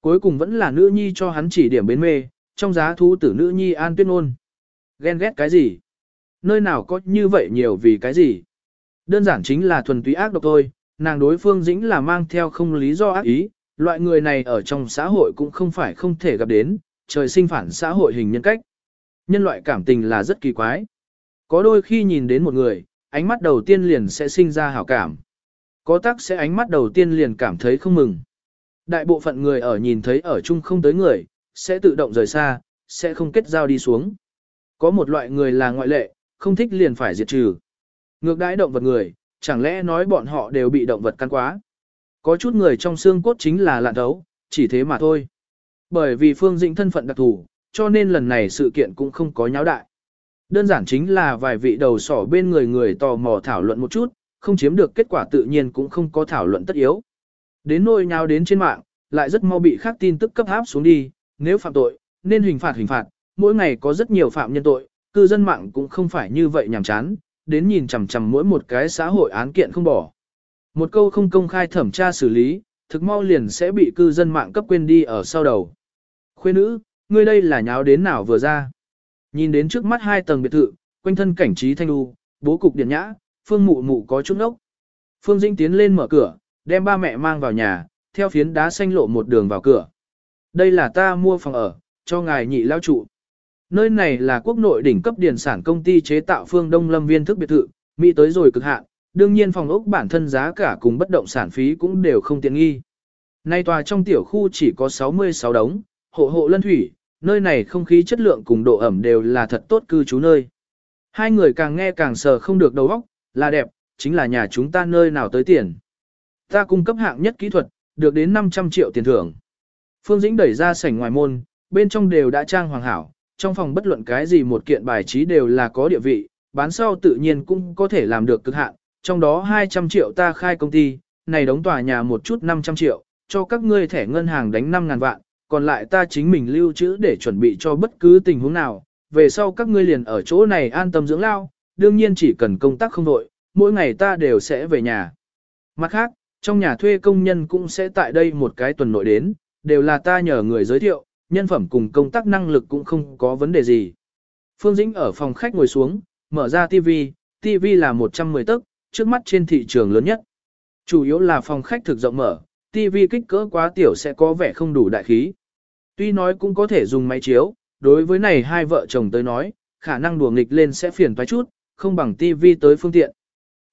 Cuối cùng vẫn là nữ nhi cho hắn chỉ điểm bến mê, trong giá thú tử nữ nhi an tuyên ôn. Ghen ghét cái gì? Nơi nào có như vậy nhiều vì cái gì? Đơn giản chính là thuần túy ác độc thôi, nàng đối phương dĩnh là mang theo không lý do ác ý, loại người này ở trong xã hội cũng không phải không thể gặp đến, trời sinh phản xã hội hình nhân cách. Nhân loại cảm tình là rất kỳ quái. Có đôi khi nhìn đến một người, ánh mắt đầu tiên liền sẽ sinh ra hảo cảm. Có tác sẽ ánh mắt đầu tiên liền cảm thấy không mừng. Đại bộ phận người ở nhìn thấy ở chung không tới người, sẽ tự động rời xa, sẽ không kết giao đi xuống. Có một loại người là ngoại lệ, không thích liền phải diệt trừ. Ngược đãi động vật người, chẳng lẽ nói bọn họ đều bị động vật căn quá. Có chút người trong xương cốt chính là lạn thấu, chỉ thế mà thôi. Bởi vì Phương Dĩnh thân phận đặc thù, cho nên lần này sự kiện cũng không có nháo đại. Đơn giản chính là vài vị đầu sỏ bên người người tò mò thảo luận một chút, không chiếm được kết quả tự nhiên cũng không có thảo luận tất yếu. Đến nỗi nháo đến trên mạng, lại rất mau bị khác tin tức cấp áp xuống đi, nếu phạm tội, nên hình phạt hình phạt, mỗi ngày có rất nhiều phạm nhân tội, cư dân mạng cũng không phải như vậy nhàm chán, đến nhìn chằm chằm mỗi một cái xã hội án kiện không bỏ. Một câu không công khai thẩm tra xử lý, thực mau liền sẽ bị cư dân mạng cấp quên đi ở sau đầu. Khuê nữ, ngươi đây là nháo đến nào vừa ra. Nhìn đến trước mắt hai tầng biệt thự, quanh thân cảnh trí thanh u bố cục điện nhã, phương mụ mụ có chút nốc. Phương dinh tiến lên mở cửa, đem ba mẹ mang vào nhà, theo phiến đá xanh lộ một đường vào cửa. Đây là ta mua phòng ở, cho ngài nhị lao trụ. Nơi này là quốc nội đỉnh cấp điển sản công ty chế tạo phương Đông Lâm Viên thức biệt thự, Mỹ tới rồi cực hạn, đương nhiên phòng ốc bản thân giá cả cùng bất động sản phí cũng đều không tiện nghi. Nay tòa trong tiểu khu chỉ có 66 đống, hộ hộ lân thủy, nơi này không khí chất lượng cùng độ ẩm đều là thật tốt cư trú nơi. Hai người càng nghe càng sờ không được đầu óc, là đẹp, chính là nhà chúng ta nơi nào tới tiền. Ta cung cấp hạng nhất kỹ thuật, được đến 500 triệu tiền thưởng. Phương Dĩnh đẩy ra sảnh ngoài môn, bên trong đều đã trang hoàng hảo, trong phòng bất luận cái gì một kiện bài trí đều là có địa vị, bán sau tự nhiên cũng có thể làm được cực hạn, trong đó 200 triệu ta khai công ty, này đóng tòa nhà một chút 500 triệu, cho các ngươi thẻ ngân hàng đánh 5.000 vạn, còn lại ta chính mình lưu trữ để chuẩn bị cho bất cứ tình huống nào, về sau các ngươi liền ở chỗ này an tâm dưỡng lao, đương nhiên chỉ cần công tác không đội, mỗi ngày ta đều sẽ về nhà. Mặt khác, trong nhà thuê công nhân cũng sẽ tại đây một cái tuần nội đến, đều là ta nhờ người giới thiệu, nhân phẩm cùng công tác năng lực cũng không có vấn đề gì. Phương Dĩnh ở phòng khách ngồi xuống, mở ra TV, TV là 110 tấc, trước mắt trên thị trường lớn nhất. Chủ yếu là phòng khách thực rộng mở, TV kích cỡ quá tiểu sẽ có vẻ không đủ đại khí. Tuy nói cũng có thể dùng máy chiếu, đối với này hai vợ chồng tới nói, khả năng đùa nghịch lên sẽ phiền toái chút, không bằng TV tới phương tiện.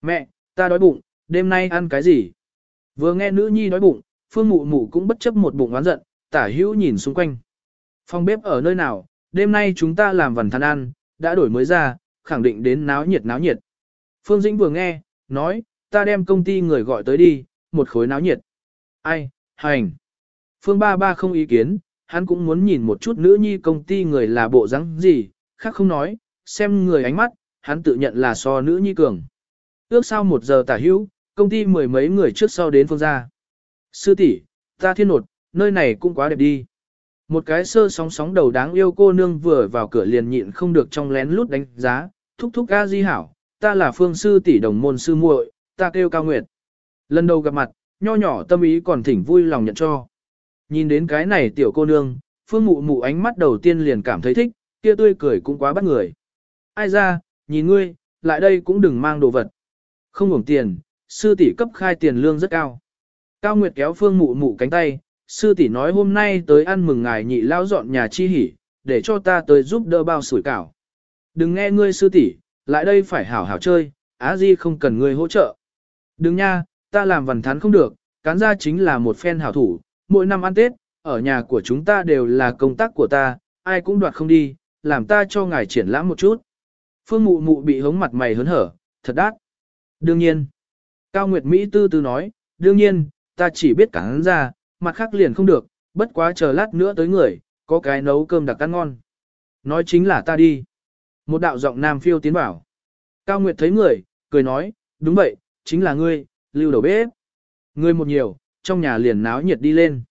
Mẹ, ta đói bụng, đêm nay ăn cái gì? Vừa nghe nữ nhi đói bụng, phương mụ mụ cũng bất chấp một bụng oán giận, tả hữu nhìn xung quanh. Phòng bếp ở nơi nào, đêm nay chúng ta làm vần than ăn, đã đổi mới ra, khẳng định đến náo nhiệt náo nhiệt. Phương Dĩnh vừa nghe, nói, ta đem công ty người gọi tới đi, một khối náo nhiệt. Ai, hành. Phương ba ba không ý kiến, hắn cũng muốn nhìn một chút nữ nhi công ty người là bộ rắn gì, khác không nói, xem người ánh mắt, hắn tự nhận là so nữ nhi cường. Ước sau một giờ tả hữu, công ty mười mấy người trước sau đến phương gia. Sư tỷ, ta thiên nột, nơi này cũng quá đẹp đi. Một cái sơ sóng sóng đầu đáng yêu cô nương vừa vào cửa liền nhịn không được trong lén lút đánh giá, thúc thúc a di hảo, ta là phương sư tỷ đồng môn sư muội, ta kêu cao nguyệt. Lần đầu gặp mặt, nho nhỏ tâm ý còn thỉnh vui lòng nhận cho. Nhìn đến cái này tiểu cô nương, phương mụ mụ ánh mắt đầu tiên liền cảm thấy thích, kia tươi cười cũng quá bắt người. Ai ra, nhìn ngươi, lại đây cũng đừng mang đồ vật. Không hưởng tiền, sư tỷ cấp khai tiền lương rất cao. Cao Nguyệt kéo phương mụ mụ cánh tay, sư tỷ nói hôm nay tới ăn mừng ngài nhị lao dọn nhà chi hỉ, để cho ta tới giúp đỡ bao sủi cảo. Đừng nghe ngươi sư tỷ, lại đây phải hảo hảo chơi, á di không cần ngươi hỗ trợ. Đừng nha, ta làm vần thán không được, cán ra chính là một phen hảo thủ, mỗi năm ăn Tết, ở nhà của chúng ta đều là công tác của ta, ai cũng đoạt không đi, làm ta cho ngài triển lãm một chút. Phương mụ mụ bị hống mặt mày hớn hở, thật đắt. Đương nhiên. Cao Nguyệt Mỹ tư tư nói, đương nhiên, ta chỉ biết cắn ra, mặt khác liền không được, bất quá chờ lát nữa tới người, có cái nấu cơm đặc ăn ngon. Nói chính là ta đi. Một đạo giọng nam phiêu tiến bảo. Cao Nguyệt thấy người, cười nói, đúng vậy, chính là ngươi, lưu đầu bếp. Ngươi một nhiều, trong nhà liền náo nhiệt đi lên.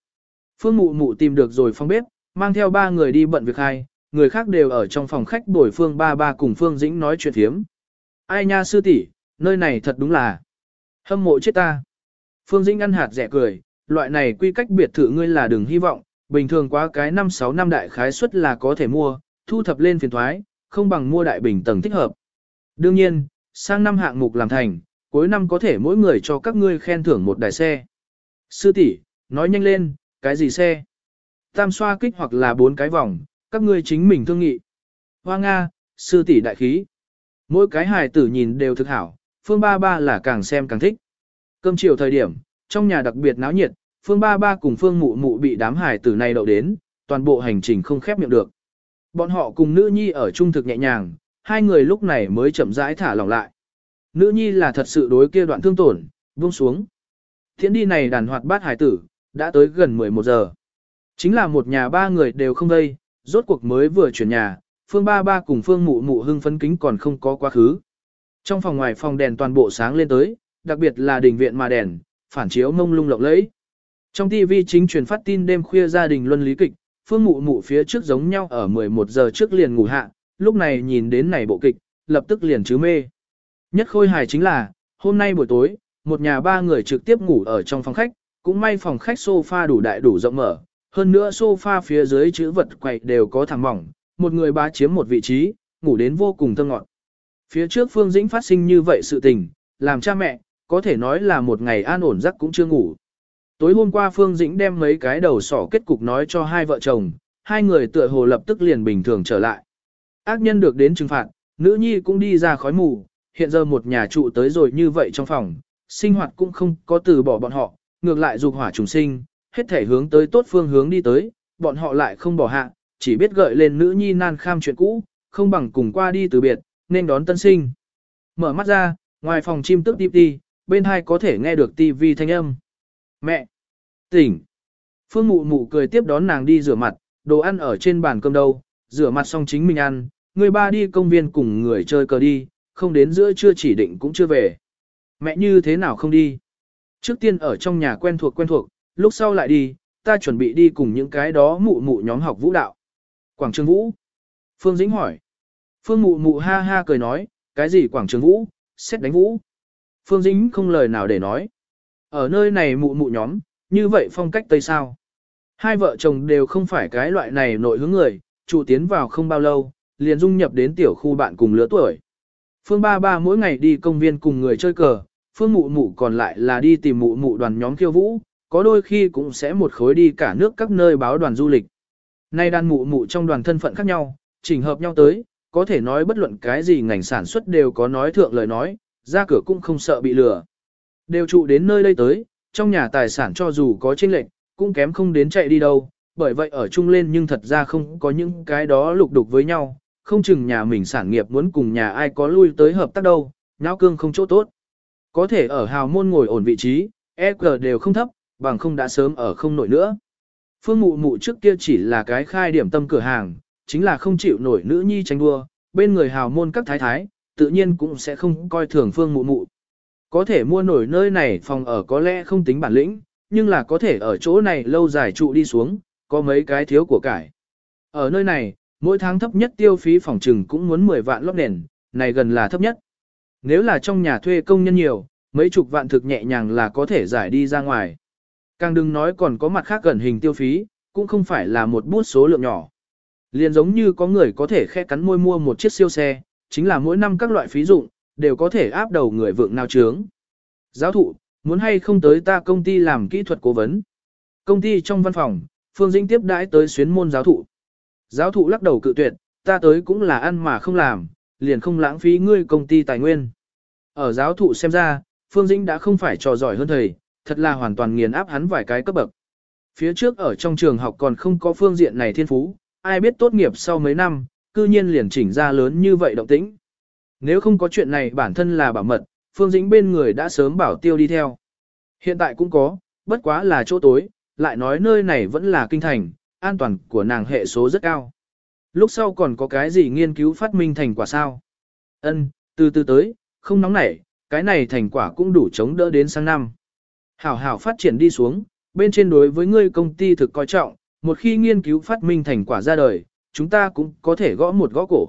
Phương mụ mụ tìm được rồi phong bếp, mang theo ba người đi bận việc hai, người khác đều ở trong phòng khách bồi phương ba ba cùng phương dĩnh nói chuyện thiếm. Ai nha sư tỷ, nơi này thật đúng là hâm mộ chết ta. Phương dĩnh ăn hạt rẻ cười, loại này quy cách biệt thự ngươi là đừng hy vọng, bình thường quá cái 5-6 năm đại khái suất là có thể mua, thu thập lên phiền thoái, không bằng mua đại bình tầng thích hợp. Đương nhiên, sang năm hạng mục làm thành, cuối năm có thể mỗi người cho các ngươi khen thưởng một đài xe. Sư tỷ, nói nhanh lên, cái gì xe? Tam xoa kích hoặc là bốn cái vòng, các ngươi chính mình thương nghị. Hoa Nga, sư tỷ đại khí. Mỗi cái hài tử nhìn đều thực hảo, Phương Ba Ba là càng xem càng thích. Cơm chiều thời điểm, trong nhà đặc biệt náo nhiệt, Phương Ba Ba cùng Phương Mụ Mụ bị đám hài tử này đậu đến, toàn bộ hành trình không khép miệng được. Bọn họ cùng nữ nhi ở trung thực nhẹ nhàng, hai người lúc này mới chậm rãi thả lỏng lại. Nữ nhi là thật sự đối kia đoạn thương tổn, buông xuống. Thiện đi này đàn hoạt bát hải tử, đã tới gần 11 giờ. Chính là một nhà ba người đều không đây, rốt cuộc mới vừa chuyển nhà, phương ba ba cùng phương mụ mụ hưng phấn kính còn không có quá khứ. Trong phòng ngoài phòng đèn toàn bộ sáng lên tới, đặc biệt là đình viện mà đèn, phản chiếu mông lung lộng lẫy. Trong TV chính truyền phát tin đêm khuya gia đình luân lý kịch, phương mụ mụ phía trước giống nhau ở 11 giờ trước liền ngủ hạ, lúc này nhìn đến này bộ kịch, lập tức liền chứ mê. Nhất khôi hài chính là, hôm nay buổi tối, một nhà ba người trực tiếp ngủ ở trong phòng khách, cũng may phòng khách sofa đủ đại đủ rộng mở, hơn nữa sofa phía dưới chữ vật quậy đều có thẳng mỏng, một người ba chiếm một vị trí, ngủ đến vô cùng thơ ngọt. Phía trước Phương Dĩnh phát sinh như vậy sự tình, làm cha mẹ, có thể nói là một ngày an ổn giấc cũng chưa ngủ. Tối hôm qua Phương Dĩnh đem mấy cái đầu sỏ kết cục nói cho hai vợ chồng, hai người tựa hồ lập tức liền bình thường trở lại. Ác nhân được đến trừng phạt, nữ nhi cũng đi ra khói mù, hiện giờ một nhà trụ tới rồi như vậy trong phòng, sinh hoạt cũng không có từ bỏ bọn họ, ngược lại dục hỏa trùng sinh, hết thể hướng tới tốt phương hướng đi tới, bọn họ lại không bỏ hạ, chỉ biết gợi lên nữ nhi nan kham chuyện cũ, không bằng cùng qua đi từ biệt, nên đón tân sinh. Mở mắt ra, ngoài phòng chim tức tiếp đi, bên hai có thể nghe được tivi thanh âm. Mẹ! Tỉnh! Phương mụ mụ cười tiếp đón nàng đi rửa mặt, đồ ăn ở trên bàn cơm đâu, rửa mặt xong chính mình ăn, người ba đi công viên cùng người chơi cờ đi, không đến giữa trưa chỉ định cũng chưa về. Mẹ như thế nào không đi? Trước tiên ở trong nhà quen thuộc quen thuộc, lúc sau lại đi, ta chuẩn bị đi cùng những cái đó mụ mụ nhóm học vũ đạo. Quảng trường vũ. Phương Dĩnh hỏi. Phương mụ mụ ha ha cười nói, cái gì quảng trường vũ, xét đánh vũ. Phương Dĩnh không lời nào để nói. Ở nơi này mụ mụ nhóm, như vậy phong cách Tây sao. Hai vợ chồng đều không phải cái loại này nội hướng người, chủ tiến vào không bao lâu, liền dung nhập đến tiểu khu bạn cùng lứa tuổi. Phương ba ba mỗi ngày đi công viên cùng người chơi cờ, phương mụ mụ còn lại là đi tìm mụ mụ đoàn nhóm khiêu vũ, có đôi khi cũng sẽ một khối đi cả nước các nơi báo đoàn du lịch. Nay đàn mụ mụ trong đoàn thân phận khác nhau, chỉnh hợp nhau tới, có thể nói bất luận cái gì ngành sản xuất đều có nói thượng lời nói, ra cửa cũng không sợ bị lừa. Đều trụ đến nơi đây tới, trong nhà tài sản cho dù có chênh lệch, cũng kém không đến chạy đi đâu, bởi vậy ở chung lên nhưng thật ra không có những cái đó lục đục với nhau, không chừng nhà mình sản nghiệp muốn cùng nhà ai có lui tới hợp tác đâu, nháo cương không chỗ tốt. Có thể ở hào môn ngồi ổn vị trí, EQ đều không thấp, bằng không đã sớm ở không nổi nữa. Phương mụ mụ trước kia chỉ là cái khai điểm tâm cửa hàng, chính là không chịu nổi nữ nhi tranh đua, bên người hào môn các thái thái, tự nhiên cũng sẽ không coi thường phương mụ mụ. Có thể mua nổi nơi này phòng ở có lẽ không tính bản lĩnh, nhưng là có thể ở chỗ này lâu dài trụ đi xuống, có mấy cái thiếu của cải. Ở nơi này, mỗi tháng thấp nhất tiêu phí phòng trừng cũng muốn 10 vạn lót nền, này gần là thấp nhất. Nếu là trong nhà thuê công nhân nhiều, mấy chục vạn thực nhẹ nhàng là có thể giải đi ra ngoài. Càng đừng nói còn có mặt khác gần hình tiêu phí, cũng không phải là một bút số lượng nhỏ. Liền giống như có người có thể khe cắn môi mua một chiếc siêu xe, chính là mỗi năm các loại phí dụng, đều có thể áp đầu người vượng nào trướng. Giáo thụ, muốn hay không tới ta công ty làm kỹ thuật cố vấn. Công ty trong văn phòng, Phương Dĩnh tiếp đãi tới xuyến môn giáo thụ. Giáo thụ lắc đầu cự tuyệt, ta tới cũng là ăn mà không làm, liền không lãng phí ngươi công ty tài nguyên. Ở giáo thụ xem ra, Phương Dĩnh đã không phải trò giỏi hơn thầy, thật là hoàn toàn nghiền áp hắn vài cái cấp bậc. Phía trước ở trong trường học còn không có phương diện này thiên phú, ai biết tốt nghiệp sau mấy năm, cư nhiên liền chỉnh ra lớn như vậy động tĩnh. Nếu không có chuyện này bản thân là bảo mật, Phương Dĩnh bên người đã sớm bảo tiêu đi theo. Hiện tại cũng có, bất quá là chỗ tối, lại nói nơi này vẫn là kinh thành, an toàn của nàng hệ số rất cao. Lúc sau còn có cái gì nghiên cứu phát minh thành quả sao? Ân, từ từ tới, không nóng nảy, cái này thành quả cũng đủ chống đỡ đến sang năm. Hảo hảo phát triển đi xuống, bên trên đối với ngươi công ty thực coi trọng, một khi nghiên cứu phát minh thành quả ra đời, chúng ta cũng có thể gõ một gõ cổ.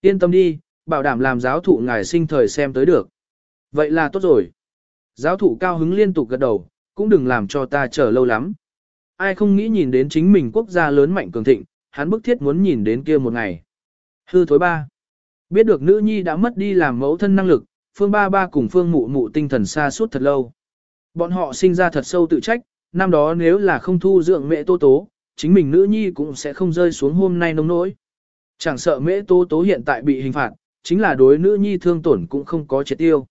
Yên tâm đi, bảo đảm làm giáo thụ ngài sinh thời xem tới được. Vậy là tốt rồi. Giáo thụ cao hứng liên tục gật đầu, cũng đừng làm cho ta chờ lâu lắm. Ai không nghĩ nhìn đến chính mình quốc gia lớn mạnh cường thịnh, hắn bức thiết muốn nhìn đến kia một ngày. Hư thối ba. Biết được nữ nhi đã mất đi làm mẫu thân năng lực, phương ba ba cùng phương mụ mụ tinh thần xa suốt thật lâu. Bọn họ sinh ra thật sâu tự trách, năm đó nếu là không thu dưỡng mẹ tô tố, chính mình nữ nhi cũng sẽ không rơi xuống hôm nay nông nỗi. Chẳng sợ mẹ tô tố hiện tại bị hình phạt, chính là đối nữ nhi thương tổn cũng không có triệt tiêu.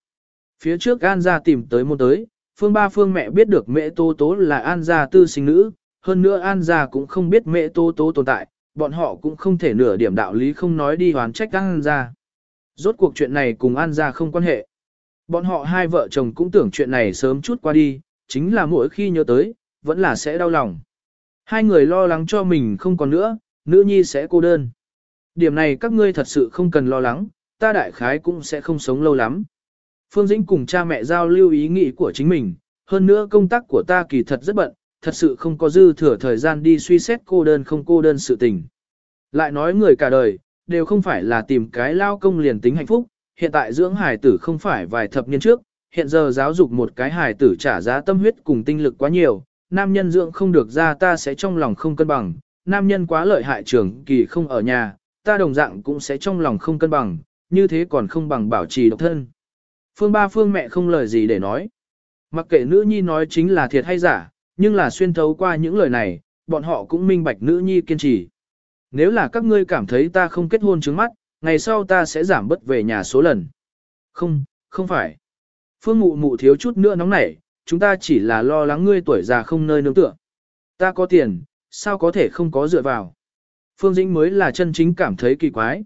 Phía trước An gia tìm tới môn tới, phương ba phương mẹ biết được mẹ tô tố là An gia tư sinh nữ, hơn nữa An gia cũng không biết mẹ tô tố tồn tại, bọn họ cũng không thể nửa điểm đạo lý không nói đi hoán trách An gia. Rốt cuộc chuyện này cùng An gia không quan hệ. Bọn họ hai vợ chồng cũng tưởng chuyện này sớm chút qua đi, chính là mỗi khi nhớ tới, vẫn là sẽ đau lòng. Hai người lo lắng cho mình không còn nữa, nữ nhi sẽ cô đơn. Điểm này các ngươi thật sự không cần lo lắng, ta đại khái cũng sẽ không sống lâu lắm. Phương Dĩnh cùng cha mẹ giao lưu ý nghĩ của chính mình, hơn nữa công tác của ta kỳ thật rất bận, thật sự không có dư thừa thời gian đi suy xét cô đơn không cô đơn sự tình. Lại nói người cả đời, đều không phải là tìm cái lao công liền tính hạnh phúc, hiện tại dưỡng hải tử không phải vài thập niên trước, hiện giờ giáo dục một cái hải tử trả giá tâm huyết cùng tinh lực quá nhiều, nam nhân dưỡng không được ra ta sẽ trong lòng không cân bằng, nam nhân quá lợi hại trưởng kỳ không ở nhà, ta đồng dạng cũng sẽ trong lòng không cân bằng, như thế còn không bằng bảo trì độc thân. Phương ba phương mẹ không lời gì để nói. Mặc kệ nữ nhi nói chính là thiệt hay giả, nhưng là xuyên thấu qua những lời này, bọn họ cũng minh bạch nữ nhi kiên trì. Nếu là các ngươi cảm thấy ta không kết hôn trước mắt, ngày sau ta sẽ giảm bớt về nhà số lần. Không, không phải. Phương mụ mụ thiếu chút nữa nóng nảy, chúng ta chỉ là lo lắng ngươi tuổi già không nơi nương tựa. Ta có tiền, sao có thể không có dựa vào. Phương Dĩnh mới là chân chính cảm thấy kỳ quái.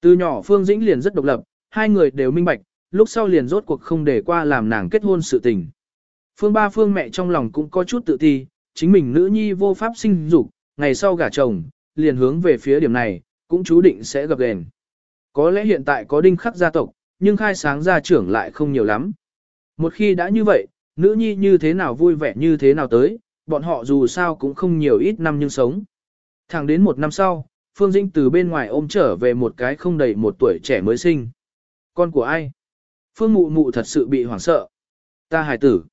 Từ nhỏ Phương Dĩnh liền rất độc lập, hai người đều minh bạch, lúc sau liền rốt cuộc không để qua làm nàng kết hôn sự tình. Phương ba phương mẹ trong lòng cũng có chút tự ti, chính mình nữ nhi vô pháp sinh dục, ngày sau gả chồng, liền hướng về phía điểm này, cũng chú định sẽ gặp gền. Có lẽ hiện tại có đinh khắc gia tộc, nhưng khai sáng gia trưởng lại không nhiều lắm. Một khi đã như vậy, nữ nhi như thế nào vui vẻ như thế nào tới, bọn họ dù sao cũng không nhiều ít năm nhưng sống. Thẳng đến một năm sau, Phương Dĩnh từ bên ngoài ôm trở về một cái không đầy một tuổi trẻ mới sinh. Con của ai? Phương mụ mụ thật sự bị hoảng sợ. Ta hài tử.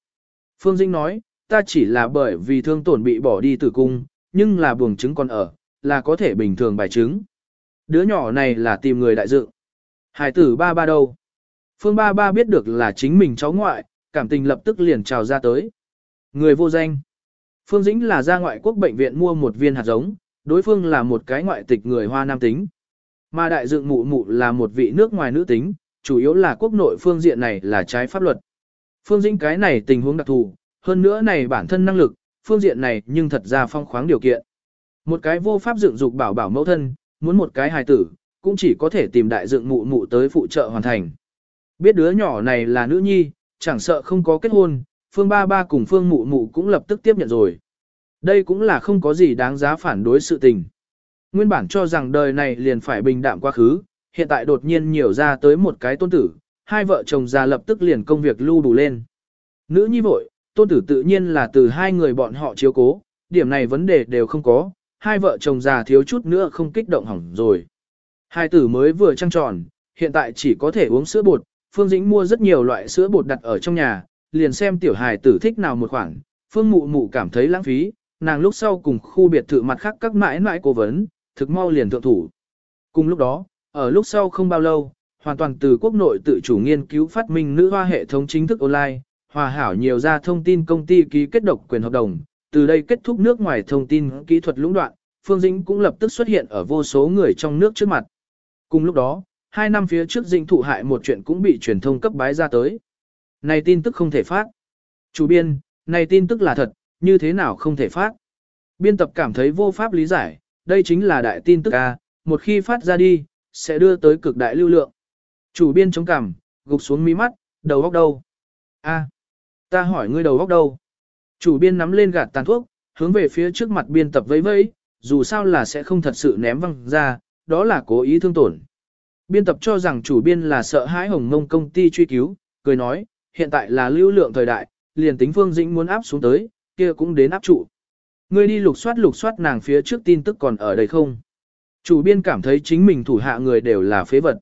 Phương Dĩnh nói, ta chỉ là bởi vì thương tổn bị bỏ đi tử cung, nhưng là buồng trứng còn ở, là có thể bình thường bài trứng. Đứa nhỏ này là tìm người đại dự. Hài tử ba ba đâu? Phương ba ba biết được là chính mình cháu ngoại, cảm tình lập tức liền trào ra tới. Người vô danh. Phương Dĩnh là ra ngoại quốc bệnh viện mua một viên hạt giống, đối phương là một cái ngoại tịch người Hoa Nam tính. Mà đại dựng mụ mụ là một vị nước ngoài nữ tính, chủ yếu là quốc nội phương diện này là trái pháp luật. Phương Dĩnh cái này tình huống đặc thù, hơn nữa này bản thân năng lực, phương diện này nhưng thật ra phong khoáng điều kiện. Một cái vô pháp dựng dục bảo bảo mẫu thân, muốn một cái hài tử, cũng chỉ có thể tìm đại dựng mụ mụ tới phụ trợ hoàn thành. Biết đứa nhỏ này là nữ nhi, chẳng sợ không có kết hôn, phương ba ba cùng phương mụ mụ cũng lập tức tiếp nhận rồi. Đây cũng là không có gì đáng giá phản đối sự tình. Nguyên bản cho rằng đời này liền phải bình đạm quá khứ, hiện tại đột nhiên nhiều ra tới một cái tôn tử, hai vợ chồng già lập tức liền công việc lưu đủ lên. Nữ nhi vội, tôn tử tự nhiên là từ hai người bọn họ chiếu cố, điểm này vấn đề đều không có, hai vợ chồng già thiếu chút nữa không kích động hỏng rồi. Hai tử mới vừa trăng tròn, hiện tại chỉ có thể uống sữa bột, Phương Dĩnh mua rất nhiều loại sữa bột đặt ở trong nhà, liền xem tiểu hài tử thích nào một khoản, Phương Mụ Mụ cảm thấy lãng phí, nàng lúc sau cùng khu biệt thự mặt khác các mãi mãi cố vấn, thực mau liền thượng thủ. Cùng lúc đó, ở lúc sau không bao lâu, hoàn toàn từ quốc nội tự chủ nghiên cứu phát minh nữ hoa hệ thống chính thức online, hòa hảo nhiều ra thông tin công ty ký kết độc quyền hợp đồng, từ đây kết thúc nước ngoài thông tin kỹ thuật lũng đoạn, Phương Dĩnh cũng lập tức xuất hiện ở vô số người trong nước trước mặt. Cùng lúc đó, hai năm phía trước Dinh thụ hại một chuyện cũng bị truyền thông cấp bái ra tới. Này tin tức không thể phát. Chủ biên, này tin tức là thật, như thế nào không thể phát. Biên tập cảm thấy vô pháp lý giải, đây chính là đại tin tức A, một khi phát ra đi, sẽ đưa tới cực đại lưu lượng. Chủ biên chống cằm, gục xuống mí mắt, đầu góc đâu? A, ta hỏi ngươi đầu góc đâu? Chủ biên nắm lên gạt tàn thuốc, hướng về phía trước mặt biên tập vẫy vẫy, dù sao là sẽ không thật sự ném văng ra, đó là cố ý thương tổn. Biên tập cho rằng chủ biên là sợ hãi hồng mông công ty truy cứu, cười nói, hiện tại là lưu lượng thời đại, liền tính phương dĩnh muốn áp xuống tới, kia cũng đến áp trụ. Ngươi đi lục soát lục soát nàng phía trước tin tức còn ở đây không? Chủ biên cảm thấy chính mình thủ hạ người đều là phế vật.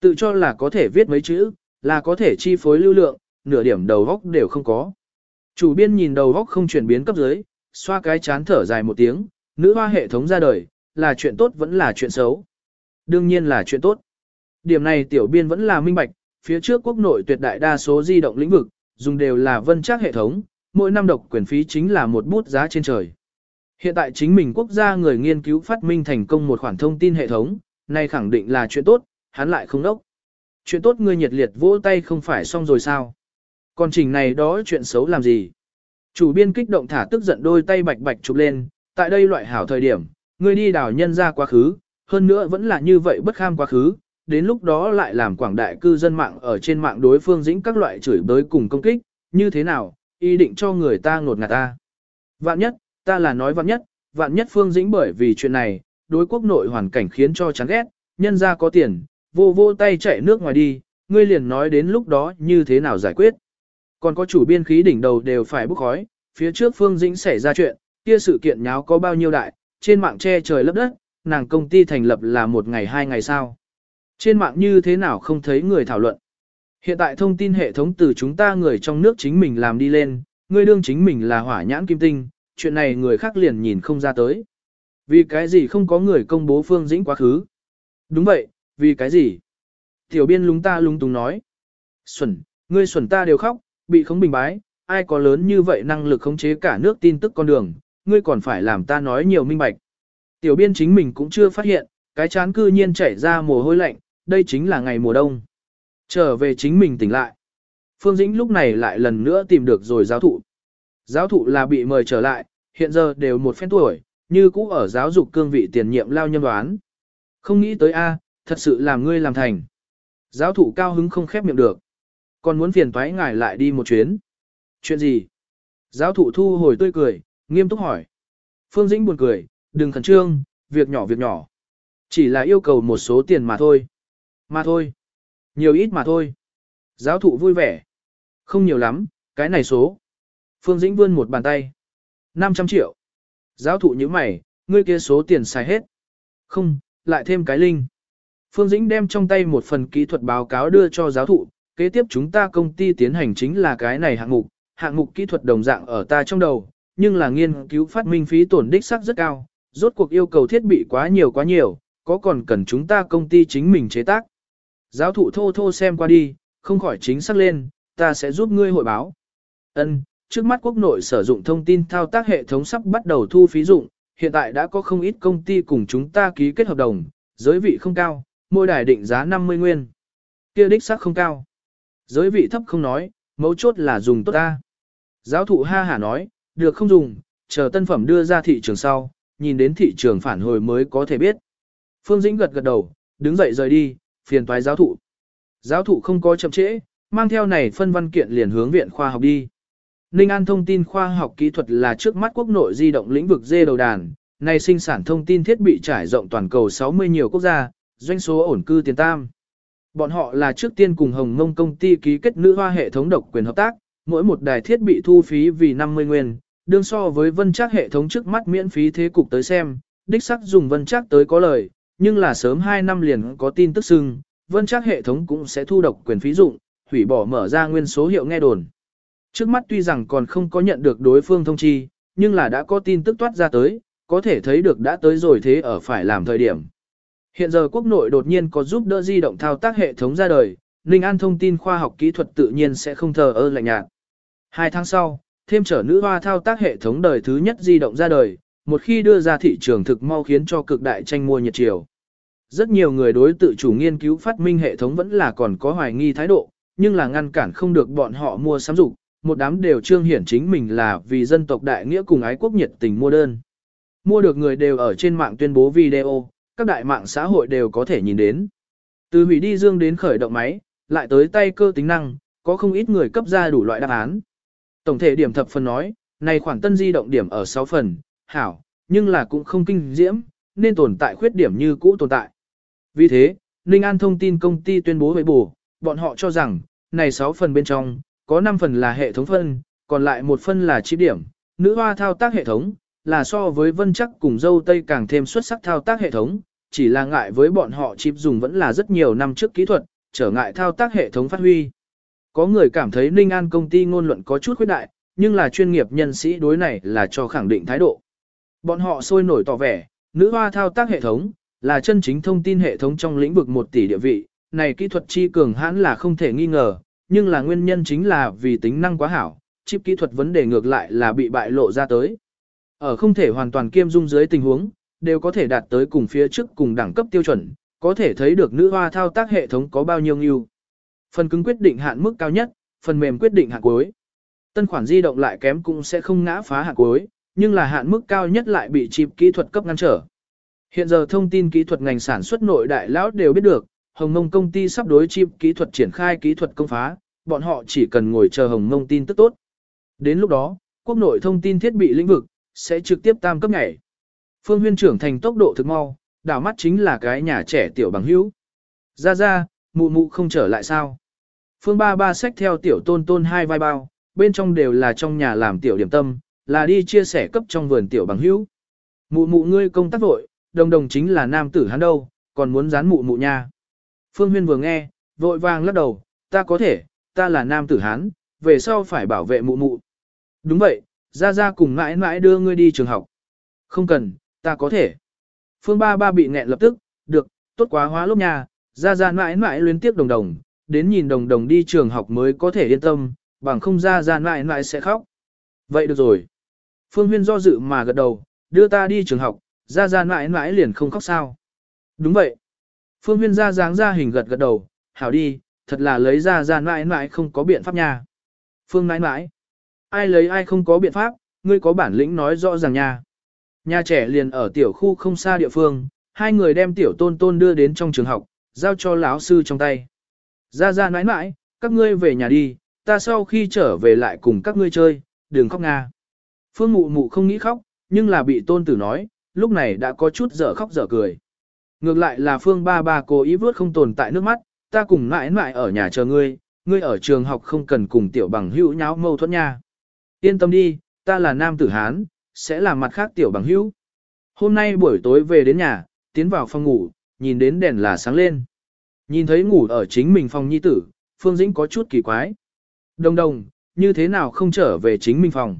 Tự cho là có thể viết mấy chữ, là có thể chi phối lưu lượng, nửa điểm đầu góc đều không có. Chủ biên nhìn đầu góc không chuyển biến cấp dưới, xoa cái chán thở dài một tiếng, nữ hoa hệ thống ra đời, là chuyện tốt vẫn là chuyện xấu. Đương nhiên là chuyện tốt. Điểm này tiểu biên vẫn là minh bạch, phía trước quốc nội tuyệt đại đa số di động lĩnh vực, dùng đều là vân chắc hệ thống, mỗi năm độc quyền phí chính là một bút giá trên trời. Hiện tại chính mình quốc gia người nghiên cứu phát minh thành công một khoản thông tin hệ thống, này khẳng định là chuyện tốt, hắn lại không đốc. Chuyện tốt ngươi nhiệt liệt vỗ tay không phải xong rồi sao? Còn trình này đó chuyện xấu làm gì? Chủ biên kích động thả tức giận đôi tay bạch bạch chụp lên, tại đây loại hảo thời điểm, ngươi đi đảo nhân ra quá khứ, hơn nữa vẫn là như vậy bất kham quá khứ, đến lúc đó lại làm quảng đại cư dân mạng ở trên mạng đối phương dĩnh các loại chửi bới cùng công kích, như thế nào, ý định cho người ta ngột ngạt ta. Vạn nhất, ta là nói vạn nhất, vạn nhất phương dĩnh bởi vì chuyện này, đối quốc nội hoàn cảnh khiến cho chán ghét, nhân ra có tiền, vô vô tay chạy nước ngoài đi, ngươi liền nói đến lúc đó như thế nào giải quyết. Còn có chủ biên khí đỉnh đầu đều phải bốc khói, phía trước Phương Dĩnh xảy ra chuyện, kia sự kiện nháo có bao nhiêu đại, trên mạng che trời lấp đất, nàng công ty thành lập là một ngày hai ngày sau. Trên mạng như thế nào không thấy người thảo luận. Hiện tại thông tin hệ thống từ chúng ta người trong nước chính mình làm đi lên, người đương chính mình là hỏa nhãn kim tinh, chuyện này người khác liền nhìn không ra tới. Vì cái gì không có người công bố Phương Dĩnh quá khứ? Đúng vậy, vì cái gì? Tiểu biên lúng ta lúng túng nói. Xuẩn, ngươi xuẩn ta đều khóc, bị không bình bái, ai có lớn như vậy năng lực khống chế cả nước tin tức con đường, ngươi còn phải làm ta nói nhiều minh bạch. Tiểu biên chính mình cũng chưa phát hiện, cái chán cư nhiên chảy ra mồ hôi lạnh, đây chính là ngày mùa đông. Trở về chính mình tỉnh lại. Phương Dĩnh lúc này lại lần nữa tìm được rồi giáo thụ. Giáo thụ là bị mời trở lại, hiện giờ đều một phen tuổi, như cũ ở giáo dục cương vị tiền nhiệm lao nhân đoán. Không nghĩ tới a, thật sự làm ngươi làm thành. Giáo thụ cao hứng không khép miệng được. Còn muốn phiền thoái ngài lại đi một chuyến. Chuyện gì? Giáo thụ thu hồi tươi cười, nghiêm túc hỏi. Phương Dĩnh buồn cười, đừng khẩn trương, việc nhỏ việc nhỏ. Chỉ là yêu cầu một số tiền mà thôi. Mà thôi. Nhiều ít mà thôi. Giáo thụ vui vẻ. Không nhiều lắm, cái này số. Phương Dĩnh vươn một bàn tay. 500 triệu. Giáo thụ như mày, ngươi kia số tiền xài hết. Không, lại thêm cái linh. Phương Dĩnh đem trong tay một phần kỹ thuật báo cáo đưa cho giáo thụ, kế tiếp chúng ta công ty tiến hành chính là cái này hạng mục, hạng mục kỹ thuật đồng dạng ở ta trong đầu, nhưng là nghiên cứu phát minh phí tổn đích sắc rất cao, rốt cuộc yêu cầu thiết bị quá nhiều quá nhiều, có còn cần chúng ta công ty chính mình chế tác. Giáo thụ thô thô xem qua đi, không khỏi chính xác lên, ta sẽ giúp ngươi hội báo. Ân, trước mắt quốc nội sử dụng thông tin thao tác hệ thống sắp bắt đầu thu phí dụng, hiện tại đã có không ít công ty cùng chúng ta ký kết hợp đồng, giới vị không cao, mỗi đài định giá 50 nguyên. Kia đích xác không cao. Giới vị thấp không nói, mấu chốt là dùng tốt ta. Giáo thụ ha hả nói, được không dùng, chờ tân phẩm đưa ra thị trường sau, nhìn đến thị trường phản hồi mới có thể biết. Phương Dĩnh gật gật đầu, đứng dậy rời đi, phiền toái giáo thụ. Giáo thụ không có chậm trễ, mang theo này phân văn kiện liền hướng viện khoa học đi. Ninh An thông tin khoa học kỹ thuật là trước mắt quốc nội di động lĩnh vực dê đầu đàn, này sinh sản thông tin thiết bị trải rộng toàn cầu 60 nhiều quốc gia, doanh số ổn cư tiền tam. Bọn họ là trước tiên cùng Hồng Mông công ty ký kết nữ hoa hệ thống độc quyền hợp tác, mỗi một đài thiết bị thu phí vì 50 nguyên, đương so với vân chắc hệ thống trước mắt miễn phí thế cục tới xem, đích sắc dùng vân chắc tới có lời, nhưng là sớm 2 năm liền có tin tức xưng, vân chắc hệ thống cũng sẽ thu độc quyền phí dụng, hủy bỏ mở ra nguyên số hiệu nghe đồn. Trước mắt tuy rằng còn không có nhận được đối phương thông chi, nhưng là đã có tin tức toát ra tới, có thể thấy được đã tới rồi thế ở phải làm thời điểm. Hiện giờ quốc nội đột nhiên có giúp đỡ di động thao tác hệ thống ra đời, Ninh An thông tin khoa học kỹ thuật tự nhiên sẽ không thờ ơ lạnh nhạt. Hai tháng sau, thêm trở nữ hoa thao tác hệ thống đời thứ nhất di động ra đời, một khi đưa ra thị trường thực mau khiến cho cực đại tranh mua nhiệt chiều. Rất nhiều người đối tự chủ nghiên cứu phát minh hệ thống vẫn là còn có hoài nghi thái độ, nhưng là ngăn cản không được bọn họ mua sắm dục, một đám đều trương hiển chính mình là vì dân tộc đại nghĩa cùng ái quốc nhiệt tình mua đơn. Mua được người đều ở trên mạng tuyên bố video, các đại mạng xã hội đều có thể nhìn đến. Từ hủy đi dương đến khởi động máy, lại tới tay cơ tính năng, có không ít người cấp ra đủ loại đáp án. Tổng thể điểm thập phần nói, này khoản tân di động điểm ở 6 phần, hảo, nhưng là cũng không kinh diễm, nên tồn tại khuyết điểm như cũ tồn tại. Vì thế, Ninh An thông tin công ty tuyên bố với bổ, bọn họ cho rằng, này 6 phần bên trong, có 5 phần là hệ thống phân, còn lại một phân là chip điểm, nữ hoa thao tác hệ thống, là so với vân chắc cùng dâu tây càng thêm xuất sắc thao tác hệ thống, chỉ là ngại với bọn họ chip dùng vẫn là rất nhiều năm trước kỹ thuật, trở ngại thao tác hệ thống phát huy. Có người cảm thấy Ninh An công ty ngôn luận có chút khuyết đại, nhưng là chuyên nghiệp nhân sĩ đối này là cho khẳng định thái độ. Bọn họ sôi nổi tỏ vẻ, nữ hoa thao tác hệ thống, là chân chính thông tin hệ thống trong lĩnh vực 1 tỷ địa vị, này kỹ thuật chi cường hãn là không thể nghi ngờ, nhưng là nguyên nhân chính là vì tính năng quá hảo, chip kỹ thuật vấn đề ngược lại là bị bại lộ ra tới. Ở không thể hoàn toàn kiêm dung dưới tình huống, đều có thể đạt tới cùng phía trước cùng đẳng cấp tiêu chuẩn, có thể thấy được nữ hoa thao tác hệ thống có bao nhiêu ưu. Phần cứng quyết định hạn mức cao nhất, phần mềm quyết định hạn cuối. Tân khoản di động lại kém cũng sẽ không ngã phá hạn cuối, nhưng là hạn mức cao nhất lại bị chip kỹ thuật cấp ngăn trở. Hiện giờ thông tin kỹ thuật ngành sản xuất nội đại lão đều biết được, Hồng Mông công ty sắp đối chip kỹ thuật triển khai kỹ thuật công phá, bọn họ chỉ cần ngồi chờ Hồng Mông tin tức tốt. Đến lúc đó, quốc nội thông tin thiết bị lĩnh vực, sẽ trực tiếp tam cấp nhảy. Phương huyên trưởng thành tốc độ thực mau, đảo mắt chính là cái nhà trẻ tiểu bằng hữu. Ra ra, mụ mụ không trở lại sao? Phương ba ba sách theo tiểu tôn tôn hai vai bao, bên trong đều là trong nhà làm tiểu điểm tâm, là đi chia sẻ cấp trong vườn tiểu bằng hữu. Mụ mụ ngươi công tác vội, đồng đồng chính là nam tử hắn đâu, còn muốn dán mụ mụ nha. Phương Huyên vừa nghe, vội vàng lắc đầu, ta có thể, ta là nam tử hán, về sau phải bảo vệ mụ mụ. Đúng vậy, ra ra cùng mãi mãi đưa ngươi đi trường học. Không cần, ta có thể. Phương ba ba bị nghẹn lập tức, được, tốt quá hóa lúc nha, ra ra mãi mãi liên tiếp đồng đồng, đến nhìn đồng đồng đi trường học mới có thể yên tâm, bằng không ra ra mãi mãi sẽ khóc. Vậy được rồi. Phương Huyên do dự mà gật đầu, đưa ta đi trường học, ra ra mãi mãi liền không khóc sao. Đúng vậy. Phương Huyên ra dáng ra hình gật gật đầu, hảo đi, thật là lấy ra ra mãi mãi không có biện pháp nha. Phương mãi mãi. Ai lấy ai không có biện pháp, ngươi có bản lĩnh nói rõ ràng nha. Nhà trẻ liền ở tiểu khu không xa địa phương, hai người đem tiểu tôn tôn đưa đến trong trường học, giao cho lão sư trong tay. Ra ra mãi mãi, các ngươi về nhà đi, ta sau khi trở về lại cùng các ngươi chơi, đừng khóc nga. Phương mụ mụ không nghĩ khóc, nhưng là bị tôn tử nói, lúc này đã có chút dở khóc dở cười. Ngược lại là phương ba ba cố ý vớt không tồn tại nước mắt, ta cùng mãi mãi ở nhà chờ ngươi, ngươi ở trường học không cần cùng tiểu bằng hữu nháo mâu thuẫn nha. Yên tâm đi, ta là nam tử Hán, sẽ làm mặt khác tiểu bằng hữu. Hôm nay buổi tối về đến nhà, tiến vào phòng ngủ, nhìn đến đèn là sáng lên. Nhìn thấy ngủ ở chính mình phòng nhi tử, Phương Dĩnh có chút kỳ quái. Đồng đồng, như thế nào không trở về chính mình phòng.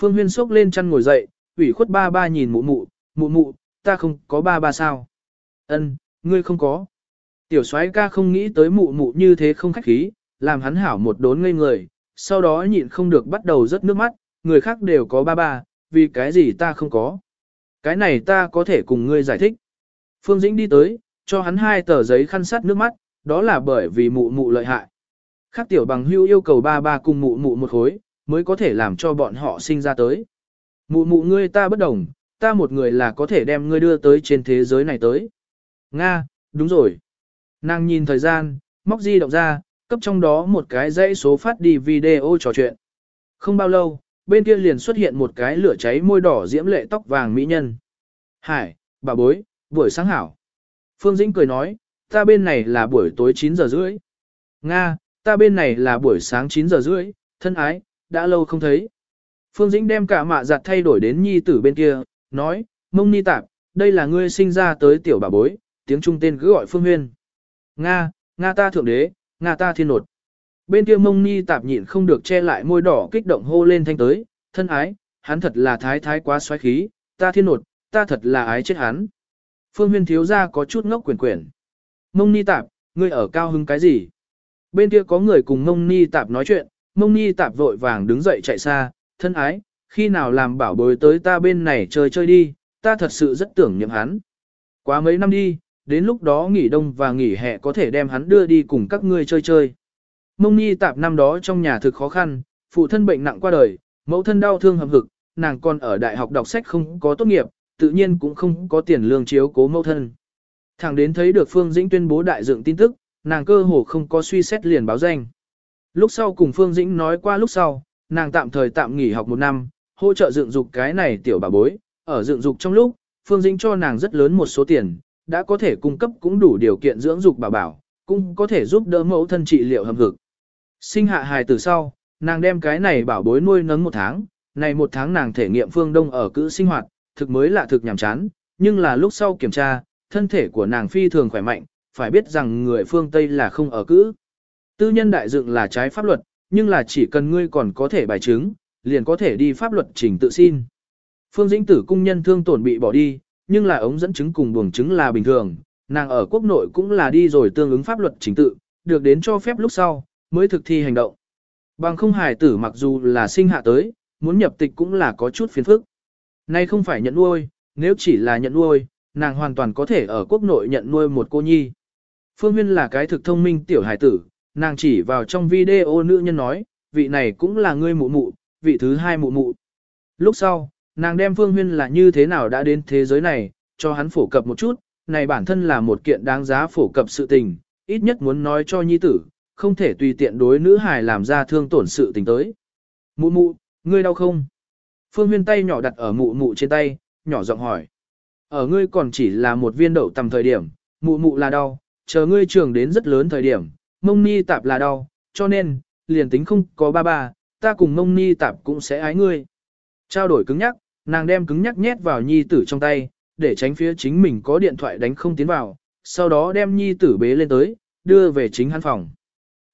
Phương Huyên sốc lên chăn ngồi dậy, ủy khuất ba ba nhìn mụ mụ, mụ mụ, ta không có ba ba sao. Ân, ngươi không có. Tiểu soái ca không nghĩ tới mụ mụ như thế không khách khí, làm hắn hảo một đốn ngây người, sau đó nhịn không được bắt đầu rớt nước mắt, người khác đều có ba ba, vì cái gì ta không có. Cái này ta có thể cùng ngươi giải thích. Phương Dĩnh đi tới, cho hắn hai tờ giấy khăn sắt nước mắt, đó là bởi vì mụ mụ lợi hại. Khác tiểu bằng hưu yêu cầu ba ba cùng mụ mụ một khối, mới có thể làm cho bọn họ sinh ra tới. Mụ mụ ngươi ta bất đồng, ta một người là có thể đem ngươi đưa tới trên thế giới này tới. Nga, đúng rồi. Nàng nhìn thời gian, móc di động ra, cấp trong đó một cái dãy số phát đi video trò chuyện. Không bao lâu, bên kia liền xuất hiện một cái lửa cháy môi đỏ diễm lệ tóc vàng mỹ nhân. Hải, bà bối, buổi sáng hảo. Phương Dĩnh cười nói, ta bên này là buổi tối 9 giờ rưỡi. Nga, ta bên này là buổi sáng 9 giờ rưỡi, thân ái, đã lâu không thấy. Phương Dĩnh đem cả mạ giặt thay đổi đến nhi tử bên kia, nói, mông ni tạp, đây là ngươi sinh ra tới tiểu bà bối, tiếng trung tên cứ gọi Phương Huyên. Nga, Nga ta thượng đế, Nga ta thiên nột. Bên kia mông ni tạp nhịn không được che lại môi đỏ kích động hô lên thanh tới, thân ái, hắn thật là thái thái quá xoáy khí, ta thiên nột, ta thật là ái chết hắn. Phương huyên thiếu ra có chút ngốc quyển quyển. Mông ni tạp, ngươi ở cao hứng cái gì? Bên kia có người cùng mông ni tạp nói chuyện, mông ni tạp vội vàng đứng dậy chạy xa, thân ái, khi nào làm bảo bối tới ta bên này chơi chơi đi, ta thật sự rất tưởng niệm hắn. Quá mấy năm đi, đến lúc đó nghỉ đông và nghỉ hè có thể đem hắn đưa đi cùng các ngươi chơi chơi. Mông Nhi tạp năm đó trong nhà thực khó khăn, phụ thân bệnh nặng qua đời, mẫu thân đau thương hầm hực, nàng còn ở đại học đọc sách không có tốt nghiệp, tự nhiên cũng không có tiền lương chiếu cố mẫu thân. Thẳng đến thấy được Phương Dĩnh tuyên bố đại dựng tin tức, nàng cơ hồ không có suy xét liền báo danh. Lúc sau cùng Phương Dĩnh nói qua lúc sau, nàng tạm thời tạm nghỉ học một năm, hỗ trợ dựng dục cái này tiểu bà bối, ở dựng dục trong lúc, Phương Dĩnh cho nàng rất lớn một số tiền, đã có thể cung cấp cũng đủ điều kiện dưỡng dục bà bảo, cũng có thể giúp đỡ mẫu thân trị liệu hầm hực. Sinh hạ hài từ sau, nàng đem cái này bảo bối nuôi nấng một tháng, này một tháng nàng thể nghiệm phương đông ở cữ sinh hoạt, thực mới lạ thực nhàm chán, nhưng là lúc sau kiểm tra, thân thể của nàng phi thường khỏe mạnh, phải biết rằng người phương Tây là không ở cữ. Tư nhân đại dựng là trái pháp luật, nhưng là chỉ cần ngươi còn có thể bài chứng, liền có thể đi pháp luật trình tự xin. Phương Dĩnh Tử cung nhân thương tổn bị bỏ đi, nhưng là ống dẫn chứng cùng buồng chứng là bình thường, nàng ở quốc nội cũng là đi rồi tương ứng pháp luật trình tự, được đến cho phép lúc sau, mới thực thi hành động. Bằng không hài tử mặc dù là sinh hạ tới, muốn nhập tịch cũng là có chút phiền phức. Nay không phải nhận nuôi, nếu chỉ là nhận nuôi, nàng hoàn toàn có thể ở quốc nội nhận nuôi một cô nhi. Phương Huyên là cái thực thông minh tiểu hài tử, nàng chỉ vào trong video nữ nhân nói, vị này cũng là ngươi mụ mụ, vị thứ hai mụ mụ. Lúc sau, nàng đem Phương Huyên là như thế nào đã đến thế giới này, cho hắn phổ cập một chút, này bản thân là một kiện đáng giá phổ cập sự tình, ít nhất muốn nói cho nhi tử, không thể tùy tiện đối nữ hài làm ra thương tổn sự tình tới. Mụ mụ, ngươi đau không? Phương Huyên tay nhỏ đặt ở mụ mụ trên tay, nhỏ giọng hỏi. Ở ngươi còn chỉ là một viên đậu tầm thời điểm, mụ mụ là đau, chờ ngươi trường đến rất lớn thời điểm, mông ni tạp là đau, cho nên, liền tính không có ba ba, ta cùng mông ni tạp cũng sẽ ái ngươi. Trao đổi cứng nhắc, nàng đem cứng nhắc nhét vào nhi tử trong tay, để tránh phía chính mình có điện thoại đánh không tiến vào, sau đó đem nhi tử bế lên tới, đưa về chính hắn phòng.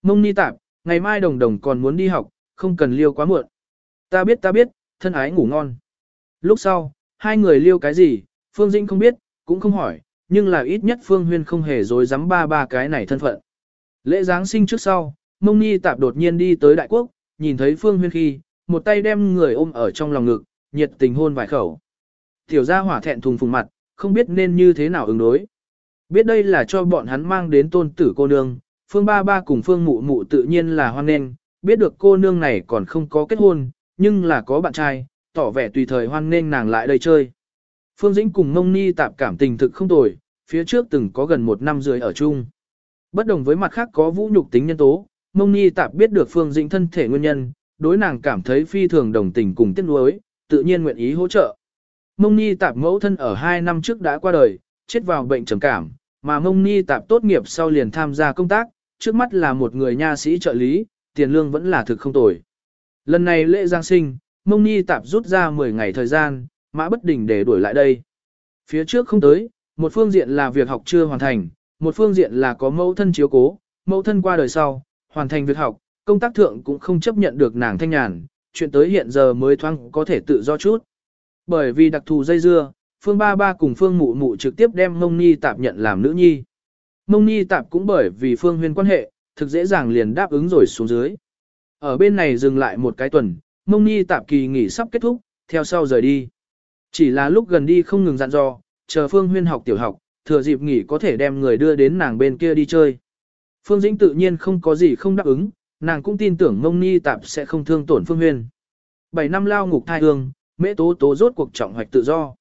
Mông ni tạp, ngày mai đồng đồng còn muốn đi học, không cần liêu quá muộn. Ta biết ta biết, thân ái ngủ ngon. Lúc sau, hai người liêu cái gì, Phương Dĩnh không biết, cũng không hỏi, nhưng là ít nhất Phương Huyên không hề dối dám ba ba cái này thân phận. Lễ Giáng sinh trước sau, Mông Ni Tạp đột nhiên đi tới Đại Quốc, nhìn thấy Phương Huyên khi, một tay đem người ôm ở trong lòng ngực, nhiệt tình hôn vài khẩu. Tiểu gia hỏa thẹn thùng phùng mặt, không biết nên như thế nào ứng đối. Biết đây là cho bọn hắn mang đến tôn tử cô nương, Phương Ba Ba cùng Phương Mụ Mụ tự nhiên là hoan nghênh, biết được cô nương này còn không có kết hôn, nhưng là có bạn trai, tỏ vẻ tùy thời hoan nghênh nàng lại đây chơi. Phương Dĩnh cùng Mông Ni tạp cảm tình thực không tồi, phía trước từng có gần một năm rưỡi ở chung. Bất đồng với mặt khác có vũ nhục tính nhân tố, Mông Ni tạp biết được Phương Dĩnh thân thể nguyên nhân, đối nàng cảm thấy phi thường đồng tình cùng tiếc nuối, tự nhiên nguyện ý hỗ trợ. Mông Ni tạp mẫu thân ở hai năm trước đã qua đời, chết vào bệnh trầm cảm, mà Mông Ni tạp tốt nghiệp sau liền tham gia công tác, trước mắt là một người nha sĩ trợ lý, tiền lương vẫn là thực không tồi. Lần này lễ Giáng sinh, Mông Ni tạp rút ra 10 ngày thời gian, mã bất đình để đuổi lại đây. Phía trước không tới, một phương diện là việc học chưa hoàn thành, một phương diện là có mẫu thân chiếu cố, mẫu thân qua đời sau, hoàn thành việc học, công tác thượng cũng không chấp nhận được nàng thanh nhàn, chuyện tới hiện giờ mới thoáng có thể tự do chút. Bởi vì đặc thù dây dưa, Phương Ba Ba cùng Phương Mụ Mụ trực tiếp đem Mông Ni Tạp nhận làm nữ nhi. Mông Ni Tạp cũng bởi vì Phương Huyên quan hệ, thực dễ dàng liền đáp ứng rồi xuống dưới. Ở bên này dừng lại một cái tuần, Mông Ni Tạp kỳ nghỉ sắp kết thúc, theo sau rời đi. Chỉ là lúc gần đi không ngừng dặn dò, chờ Phương Huyên học tiểu học, thừa dịp nghỉ có thể đem người đưa đến nàng bên kia đi chơi. Phương Dĩnh tự nhiên không có gì không đáp ứng, nàng cũng tin tưởng Mông Ni Tạp sẽ không thương tổn Phương Huyên. Bảy năm lao ngục thai hương, mễ tố tố rốt cuộc trọng hoạch tự do.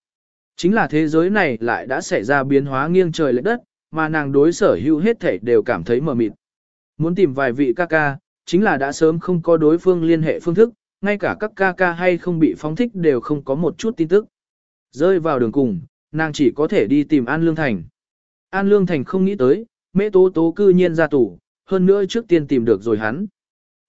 Chính là thế giới này lại đã xảy ra biến hóa nghiêng trời lệch đất, mà nàng đối sở hữu hết thể đều cảm thấy mờ mịt. Muốn tìm vài vị ca ca, chính là đã sớm không có đối phương liên hệ phương thức, ngay cả các ca ca hay không bị phóng thích đều không có một chút tin tức. Rơi vào đường cùng, nàng chỉ có thể đi tìm An Lương Thành. An Lương Thành không nghĩ tới, mễ tố tố cư nhiên ra tủ, hơn nữa trước tiên tìm được rồi hắn.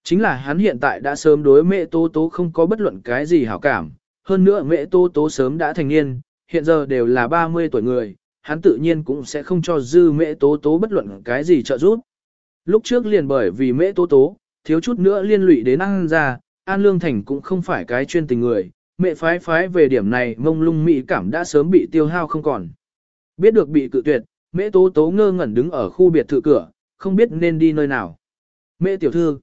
Chính là hắn hiện tại đã sớm đối mẹ tố tố không có bất luận cái gì hảo cảm, hơn nữa mẹ tố tố sớm đã thành niên, hiện giờ đều là 30 tuổi người, hắn tự nhiên cũng sẽ không cho dư mẹ tố tố bất luận cái gì trợ giúp. Lúc trước liền bởi vì mẹ tố tố, thiếu chút nữa liên lụy đến ăn ra, An Lương Thành cũng không phải cái chuyên tình người, mẹ phái phái về điểm này mông lung mỹ cảm đã sớm bị tiêu hao không còn. Biết được bị cự tuyệt, mẹ tố tố ngơ ngẩn đứng ở khu biệt thự cửa, không biết nên đi nơi nào. Mẹ tiểu thư,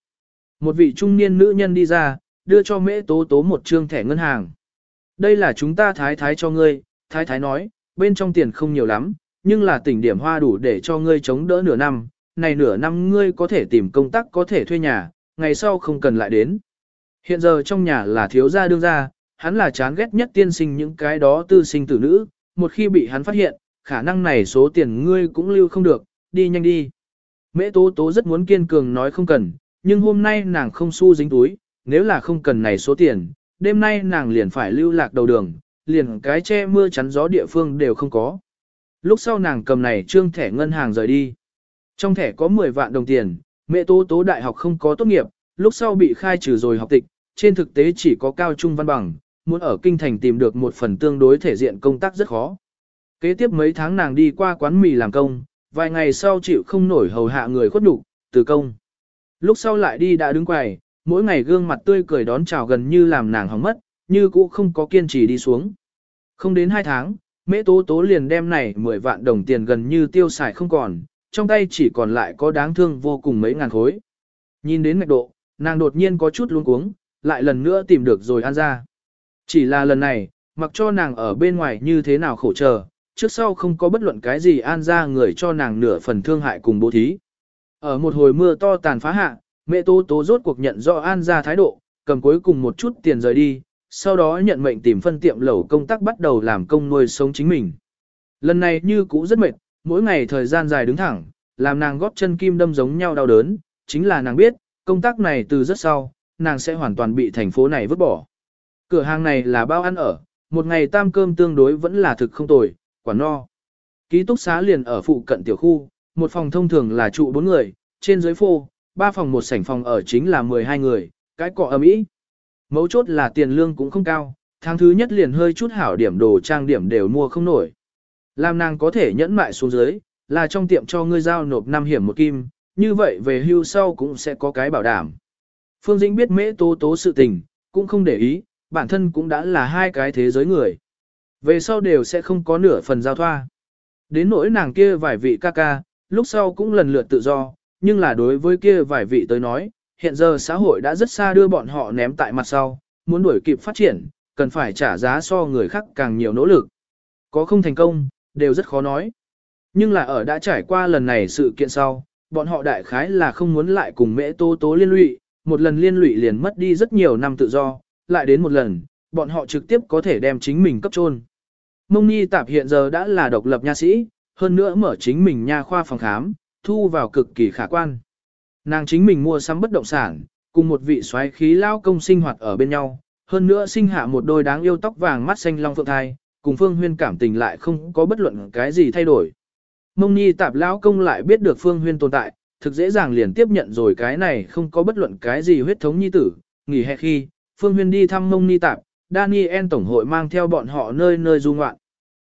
một vị trung niên nữ nhân đi ra, đưa cho mẹ tố tố một trương thẻ ngân hàng. Đây là chúng ta thái thái cho ngươi, thái thái nói, bên trong tiền không nhiều lắm, nhưng là tỉnh điểm hoa đủ để cho ngươi chống đỡ nửa năm, này nửa năm ngươi có thể tìm công tác có thể thuê nhà, ngày sau không cần lại đến. Hiện giờ trong nhà là thiếu gia đương gia, hắn là chán ghét nhất tiên sinh những cái đó tư sinh tử nữ, một khi bị hắn phát hiện, khả năng này số tiền ngươi cũng lưu không được, đi nhanh đi. Mễ tố tố rất muốn kiên cường nói không cần, nhưng hôm nay nàng không xu dính túi, nếu là không cần này số tiền, đêm nay nàng liền phải lưu lạc đầu đường, liền cái che mưa chắn gió địa phương đều không có. Lúc sau nàng cầm này trương thẻ ngân hàng rời đi. Trong thẻ có 10 vạn đồng tiền, mẹ tố tố đại học không có tốt nghiệp, lúc sau bị khai trừ rồi học tịch, trên thực tế chỉ có cao trung văn bằng, muốn ở kinh thành tìm được một phần tương đối thể diện công tác rất khó. Kế tiếp mấy tháng nàng đi qua quán mì làm công, vài ngày sau chịu không nổi hầu hạ người khuất nhục, từ công. Lúc sau lại đi đã đứng quầy, mỗi ngày gương mặt tươi cười đón chào gần như làm nàng hỏng mất, như cũ không có kiên trì đi xuống. Không đến 2 tháng, mễ tố tố liền đem này 10 vạn đồng tiền gần như tiêu xài không còn, trong tay chỉ còn lại có đáng thương vô cùng mấy ngàn khối. Nhìn đến ngạch độ, nàng đột nhiên có chút luống cuống, lại lần nữa tìm được rồi ăn ra. Chỉ là lần này, mặc cho nàng ở bên ngoài như thế nào khổ chờ, trước sau không có bất luận cái gì an ra người cho nàng nửa phần thương hại cùng bố thí. Ở một hồi mưa to tàn phá hạ, mẹ tố tố rốt cuộc nhận rõ an ra thái độ, cầm cuối cùng một chút tiền rời đi, sau đó nhận mệnh tìm phân tiệm lẩu công tác bắt đầu làm công nuôi sống chính mình. Lần này như cũ rất mệt, mỗi ngày thời gian dài đứng thẳng, làm nàng góp chân kim đâm giống nhau đau đớn, chính là nàng biết, công tác này từ rất sau, nàng sẽ hoàn toàn bị thành phố này vứt bỏ. Cửa hàng này là bao ăn ở, một ngày tam cơm tương đối vẫn là thực không tồi, quả no. Ký túc xá liền ở phụ cận tiểu khu, một phòng thông thường là trụ bốn người, trên dưới phô, ba phòng một sảnh phòng ở chính là 12 người, cái cọ ấm ý. Mấu chốt là tiền lương cũng không cao, tháng thứ nhất liền hơi chút hảo điểm đồ trang điểm đều mua không nổi. Làm nàng có thể nhẫn mại xuống dưới, là trong tiệm cho ngươi giao nộp năm hiểm một kim, như vậy về hưu sau cũng sẽ có cái bảo đảm. Phương Dĩnh biết mễ tố tố sự tình, cũng không để ý, bản thân cũng đã là hai cái thế giới người. Về sau đều sẽ không có nửa phần giao thoa. Đến nỗi nàng kia vài vị ca ca, lúc sau cũng lần lượt tự do, nhưng là đối với kia vài vị tới nói, hiện giờ xã hội đã rất xa đưa bọn họ ném tại mặt sau, muốn đuổi kịp phát triển, cần phải trả giá so người khác càng nhiều nỗ lực. Có không thành công, đều rất khó nói. Nhưng là ở đã trải qua lần này sự kiện sau, bọn họ đại khái là không muốn lại cùng mẹ tố tố liên lụy, một lần liên lụy liền mất đi rất nhiều năm tự do, lại đến một lần, bọn họ trực tiếp có thể đem chính mình cấp trôn. Mông Nhi Tạp hiện giờ đã là độc lập nha sĩ, hơn nữa mở chính mình nha khoa phòng khám, thu vào cực kỳ khả quan. Nàng chính mình mua sắm bất động sản, cùng một vị soái khí lao công sinh hoạt ở bên nhau, hơn nữa sinh hạ một đôi đáng yêu tóc vàng mắt xanh long phượng thai, cùng Phương Huyên cảm tình lại không có bất luận cái gì thay đổi. Mông Nhi Tạp lão công lại biết được Phương Huyên tồn tại, thực dễ dàng liền tiếp nhận rồi cái này không có bất luận cái gì huyết thống nhi tử, nghỉ hè khi, Phương Huyên đi thăm Mông Ni Tạp, Daniel Tổng hội mang theo bọn họ nơi nơi du ngoạn.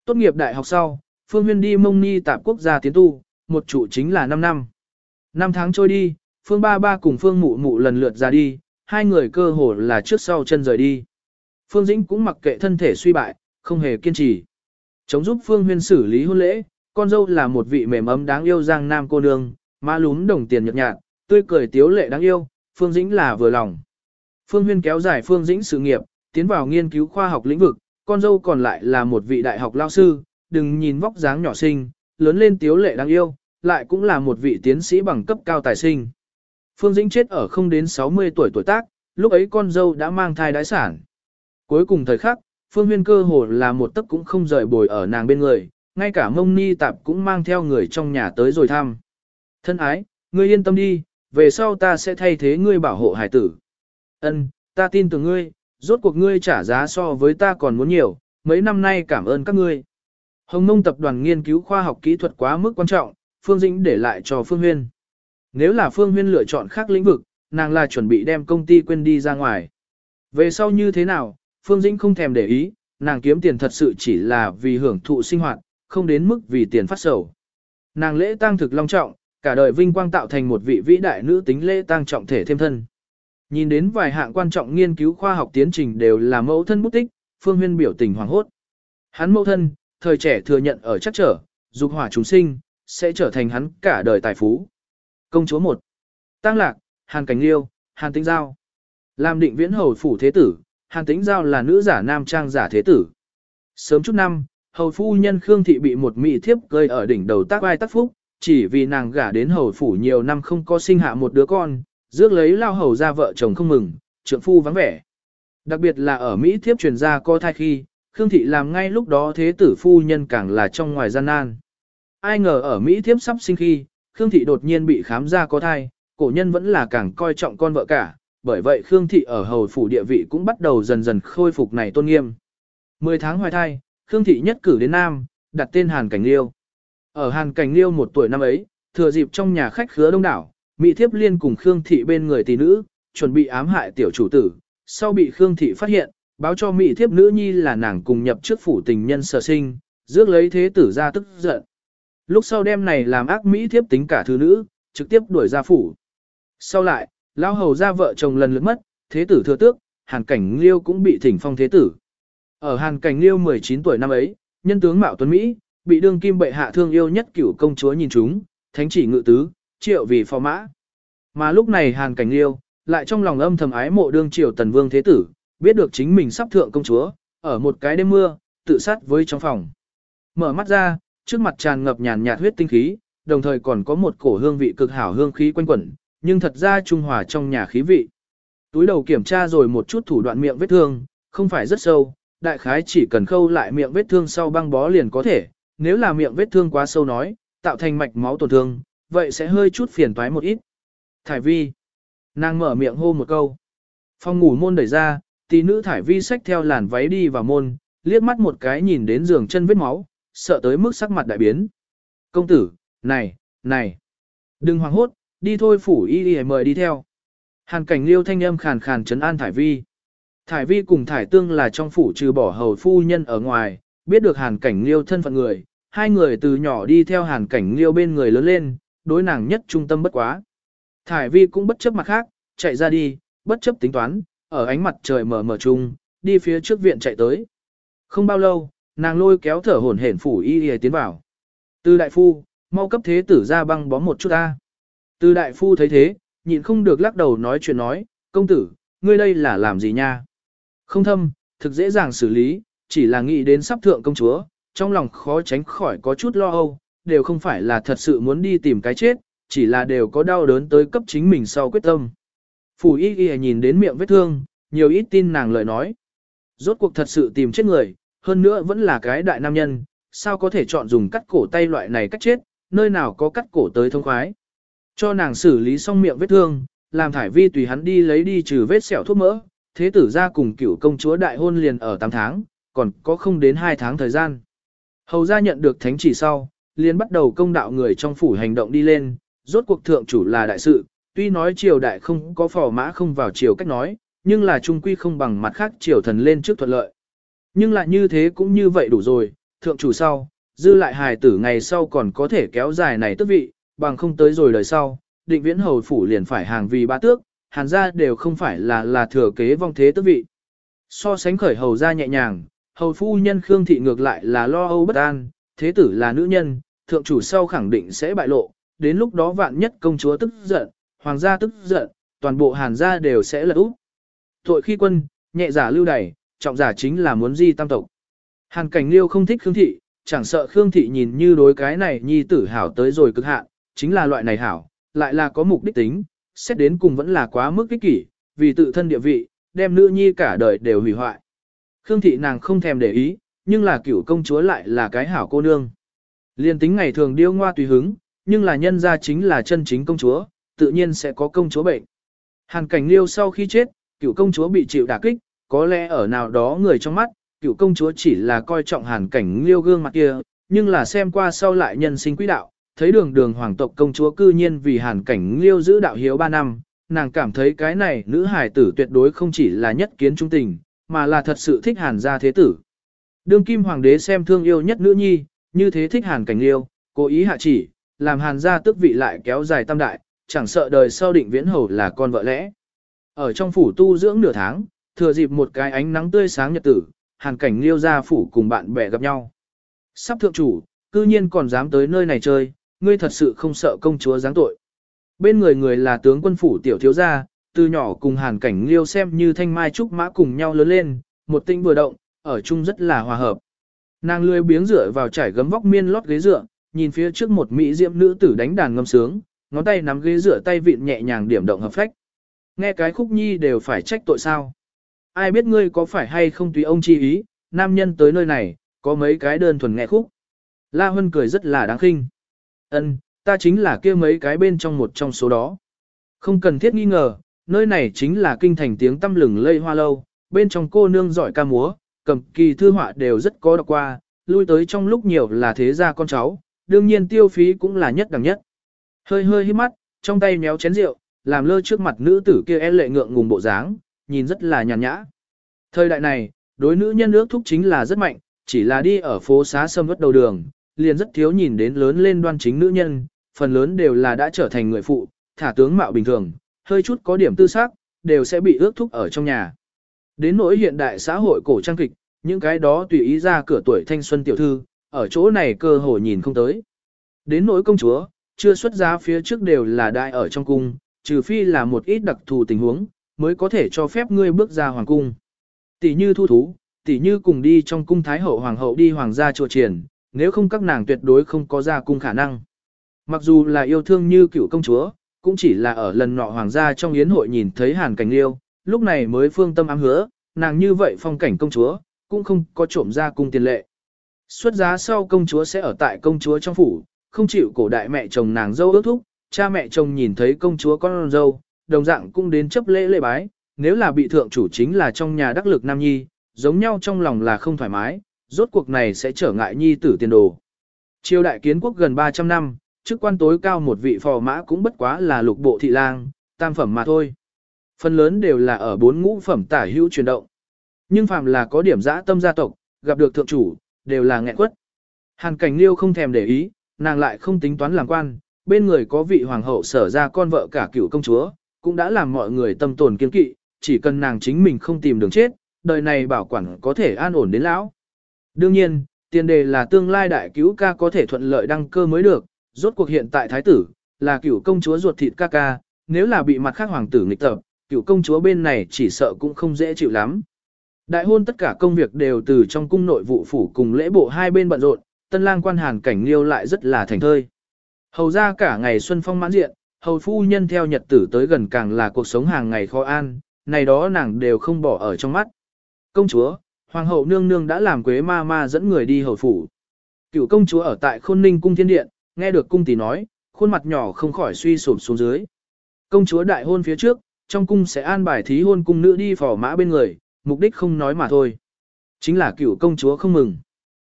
Tốt nghiệp đại học sau, Phương Huyên đi Mông Ni Tạp quốc gia tiến tu, một trụ chính là 5 năm. Năm tháng trôi đi, Phương Ba Ba cùng Phương Mụ Mụ lần lượt ra đi, hai người cơ hồ là trước sau chân rời đi. Phương Dĩnh cũng mặc kệ thân thể suy bại, không hề kiên trì. Chống giúp Phương Huyên xử lý hôn lễ, con dâu là một vị mềm ấm đáng yêu giang nam cô nương, má lún đồng tiền nhợt nhạt, tươi cười tiếu lệ đáng yêu, Phương Dĩnh là vừa lòng. Phương Huyên kéo dài Phương Dĩnh sự nghiệp, tiến vào nghiên cứu khoa học lĩnh vực, con dâu còn lại là một vị đại học lao sư, đừng nhìn vóc dáng nhỏ xinh, lớn lên tiếu lệ đáng yêu, lại cũng là một vị tiến sĩ bằng cấp cao tài sinh. Phương Dĩnh chết ở không đến 60 tuổi tuổi tác, lúc ấy con dâu đã mang thai đái sản. Cuối cùng thời khắc, Phương Huyên cơ hồ là một tấc cũng không rời bồi ở nàng bên người, ngay cả mông ni tạp cũng mang theo người trong nhà tới rồi thăm. Thân ái, ngươi yên tâm đi, về sau ta sẽ thay thế ngươi bảo hộ hải tử. Ân, ta tin tưởng ngươi, rốt cuộc ngươi trả giá so với ta còn muốn nhiều, mấy năm nay cảm ơn các ngươi. Hồng Nông tập đoàn nghiên cứu khoa học kỹ thuật quá mức quan trọng, Phương Dĩnh để lại cho Phương Huyên. Nếu là Phương Huyên lựa chọn khác lĩnh vực, nàng là chuẩn bị đem công ty quên đi ra ngoài. Về sau như thế nào, Phương Dĩnh không thèm để ý, nàng kiếm tiền thật sự chỉ là vì hưởng thụ sinh hoạt, không đến mức vì tiền phát sầu. Nàng lễ tang thực long trọng, cả đời vinh quang tạo thành một vị vĩ đại nữ tính lễ tang trọng thể thêm thân. Nhìn đến vài hạng quan trọng nghiên cứu khoa học tiến trình đều là mẫu thân bút tích, Phương Huyên biểu tình hoàng hốt. Hắn mẫu thân, thời trẻ thừa nhận ở chắc trở, dục hỏa chúng sinh, sẽ trở thành hắn cả đời tài phú. Công chúa 1. Tăng Lạc, Hàn Cảnh Liêu, Hàn Tĩnh Giao. Làm định viễn hầu phủ thế tử, Hàn Tĩnh Giao là nữ giả nam trang giả thế tử. Sớm chút năm, hầu phu nhân Khương Thị bị một mỹ thiếp gây ở đỉnh đầu tác vai tác phúc, chỉ vì nàng gả đến hầu phủ nhiều năm không có sinh hạ một đứa con, rước lấy lao hầu ra vợ chồng không mừng, trượng phu vắng vẻ. Đặc biệt là ở Mỹ thiếp truyền ra co thai khi, Khương Thị làm ngay lúc đó thế tử phu nhân càng là trong ngoài gian nan. Ai ngờ ở Mỹ thiếp sắp sinh khi, Khương Thị đột nhiên bị khám ra có thai, cổ nhân vẫn là càng coi trọng con vợ cả, bởi vậy Khương Thị ở hầu phủ địa vị cũng bắt đầu dần dần khôi phục này tôn nghiêm. Mười tháng hoài thai, Khương Thị nhất cử đến Nam, đặt tên Hàn Cảnh Liêu. Ở Hàn Cảnh Liêu một tuổi năm ấy, thừa dịp trong nhà khách khứa đông đảo, Mỹ thiếp liên cùng Khương Thị bên người tỷ nữ, chuẩn bị ám hại tiểu chủ tử, sau bị Khương Thị phát hiện, báo cho Mỹ thiếp nữ nhi là nàng cùng nhập trước phủ tình nhân sở sinh, rước lấy thế tử ra tức giận. Lúc sau đêm này làm ác Mỹ thiếp tính cả thứ nữ, trực tiếp đuổi ra phủ. Sau lại, Lão hầu ra vợ chồng lần lượt mất, thế tử thừa tước, hàn cảnh liêu cũng bị thỉnh phong thế tử. Ở hàn cảnh liêu 19 tuổi năm ấy, nhân tướng Mạo Tuấn Mỹ, bị đương kim bệ hạ thương yêu nhất cửu công chúa nhìn chúng, thánh chỉ ngự tứ, triệu vì phò mã. Mà lúc này hàn cảnh liêu, lại trong lòng âm thầm ái mộ đương triều tần vương thế tử, biết được chính mình sắp thượng công chúa, ở một cái đêm mưa, tự sát với trong phòng. Mở mắt ra, trước mặt tràn ngập nhàn nhạt huyết tinh khí, đồng thời còn có một cổ hương vị cực hảo hương khí quanh quẩn, nhưng thật ra trung hòa trong nhà khí vị. Túi đầu kiểm tra rồi một chút thủ đoạn miệng vết thương, không phải rất sâu, đại khái chỉ cần khâu lại miệng vết thương sau băng bó liền có thể, nếu là miệng vết thương quá sâu nói, tạo thành mạch máu tổn thương, vậy sẽ hơi chút phiền toái một ít. Thải vi. Nàng mở miệng hô một câu. Phòng ngủ môn đẩy ra, tỷ nữ thải vi xách theo làn váy đi vào môn, liếc mắt một cái nhìn đến giường chân vết máu, sợ tới mức sắc mặt đại biến. Công tử, này, này. Đừng hoảng hốt, đi thôi phủ y Y mời đi theo. Hàn cảnh liêu thanh âm khàn khàn trấn an thải vi. Thải vi cùng thải tương là trong phủ trừ bỏ hầu phu nhân ở ngoài, biết được hàn cảnh liêu thân phận người, hai người từ nhỏ đi theo hàn cảnh liêu bên người lớn lên, đối nàng nhất trung tâm bất quá. Thải vi cũng bất chấp mặt khác, chạy ra đi, bất chấp tính toán, ở ánh mặt trời mở mở chung, đi phía trước viện chạy tới. Không bao lâu, nàng lôi kéo thở hổn hển phủ y y tiến vào. Từ đại phu, mau cấp thế tử ra băng bó một chút ta. Từ đại phu thấy thế, nhịn không được lắc đầu nói chuyện nói, công tử, ngươi đây là làm gì nha? Không thâm, thực dễ dàng xử lý, chỉ là nghĩ đến sắp thượng công chúa, trong lòng khó tránh khỏi có chút lo âu, đều không phải là thật sự muốn đi tìm cái chết, chỉ là đều có đau đớn tới cấp chính mình sau quyết tâm. Phủ y y nhìn đến miệng vết thương, nhiều ít tin nàng lời nói. Rốt cuộc thật sự tìm chết người, hơn nữa vẫn là cái đại nam nhân, sao có thể chọn dùng cắt cổ tay loại này cách chết, nơi nào có cắt cổ tới thông khoái. Cho nàng xử lý xong miệng vết thương, làm thải vi tùy hắn đi lấy đi trừ vết sẹo thuốc mỡ, thế tử ra cùng cựu công chúa đại hôn liền ở 8 tháng, còn có không đến 2 tháng thời gian. Hầu ra nhận được thánh chỉ sau, liền bắt đầu công đạo người trong phủ hành động đi lên, rốt cuộc thượng chủ là đại sự, tuy nói triều đại không có phò mã không vào triều cách nói, nhưng là trung quy không bằng mặt khác triều thần lên trước thuận lợi. Nhưng là như thế cũng như vậy đủ rồi, thượng chủ sau, dư lại hài tử ngày sau còn có thể kéo dài này tước vị, bằng không tới rồi đời sau, định viễn hầu phủ liền phải hàng vì ba tước, hàn gia đều không phải là là thừa kế vong thế tước vị. So sánh khởi hầu gia nhẹ nhàng, hầu phu nhân Khương Thị ngược lại là lo âu bất an, thế tử là nữ nhân, thượng chủ sau khẳng định sẽ bại lộ, đến lúc đó vạn nhất công chúa tức giận, hoàng gia tức giận, toàn bộ hàn gia đều sẽ lật úp. Tội khi quân, nhẹ giả lưu đày, trọng giả chính là muốn di tam tộc. Hàn cảnh liêu không thích Khương Thị, chẳng sợ Khương Thị nhìn như đối cái này nhi tử hảo tới rồi cực hạn, chính là loại này hảo, lại là có mục đích tính, xét đến cùng vẫn là quá mức ích kỷ, vì tự thân địa vị, đem nữ nhi cả đời đều hủy hoại. Khương thị nàng không thèm để ý, nhưng là cửu công chúa lại là cái hảo cô nương. Liên tính ngày thường điêu ngoa tùy hứng, nhưng là nhân ra chính là chân chính công chúa, tự nhiên sẽ có công chúa bệnh. Hàn cảnh liêu sau khi chết, cựu công chúa bị chịu đả kích, có lẽ ở nào đó người trong mắt, cựu công chúa chỉ là coi trọng hàn cảnh liêu gương mặt kia, nhưng là xem qua sau lại nhân sinh quý đạo, thấy đường đường hoàng tộc công chúa cư nhiên vì hàn cảnh liêu giữ đạo hiếu 3 năm, nàng cảm thấy cái này nữ hài tử tuyệt đối không chỉ là nhất kiến trung tình, mà là thật sự thích hàn gia thế tử. Đường kim hoàng đế xem thương yêu nhất nữ nhi, như thế thích hàn cảnh liêu, cố ý hạ chỉ, làm hàn gia tước vị lại kéo dài tam đại, chẳng sợ đời sau định viễn hầu là con vợ lẽ. Ở trong phủ tu dưỡng nửa tháng, thừa dịp một cái ánh nắng tươi sáng nhật tử, hàn cảnh liêu ra phủ cùng bạn bè gặp nhau. Sắp thượng chủ, cư nhiên còn dám tới nơi này chơi, ngươi thật sự không sợ công chúa giáng tội. Bên người người là tướng quân phủ tiểu thiếu gia, từ nhỏ cùng hàn cảnh liêu xem như thanh mai trúc mã cùng nhau lớn lên, một tinh vừa động, ở chung rất là hòa hợp. Nàng lười biếng dựa vào trải gấm vóc miên lót ghế dựa, nhìn phía trước một mỹ diệm nữ tử đánh đàn ngâm sướng, ngón tay nắm ghế dựa tay vịn nhẹ nhàng điểm động hợp phách. Nghe cái khúc nhi đều phải trách tội sao. Ai biết ngươi có phải hay không tùy ông chi ý, nam nhân tới nơi này, có mấy cái đơn thuần nghe khúc. La Hân cười rất là đáng khinh. Ân, ta chính là kia mấy cái bên trong một trong số đó. Không cần thiết nghi ngờ, nơi này chính là kinh thành tiếng tâm lừng lây hoa lâu, bên trong cô nương giỏi ca múa, cầm kỳ thư họa đều rất có đọc qua, lui tới trong lúc nhiều là thế gia con cháu, đương nhiên tiêu phí cũng là nhất đẳng nhất. Hơi hơi hít mắt, trong tay méo chén rượu, làm lơ trước mặt nữ tử kia e lệ ngượng ngùng bộ dáng, nhìn rất là nhàn nhã. Thời đại này, đối nữ nhân ước thúc chính là rất mạnh, chỉ là đi ở phố xá sâm vất đầu đường, liền rất thiếu nhìn đến lớn lên đoan chính nữ nhân, phần lớn đều là đã trở thành người phụ, thả tướng mạo bình thường, hơi chút có điểm tư xác, đều sẽ bị ước thúc ở trong nhà. Đến nỗi hiện đại xã hội cổ trang kịch, những cái đó tùy ý ra cửa tuổi thanh xuân tiểu thư, ở chỗ này cơ hội nhìn không tới. Đến nỗi công chúa, chưa xuất giá phía trước đều là đại ở trong cung, trừ phi là một ít đặc thù tình huống, mới có thể cho phép ngươi bước ra hoàng cung. Tỷ như thu thú, tỷ như cùng đi trong cung thái hậu hoàng hậu đi hoàng gia chùa triển, nếu không các nàng tuyệt đối không có ra cung khả năng. Mặc dù là yêu thương như cựu công chúa, cũng chỉ là ở lần nọ hoàng gia trong yến hội nhìn thấy hàn cảnh liêu, lúc này mới phương tâm ám hứa, nàng như vậy phong cảnh công chúa, cũng không có trộm ra cung tiền lệ. Xuất giá sau công chúa sẽ ở tại công chúa trong phủ, không chịu cổ đại mẹ chồng nàng dâu ước thúc, cha mẹ chồng nhìn thấy công chúa con dâu, đồng dạng cũng đến chấp lễ lễ bái, nếu là bị thượng chủ chính là trong nhà đắc lực nam nhi, giống nhau trong lòng là không thoải mái, rốt cuộc này sẽ trở ngại nhi tử tiền đồ. Triều đại kiến quốc gần 300 năm, chức quan tối cao một vị phò mã cũng bất quá là lục bộ thị lang, tam phẩm mà thôi. Phần lớn đều là ở bốn ngũ phẩm tả hữu chuyển động. Nhưng phàm là có điểm dã tâm gia tộc, gặp được thượng chủ, đều là nghẹn quất. Hàn cảnh liêu không thèm để ý, nàng lại không tính toán làm quan, bên người có vị hoàng hậu sở ra con vợ cả cựu công chúa, cũng đã làm mọi người tâm tồn kiên kỵ, chỉ cần nàng chính mình không tìm đường chết, đời này bảo quản có thể an ổn đến lão. Đương nhiên, tiền đề là tương lai đại cứu ca có thể thuận lợi đăng cơ mới được, rốt cuộc hiện tại thái tử, là cựu công chúa ruột thịt ca ca, nếu là bị mặt khác hoàng tử nghịch tập, cựu công chúa bên này chỉ sợ cũng không dễ chịu lắm. Đại hôn tất cả công việc đều từ trong cung nội vụ phủ cùng lễ bộ hai bên bận rộn, tân lang quan hàn cảnh liêu lại rất là thành thơi. Hầu ra cả ngày xuân phong mãn diện, hầu phu nhân theo nhật tử tới gần càng là cuộc sống hàng ngày khó an, này đó nàng đều không bỏ ở trong mắt. Công chúa, hoàng hậu nương nương đã làm quế ma ma dẫn người đi hầu phủ. Cựu công chúa ở tại khôn ninh cung thiên điện, nghe được cung tỷ nói, khuôn mặt nhỏ không khỏi suy sụp xuống dưới. Công chúa đại hôn phía trước, trong cung sẽ an bài thí hôn cung nữ đi phò mã bên người, mục đích không nói mà thôi. Chính là cựu công chúa không mừng.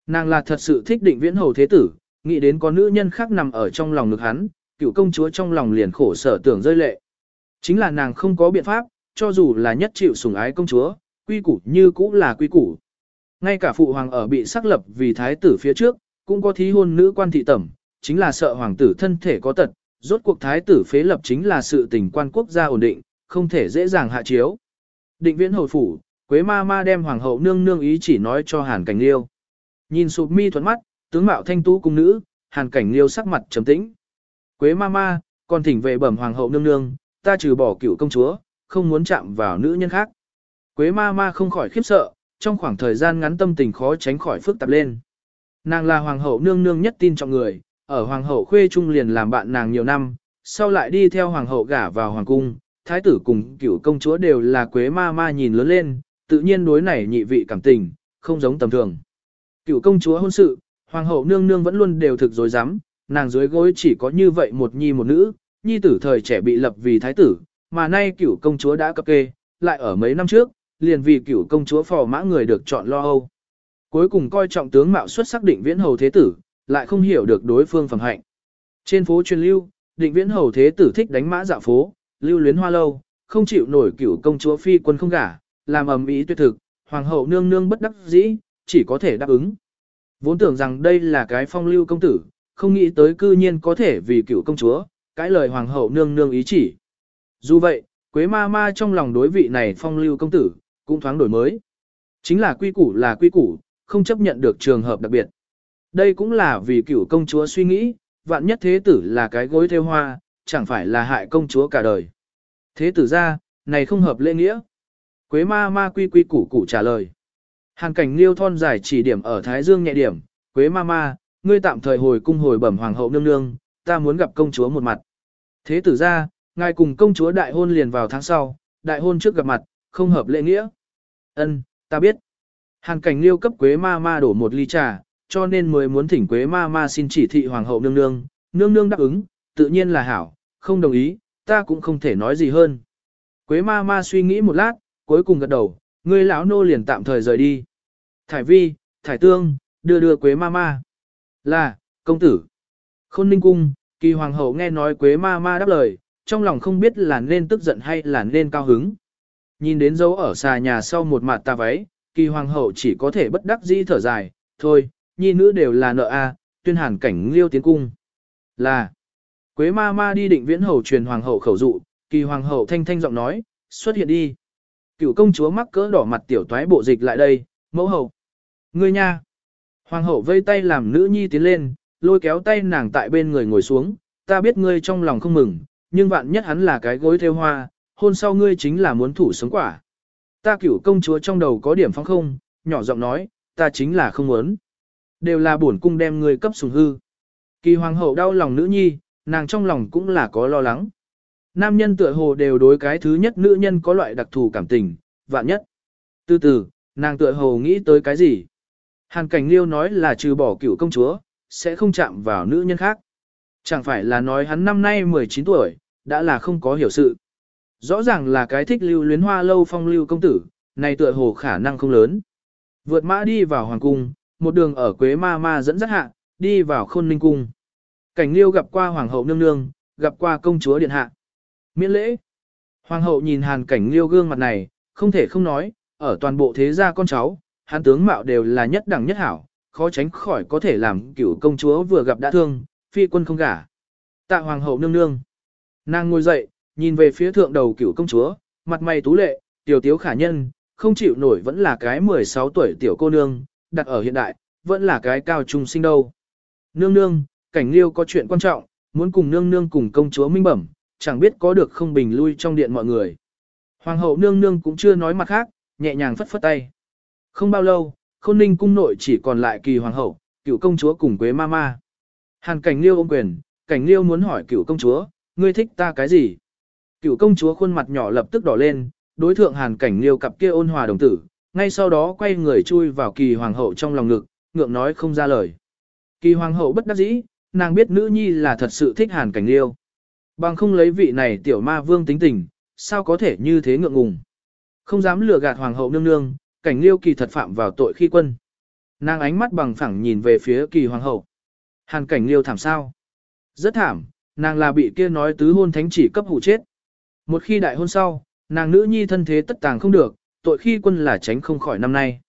Nàng là thật sự thích định viễn hầu thế tử, nghĩ đến có nữ nhân khác nằm ở trong lòng ngực hắn, cựu công chúa trong lòng liền khổ sở tưởng rơi lệ. Chính là nàng không có biện pháp, cho dù là nhất chịu sủng ái công chúa, quy củ như cũ là quy củ. Ngay cả phụ hoàng ở bị xác lập vì thái tử phía trước, cũng có thí hôn nữ quan thị tẩm, chính là sợ hoàng tử thân thể có tật, rốt cuộc thái tử phế lập chính là sự tình quan quốc gia ổn định, không thể dễ dàng hạ chiếu. Định viễn hồi phủ, Quế ma ma đem hoàng hậu nương nương ý chỉ nói cho Hàn Cảnh Liêu. Nhìn sụp mi thuận mắt, tướng mạo thanh tú cung nữ, Hàn Cảnh Liêu sắc mặt trầm tĩnh. Quế ma ma, còn thỉnh về bẩm hoàng hậu nương nương, ta trừ bỏ cựu công chúa, không muốn chạm vào nữ nhân khác. Quế ma ma không khỏi khiếp sợ, trong khoảng thời gian ngắn tâm tình khó tránh khỏi phức tạp lên. Nàng là hoàng hậu nương nương nhất tin trọng người, ở hoàng hậu khuê trung liền làm bạn nàng nhiều năm, sau lại đi theo hoàng hậu gả vào hoàng cung, thái tử cùng cựu công chúa đều là quế ma ma nhìn lớn lên, tự nhiên đối này nhị vị cảm tình, không giống tầm thường. Cựu công chúa hôn sự, hoàng hậu nương nương vẫn luôn đều thực dối rắm nàng dưới gối chỉ có như vậy một nhi một nữ, nhi tử thời trẻ bị lập vì thái tử, mà nay cựu công chúa đã cập kê, lại ở mấy năm trước, liền vì cựu công chúa phò mã người được chọn lo âu. Cuối cùng coi trọng tướng mạo xuất sắc định viễn hầu thế tử, lại không hiểu được đối phương phẩm hạnh. Trên phố truyền lưu, định viễn hầu thế tử thích đánh mã dạo phố, lưu luyến hoa lâu, không chịu nổi cựu công chúa phi quân không gả, làm ầm ĩ tuyệt thực, hoàng hậu nương nương bất đắc dĩ, chỉ có thể đáp ứng. Vốn tưởng rằng đây là cái phong lưu công tử, không nghĩ tới cư nhiên có thể vì cựu công chúa, cái lời hoàng hậu nương nương ý chỉ. Dù vậy, Quế ma ma trong lòng đối vị này phong lưu công tử, cũng thoáng đổi mới. Chính là quy củ là quy củ, không chấp nhận được trường hợp đặc biệt. Đây cũng là vì cựu công chúa suy nghĩ, vạn nhất thế tử là cái gối theo hoa, chẳng phải là hại công chúa cả đời. Thế tử ra, này không hợp lễ nghĩa. Quế ma ma quy quy củ củ trả lời. Hàng cảnh liêu thon dài chỉ điểm ở Thái Dương nhẹ điểm, Quế ma ma, ngươi tạm thời hồi cung hồi bẩm hoàng hậu nương nương, ta muốn gặp công chúa một mặt. Thế tử ra, ngài cùng công chúa đại hôn liền vào tháng sau, đại hôn trước gặp mặt, không hợp lễ nghĩa. Ân, ta biết. Hàng cảnh liêu cấp Quế ma ma đổ một ly trà, cho nên mới muốn thỉnh Quế ma ma xin chỉ thị hoàng hậu nương nương, nương nương đáp ứng, tự nhiên là hảo, không đồng ý, ta cũng không thể nói gì hơn. Quế ma ma suy nghĩ một lát, cuối cùng gật đầu, ngươi lão nô liền tạm thời rời đi. Thải vi, thải tương, đưa đưa quế ma ma. Là, công tử. Khôn ninh cung, kỳ hoàng hậu nghe nói quế ma ma đáp lời, trong lòng không biết là nên tức giận hay là nên cao hứng. Nhìn đến dấu ở xà nhà sau một mặt ta váy, kỳ hoàng hậu chỉ có thể bất đắc dĩ thở dài, thôi, nhi nữ đều là nợ a, tuyên hàn cảnh liêu tiến cung. Là, quế ma ma đi định viễn hầu truyền hoàng hậu khẩu dụ, Kỳ hoàng hậu thanh thanh giọng nói, xuất hiện đi. Cựu công chúa mắc cỡ đỏ mặt tiểu toái bộ dịch lại đây, mẫu hậu. Ngươi nha. Hoàng hậu vây tay làm nữ nhi tiến lên, lôi kéo tay nàng tại bên người ngồi xuống, ta biết ngươi trong lòng không mừng, nhưng vạn nhất hắn là cái gối theo hoa, hôn sau ngươi chính là muốn thủ sống quả. Ta cửu công chúa trong đầu có điểm phong không, nhỏ giọng nói, ta chính là không muốn. Đều là bổn cung đem ngươi cấp sùng hư. Kỳ hoàng hậu đau lòng nữ nhi, nàng trong lòng cũng là có lo lắng. Nam nhân tựa hồ đều đối cái thứ nhất nữ nhân có loại đặc thù cảm tình, vạn nhất. Từ từ, nàng tựa hồ nghĩ tới cái gì? Hàn cảnh liêu nói là trừ bỏ cửu công chúa, sẽ không chạm vào nữ nhân khác. Chẳng phải là nói hắn năm nay 19 tuổi, đã là không có hiểu sự. Rõ ràng là cái thích lưu luyến hoa lâu phong lưu công tử, này tựa hồ khả năng không lớn. Vượt mã đi vào hoàng cung, một đường ở Quế Ma Ma dẫn dắt hạ, đi vào khôn ninh cung. Cảnh liêu gặp qua hoàng hậu nương nương, gặp qua công chúa điện hạ. Miễn lễ. Hoàng hậu nhìn hàn cảnh liêu gương mặt này, không thể không nói, ở toàn bộ thế gia con cháu, hàn tướng mạo đều là nhất đẳng nhất hảo, khó tránh khỏi có thể làm cửu công chúa vừa gặp đã thương, phi quân không gả. Tạ hoàng hậu nương nương. Nàng ngồi dậy, nhìn về phía thượng đầu cửu công chúa, mặt mày tú lệ, tiểu tiếu khả nhân, không chịu nổi vẫn là cái 16 tuổi tiểu cô nương, đặt ở hiện đại, vẫn là cái cao trung sinh đâu. Nương nương, cảnh liêu có chuyện quan trọng, muốn cùng nương nương cùng công chúa minh bẩm, chẳng biết có được không bình lui trong điện mọi người. Hoàng hậu nương nương cũng chưa nói mặt khác, nhẹ nhàng phất phất tay. Không bao lâu, khôn ninh cung nội chỉ còn lại kỳ hoàng hậu, cựu công chúa cùng quế ma ma. Hàn cảnh liêu ôm quyền, cảnh liêu muốn hỏi cựu công chúa, ngươi thích ta cái gì? Cựu công chúa khuôn mặt nhỏ lập tức đỏ lên, đối thượng hàn cảnh liêu cặp kia ôn hòa đồng tử, ngay sau đó quay người chui vào kỳ hoàng hậu trong lòng ngực, ngượng nói không ra lời. Kỳ hoàng hậu bất đắc dĩ, nàng biết nữ nhi là thật sự thích hàn cảnh liêu. Bằng không lấy vị này tiểu ma vương tính tình, sao có thể như thế ngượng ngùng. Không dám lừa gạt hoàng hậu nương nương, cảnh liêu kỳ thật phạm vào tội khi quân. Nàng ánh mắt bằng phẳng nhìn về phía kỳ hoàng hậu. Hàn cảnh liêu thảm sao? Rất thảm, nàng là bị kia nói tứ hôn thánh chỉ cấp hủ chết. Một khi đại hôn sau, nàng nữ nhi thân thế tất tàng không được, tội khi quân là tránh không khỏi năm nay.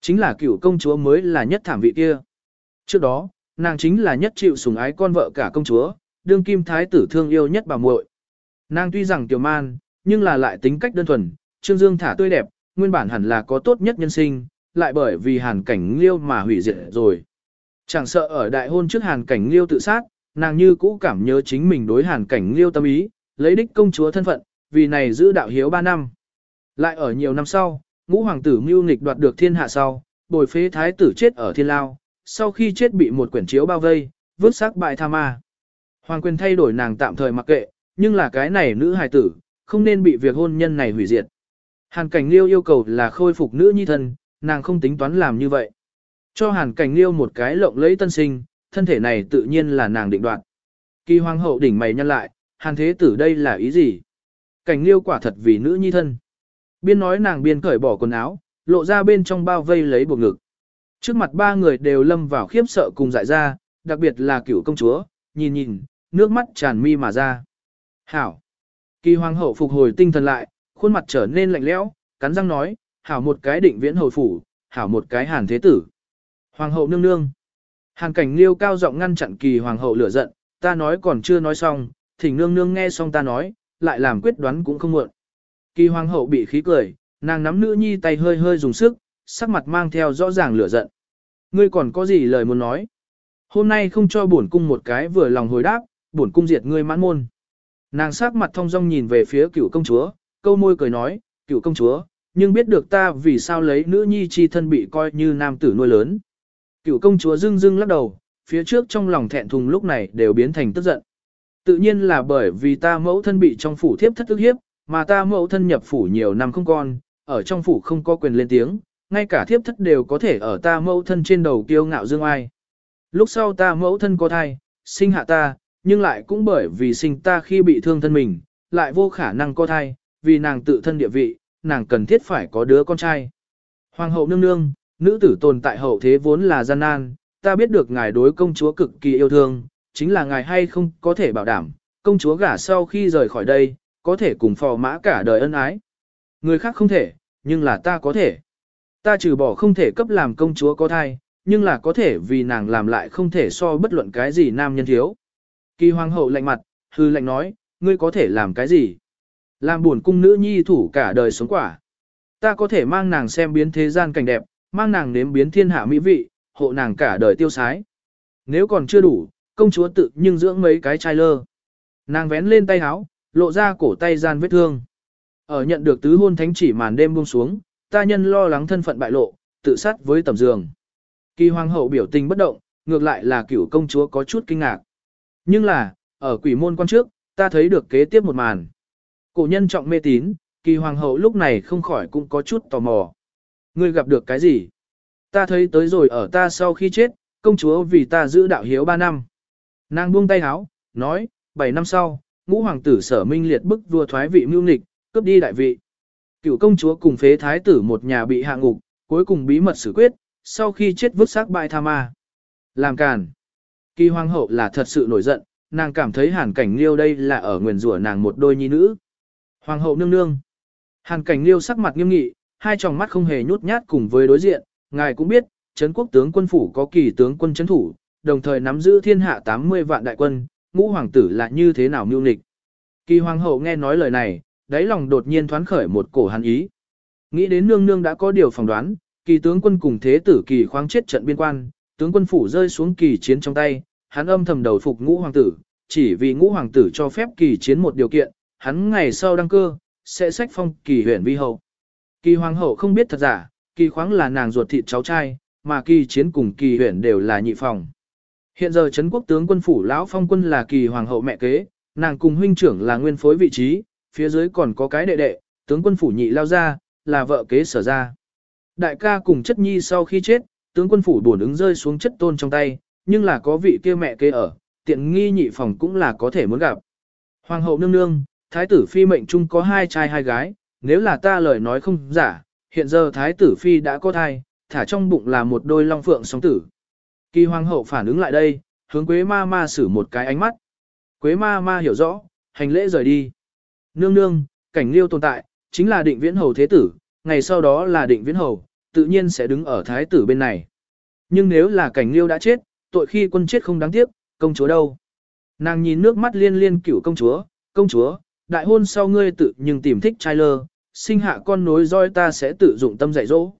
Chính là cựu công chúa mới là nhất thảm vị kia. Trước đó, nàng chính là nhất chịu sủng ái con vợ cả công chúa, đương kim thái tử thương yêu nhất bà muội. Nàng tuy rằng tiểu man, nhưng là lại tính cách đơn thuần, trương dương thả tươi đẹp, nguyên bản hẳn là có tốt nhất nhân sinh, lại bởi vì hàn cảnh liêu mà hủy diệt rồi. Chẳng sợ ở đại hôn trước hàn cảnh liêu tự sát, nàng như cũ cảm nhớ chính mình đối hàn cảnh liêu tâm ý, lấy đích công chúa thân phận, vì này giữ đạo hiếu 3 năm. Lại ở nhiều năm sau, ngũ hoàng tử mưu nghịch đoạt được thiên hạ sau, bồi phế thái tử chết ở thiên lao, sau khi chết bị một quyển chiếu bao vây, vứt xác bại tha ma. Hoàng quyền thay đổi nàng tạm thời mặc kệ, nhưng là cái này nữ hài tử, không nên bị việc hôn nhân này hủy diệt. Hàn cảnh liêu yêu cầu là khôi phục nữ nhi thân, nàng không tính toán làm như vậy. Cho hàn cảnh liêu một cái lộng lẫy tân sinh, thân thể này tự nhiên là nàng định đoạt. Kỳ hoàng hậu đỉnh mày nhăn lại, hàn thế tử đây là ý gì? Cảnh liêu quả thật vì nữ nhi thân. Biên nói nàng biên cởi bỏ quần áo, lộ ra bên trong bao vây lấy buộc ngực. Trước mặt ba người đều lâm vào khiếp sợ cùng dại ra, đặc biệt là cửu công chúa, nhìn nhìn, nước mắt tràn mi mà ra. Hảo! Kỳ hoàng hậu phục hồi tinh thần lại, khuôn mặt trở nên lạnh lẽo, cắn răng nói, hảo một cái định viễn hồi phủ, hảo một cái hàn thế tử. Hoàng hậu nương nương. Hàn cảnh liêu cao giọng ngăn chặn kỳ hoàng hậu lửa giận, ta nói còn chưa nói xong, thỉnh nương nương nghe xong ta nói, lại làm quyết đoán cũng không muộn. Kỳ hoàng hậu bị khí cười, nàng nắm nữ nhi tay hơi hơi dùng sức, sắc mặt mang theo rõ ràng lửa giận. Ngươi còn có gì lời muốn nói? Hôm nay không cho bổn cung một cái vừa lòng hồi đáp, bổn cung diệt ngươi mãn môn. Nàng sắc mặt thông dong nhìn về phía cựu công chúa, câu môi cười nói, cựu công chúa, nhưng biết được ta vì sao lấy nữ nhi chi thân bị coi như nam tử nuôi lớn. Cựu công chúa dưng dưng lắc đầu, phía trước trong lòng thẹn thùng lúc này đều biến thành tức giận. Tự nhiên là bởi vì ta mẫu thân bị trong phủ thiếp thất ức hiếp, mà ta mẫu thân nhập phủ nhiều năm không con, ở trong phủ không có quyền lên tiếng, ngay cả thiếp thất đều có thể ở ta mẫu thân trên đầu kiêu ngạo dương ai. Lúc sau ta mẫu thân có thai, sinh hạ ta, nhưng lại cũng bởi vì sinh ta khi bị thương thân mình, lại vô khả năng có thai, vì nàng tự thân địa vị, nàng cần thiết phải có đứa con trai. Hoàng hậu nương nương, nữ tử tồn tại hậu thế vốn là gian nan, ta biết được ngài đối công chúa cực kỳ yêu thương, chính là ngài hay không có thể bảo đảm, công chúa gả sau khi rời khỏi đây, có thể cùng phò mã cả đời ân ái. Người khác không thể, nhưng là ta có thể. Ta trừ bỏ không thể cấp làm công chúa có thai, nhưng là có thể vì nàng làm lại không thể so bất luận cái gì nam nhân thiếu. Kỳ hoàng hậu lạnh mặt, hư lạnh nói, ngươi có thể làm cái gì? Làm buồn cung nữ nhi thủ cả đời sống quả. Ta có thể mang nàng xem biến thế gian cảnh đẹp, mang nàng nếm biến thiên hạ mỹ vị, hộ nàng cả đời tiêu sái. Nếu còn chưa đủ, công chúa tự nhưng dưỡng mấy cái chai lơ. Nàng vén lên tay háo, lộ ra cổ tay gian vết thương. Ở nhận được tứ hôn thánh chỉ màn đêm buông xuống, ta nhân lo lắng thân phận bại lộ, tự sát với tầm giường. Kỳ hoàng hậu biểu tình bất động, ngược lại là cửu công chúa có chút kinh ngạc. Nhưng là, ở quỷ môn quan trước, ta thấy được kế tiếp một màn. Cổ nhân trọng mê tín, kỳ hoàng hậu lúc này không khỏi cũng có chút tò mò. Ngươi gặp được cái gì? Ta thấy tới rồi ở ta sau khi chết, công chúa vì ta giữ đạo hiếu ba năm. Nàng buông tay háo, nói, bảy năm sau, ngũ hoàng tử sở minh liệt bức vua thoái vị mưu nghịch, cướp đi đại vị. Cựu công chúa cùng phế thái tử một nhà bị hạ ngục, cuối cùng bí mật xử quyết, sau khi chết vứt xác bại tha ma. Làm càn. Kỳ hoàng hậu là thật sự nổi giận, nàng cảm thấy hàn cảnh liêu đây là ở nguyền rủa nàng một đôi nhi nữ. Hoàng hậu nương nương. Hàn cảnh liêu sắc mặt nghiêm nghị, hai tròng mắt không hề nhút nhát cùng với đối diện, ngài cũng biết, Trấn quốc tướng quân phủ có kỳ tướng quân trấn thủ, đồng thời nắm giữ thiên hạ 80 vạn đại quân, ngũ hoàng tử là như thế nào mưu nghịch. Kỳ hoàng hậu nghe nói lời này, đáy lòng đột nhiên thoáng khởi một cổ hàn ý. Nghĩ đến nương nương đã có điều phỏng đoán, kỳ tướng quân cùng thế tử kỳ khoáng chết trận biên quan, tướng quân phủ rơi xuống kỳ chiến trong tay, hắn âm thầm đầu phục ngũ hoàng tử, chỉ vì ngũ hoàng tử cho phép kỳ chiến một điều kiện, hắn ngày sau đăng cơ, sẽ sách phong kỳ huyện vi hậu. Kỳ hoàng hậu không biết thật giả, kỳ khoáng là nàng ruột thịt cháu trai, mà kỳ chiến cùng kỳ huyện đều là nhị phòng. Hiện giờ Trấn quốc tướng quân phủ lão phong quân là kỳ hoàng hậu mẹ kế, nàng cùng huynh trưởng là nguyên phối vị trí, phía dưới còn có cái đệ đệ, tướng quân phủ nhị lao ra, là vợ kế sở ra. Đại ca cùng chất nhi sau khi chết, tướng quân phủ buồn ứng rơi xuống chất tôn trong tay, nhưng là có vị kia mẹ kế ở, tiện nghi nhị phòng cũng là có thể muốn gặp. Hoàng hậu nương nương, thái tử phi mệnh chung có hai trai hai gái, nếu là ta lời nói không giả, hiện giờ thái tử phi đã có thai, thả trong bụng là một đôi long phượng song tử. Kỳ hoàng hậu phản ứng lại đây, hướng Quế ma ma xử một cái ánh mắt. Quế ma ma hiểu rõ, hành lễ rời đi. Nương nương, cảnh liêu tồn tại, chính là định viễn hầu thế tử, ngày sau đó là định viễn hầu, tự nhiên sẽ đứng ở thái tử bên này. Nhưng nếu là cảnh liêu đã chết, tội khi quân chết không đáng tiếc, công chúa đâu. Nàng nhìn nước mắt liên liên cửu công chúa, công chúa, đại hôn sau ngươi tự nhưng tìm thích trai lơ, sinh hạ con nối roi ta sẽ tự dụng tâm dạy dỗ.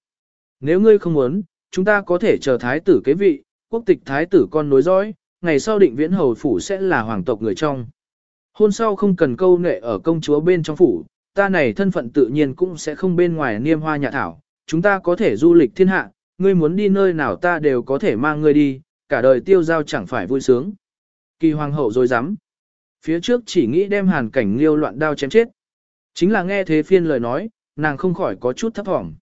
Nếu ngươi không muốn, chúng ta có thể chờ thái tử kế vị, quốc tịch thái tử con nối dõi, ngày sau định viễn hầu phủ sẽ là hoàng tộc người trong. Hôn sau không cần câu nệ ở công chúa bên trong phủ, ta này thân phận tự nhiên cũng sẽ không bên ngoài niêm hoa nhà thảo, chúng ta có thể du lịch thiên hạ, ngươi muốn đi nơi nào ta đều có thể mang ngươi đi, cả đời tiêu giao chẳng phải vui sướng. Kỳ hoàng hậu rồi dám. Phía trước chỉ nghĩ đem hàn cảnh liêu loạn đao chém chết. Chính là nghe thế phiên lời nói, nàng không khỏi có chút thấp thỏm.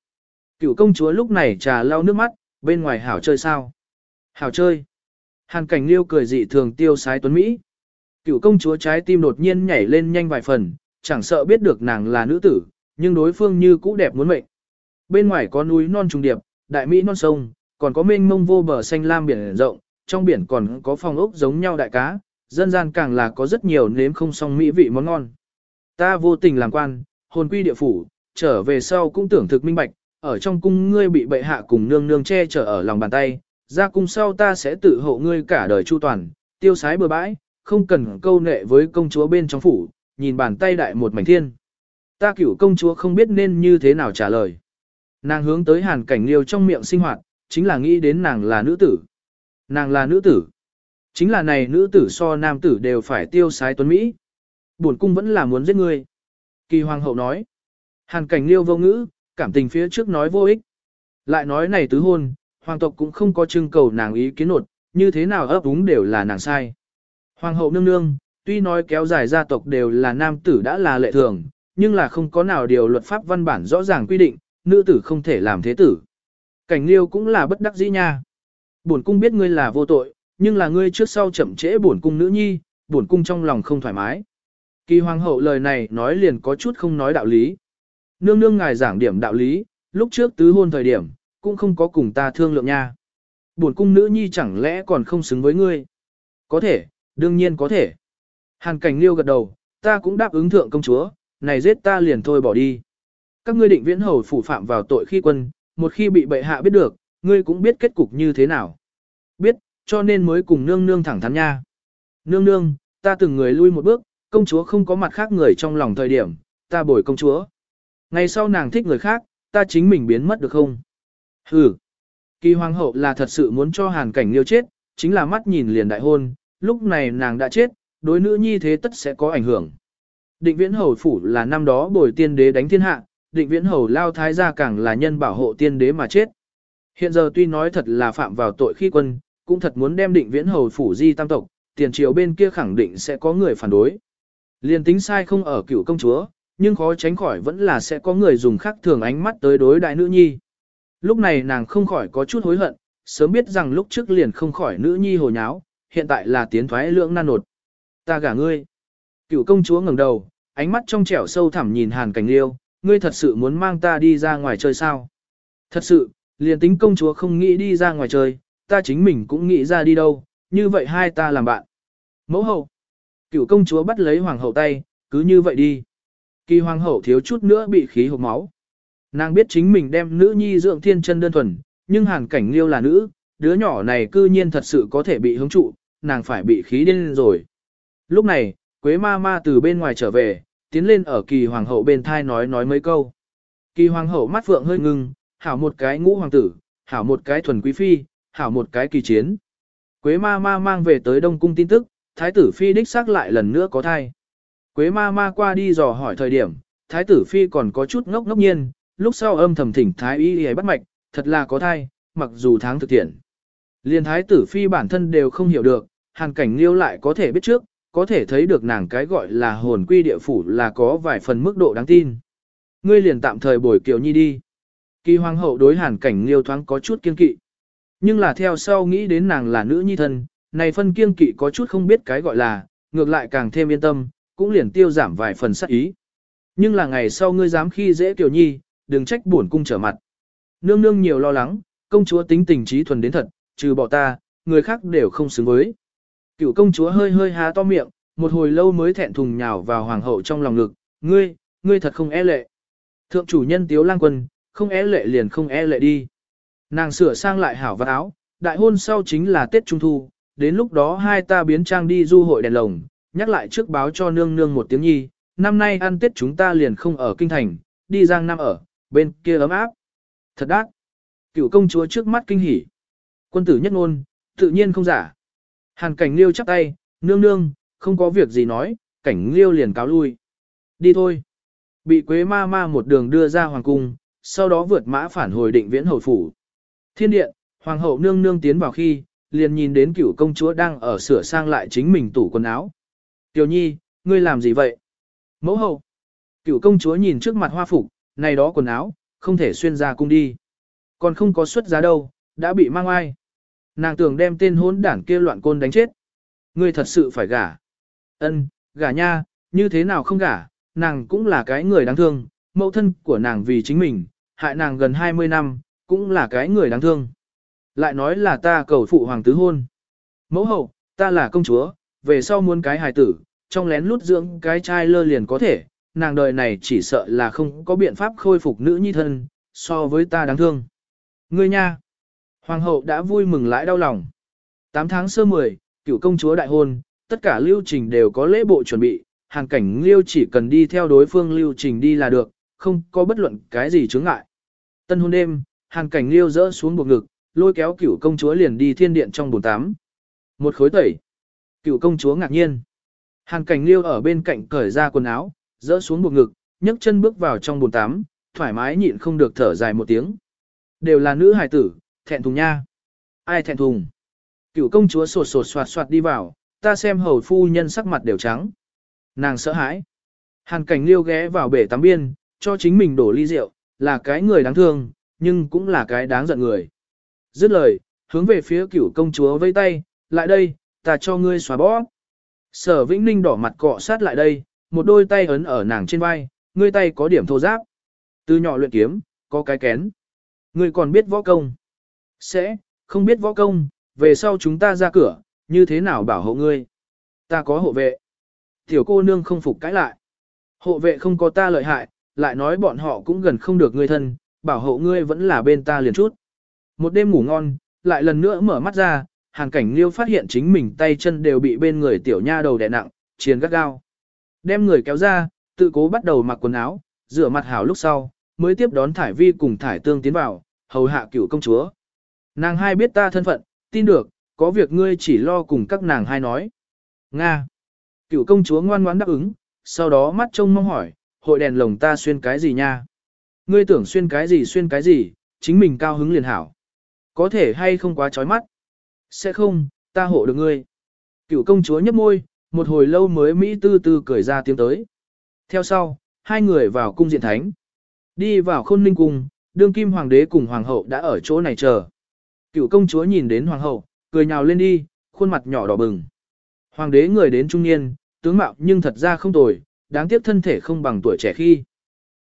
Cựu công chúa lúc này trà lau nước mắt, bên ngoài hảo chơi sao. Hảo chơi. Hàn cảnh liêu cười dị thường tiêu sái tuấn Mỹ. Cựu công chúa trái tim đột nhiên nhảy lên nhanh vài phần, chẳng sợ biết được nàng là nữ tử, nhưng đối phương như cũ đẹp muốn mệnh. Bên ngoài có núi non trùng điệp, đại Mỹ non sông, còn có mênh mông vô bờ xanh lam biển rộng, trong biển còn có phòng ốc giống nhau đại cá, dân gian càng là có rất nhiều nếm không song mỹ vị món ngon. Ta vô tình làm quan, hồn quy địa phủ, trở về sau cũng tưởng thực minh bạch, ở trong cung ngươi bị bệ hạ cùng nương nương che chở ở lòng bàn tay, ra cung sau ta sẽ tự hộ ngươi cả đời chu toàn, tiêu sái bừa bãi, không cần câu nệ với công chúa bên trong phủ, nhìn bàn tay đại một mảnh thiên. Ta cửu công chúa không biết nên như thế nào trả lời. Nàng hướng tới hàn cảnh liêu trong miệng sinh hoạt, chính là nghĩ đến nàng là nữ tử. Nàng là nữ tử. Chính là này nữ tử so nam tử đều phải tiêu sái tuấn Mỹ. Buồn cung vẫn là muốn giết ngươi. Kỳ hoàng hậu nói. Hàn cảnh liêu vô ngữ, cảm tình phía trước nói vô ích. Lại nói này tứ hôn, hoàng tộc cũng không có trưng cầu nàng ý kiến nột, như thế nào ấp úng đều là nàng sai. Hoàng hậu nương nương, tuy nói kéo dài gia tộc đều là nam tử đã là lệ thường, nhưng là không có nào điều luật pháp văn bản rõ ràng quy định, nữ tử không thể làm thế tử. Cảnh liêu cũng là bất đắc dĩ nha. Bổn cung biết ngươi là vô tội, nhưng là ngươi trước sau chậm trễ bổn cung nữ nhi, bổn cung trong lòng không thoải mái. Kỳ hoàng hậu lời này nói liền có chút không nói đạo lý. Nương nương ngài giảng điểm đạo lý, lúc trước tứ hôn thời điểm, cũng không có cùng ta thương lượng nha. Bổn cung nữ nhi chẳng lẽ còn không xứng với ngươi? Có thể, đương nhiên có thể. Hàn cảnh liêu gật đầu, ta cũng đáp ứng thượng công chúa, này giết ta liền thôi bỏ đi. Các ngươi định viễn hầu phủ phạm vào tội khi quân, một khi bị bệ hạ biết được, ngươi cũng biết kết cục như thế nào. Biết, cho nên mới cùng nương nương thẳng thắn nha. Nương nương, ta từng người lui một bước, công chúa không có mặt khác người trong lòng thời điểm, ta bồi công chúa. Ngày sau nàng thích người khác, ta chính mình biến mất được không? Hừ. Kỳ hoàng hậu là thật sự muốn cho hàn cảnh liêu chết, chính là mắt nhìn liền đại hôn, lúc này nàng đã chết, đối nữ nhi thế tất sẽ có ảnh hưởng. Định viễn hầu phủ là năm đó bồi tiên đế đánh thiên hạ, định viễn hầu lao thái gia càng là nhân bảo hộ tiên đế mà chết. Hiện giờ tuy nói thật là phạm vào tội khi quân, cũng thật muốn đem định viễn hầu phủ di tam tộc, tiền triều bên kia khẳng định sẽ có người phản đối. Liên tính sai không ở cựu công chúa, nhưng khó tránh khỏi vẫn là sẽ có người dùng khác thường ánh mắt tới đối đại nữ nhi. Lúc này nàng không khỏi có chút hối hận, sớm biết rằng lúc trước liền không khỏi nữ nhi hồ nháo, hiện tại là tiến thoái lưỡng nan nột. Ta gả ngươi. Cựu công chúa ngẩng đầu, ánh mắt trong trẻo sâu thẳm nhìn hàn cảnh liêu, ngươi thật sự muốn mang ta đi ra ngoài chơi sao? Thật sự, liền tính công chúa không nghĩ đi ra ngoài chơi, ta chính mình cũng nghĩ ra đi đâu, như vậy hai ta làm bạn. Mẫu hậu. Cựu công chúa bắt lấy hoàng hậu tay, cứ như vậy đi. Kỳ hoàng hậu thiếu chút nữa bị khí hộp máu. Nàng biết chính mình đem nữ nhi dưỡng thiên chân đơn thuần, nhưng hàn cảnh liêu là nữ, đứa nhỏ này cư nhiên thật sự có thể bị hứng trụ, nàng phải bị khí điên rồi. Lúc này, Quế ma ma từ bên ngoài trở về, tiến lên ở kỳ hoàng hậu bên thai nói nói mấy câu. Kỳ hoàng hậu mắt phượng hơi ngưng, hảo một cái ngũ hoàng tử, hảo một cái thuần quý phi, hảo một cái kỳ chiến. Quế ma ma mang về tới Đông Cung tin tức, thái tử phi đích xác lại lần nữa có thai. Quế ma ma qua đi dò hỏi thời điểm, thái tử phi còn có chút ngốc ngốc nhiên, lúc sau âm thầm thỉnh thái y y bắt mạch, thật là có thai, mặc dù tháng thực tiện. Liên thái tử phi bản thân đều không hiểu được, hàn cảnh liêu lại có thể biết trước, có thể thấy được nàng cái gọi là hồn quy địa phủ là có vài phần mức độ đáng tin. Ngươi liền tạm thời bồi kiều nhi đi. Kỳ hoàng hậu đối hàn cảnh liêu thoáng có chút kiên kỵ. Nhưng là theo sau nghĩ đến nàng là nữ nhi thân, này phân kiên kỵ có chút không biết cái gọi là, ngược lại càng thêm yên tâm, cũng liền tiêu giảm vài phần sát ý. Nhưng là ngày sau ngươi dám khi dễ kiều nhi, đừng trách buồn cung trở mặt. Nương nương nhiều lo lắng, công chúa tính tình trí thuần đến thật, trừ bỏ ta, người khác đều không xứng với. Cựu công chúa hơi hơi há to miệng, một hồi lâu mới thẹn thùng nhào vào hoàng hậu trong lòng ngực, ngươi, ngươi thật không e lệ. Thượng chủ nhân tiếu lang quân, không e lệ liền không e lệ đi. Nàng sửa sang lại hảo vật áo, đại hôn sau chính là Tết Trung Thu, đến lúc đó hai ta biến trang đi du hội đèn lồng, nhắc lại trước báo cho nương nương một tiếng nhi, năm nay ăn Tết chúng ta liền không ở kinh thành, đi giang nam ở, bên kia ấm áp. Thật đắc. Cựu công chúa trước mắt kinh hỉ. Quân tử nhất ngôn, tự nhiên không giả. Hàn cảnh liêu chắp tay, nương nương, không có việc gì nói, cảnh liêu liền cáo lui. Đi thôi. Bị quế ma ma một đường đưa ra hoàng cung, sau đó vượt mã phản hồi định viễn hầu phủ. Thiên điện, hoàng hậu nương nương tiến vào khi, liền nhìn đến cửu công chúa đang ở sửa sang lại chính mình tủ quần áo. Tiểu nhi, ngươi làm gì vậy? Mẫu hậu. Cửu công chúa nhìn trước mặt hoa phục, này đó quần áo, không thể xuyên ra cung đi. Còn không có xuất giá đâu, đã bị mang ai. Nàng tưởng đem tên hốn đảng kia loạn côn đánh chết. Ngươi thật sự phải gả. Ân, gả nha, như thế nào không gả, nàng cũng là cái người đáng thương, mẫu thân của nàng vì chính mình, hại nàng gần 20 năm, cũng là cái người đáng thương. Lại nói là ta cầu phụ hoàng tứ hôn. Mẫu hậu, ta là công chúa, về sau muốn cái hài tử, trong lén lút dưỡng cái trai lơ liền có thể, nàng đời này chỉ sợ là không có biện pháp khôi phục nữ nhi thân, so với ta đáng thương. Ngươi nha! Hoàng hậu đã vui mừng lại đau lòng. 8 tháng sơ 10, cựu công chúa đại hôn, tất cả lưu trình đều có lễ bộ chuẩn bị, hàng cảnh liêu chỉ cần đi theo đối phương lưu trình đi là được, không có bất luận cái gì chướng ngại. Tân hôn đêm, hàng cảnh liêu rỡ xuống buộc ngực, lôi kéo cựu công chúa liền đi thiên điện trong bồn tắm. Một khối tẩy. Cựu công chúa ngạc nhiên. Hàng cảnh liêu ở bên cạnh cởi ra quần áo, rỡ xuống buộc ngực, nhấc chân bước vào trong bồn tắm, thoải mái nhịn không được thở dài một tiếng. Đều là nữ hài tử, thẹn thùng nha. Ai thẹn thùng? Cựu công chúa sột sột soạt soạt đi vào, ta xem hầu phu nhân sắc mặt đều trắng. Nàng sợ hãi. Hàn cảnh liêu ghé vào bể tắm biên, cho chính mình đổ ly rượu, là cái người đáng thương, nhưng cũng là cái đáng giận người. Dứt lời, hướng về phía cửu công chúa vây tay, lại đây, ta cho ngươi xóa bó. Sở Vĩnh Ninh đỏ mặt cọ sát lại đây, một đôi tay ấn ở nàng trên vai, ngươi tay có điểm thô giáp. Từ nhỏ luyện kiếm, có cái kén. Ngươi còn biết võ công. Sẽ, không biết võ công, về sau chúng ta ra cửa, như thế nào bảo hộ ngươi. Ta có hộ vệ. Tiểu cô nương không phục cãi lại. Hộ vệ không có ta lợi hại, lại nói bọn họ cũng gần không được ngươi thân, bảo hộ ngươi vẫn là bên ta liền chút. Một đêm ngủ ngon, lại lần nữa mở mắt ra, hàng cảnh liêu phát hiện chính mình tay chân đều bị bên người tiểu nha đầu đè nặng, chiền gắt gao. Đem người kéo ra, tự cố bắt đầu mặc quần áo, rửa mặt hảo lúc sau, mới tiếp đón Thải Vi cùng Thải Tương tiến vào, hầu hạ cửu công chúa. Nàng hai biết ta thân phận, tin được, có việc ngươi chỉ lo cùng các nàng hai nói. Nga. Cựu công chúa ngoan ngoãn đáp ứng, sau đó mắt trông mong hỏi, hội đèn lồng ta xuyên cái gì nha? Ngươi tưởng xuyên cái gì xuyên cái gì, chính mình cao hứng liền hảo. Có thể hay không quá chói mắt? Sẽ không, ta hộ được ngươi. Cựu công chúa nhấp môi, một hồi lâu mới Mỹ tư tư cười ra tiếng tới. Theo sau, hai người vào cung diện thánh. Đi vào khôn ninh cung, đương kim hoàng đế cùng hoàng hậu đã ở chỗ này chờ. Cựu công chúa nhìn đến hoàng hậu, cười nhào lên đi, khuôn mặt nhỏ đỏ bừng. Hoàng đế người đến trung niên, tướng mạo nhưng thật ra không tồi, đáng tiếc thân thể không bằng tuổi trẻ khi.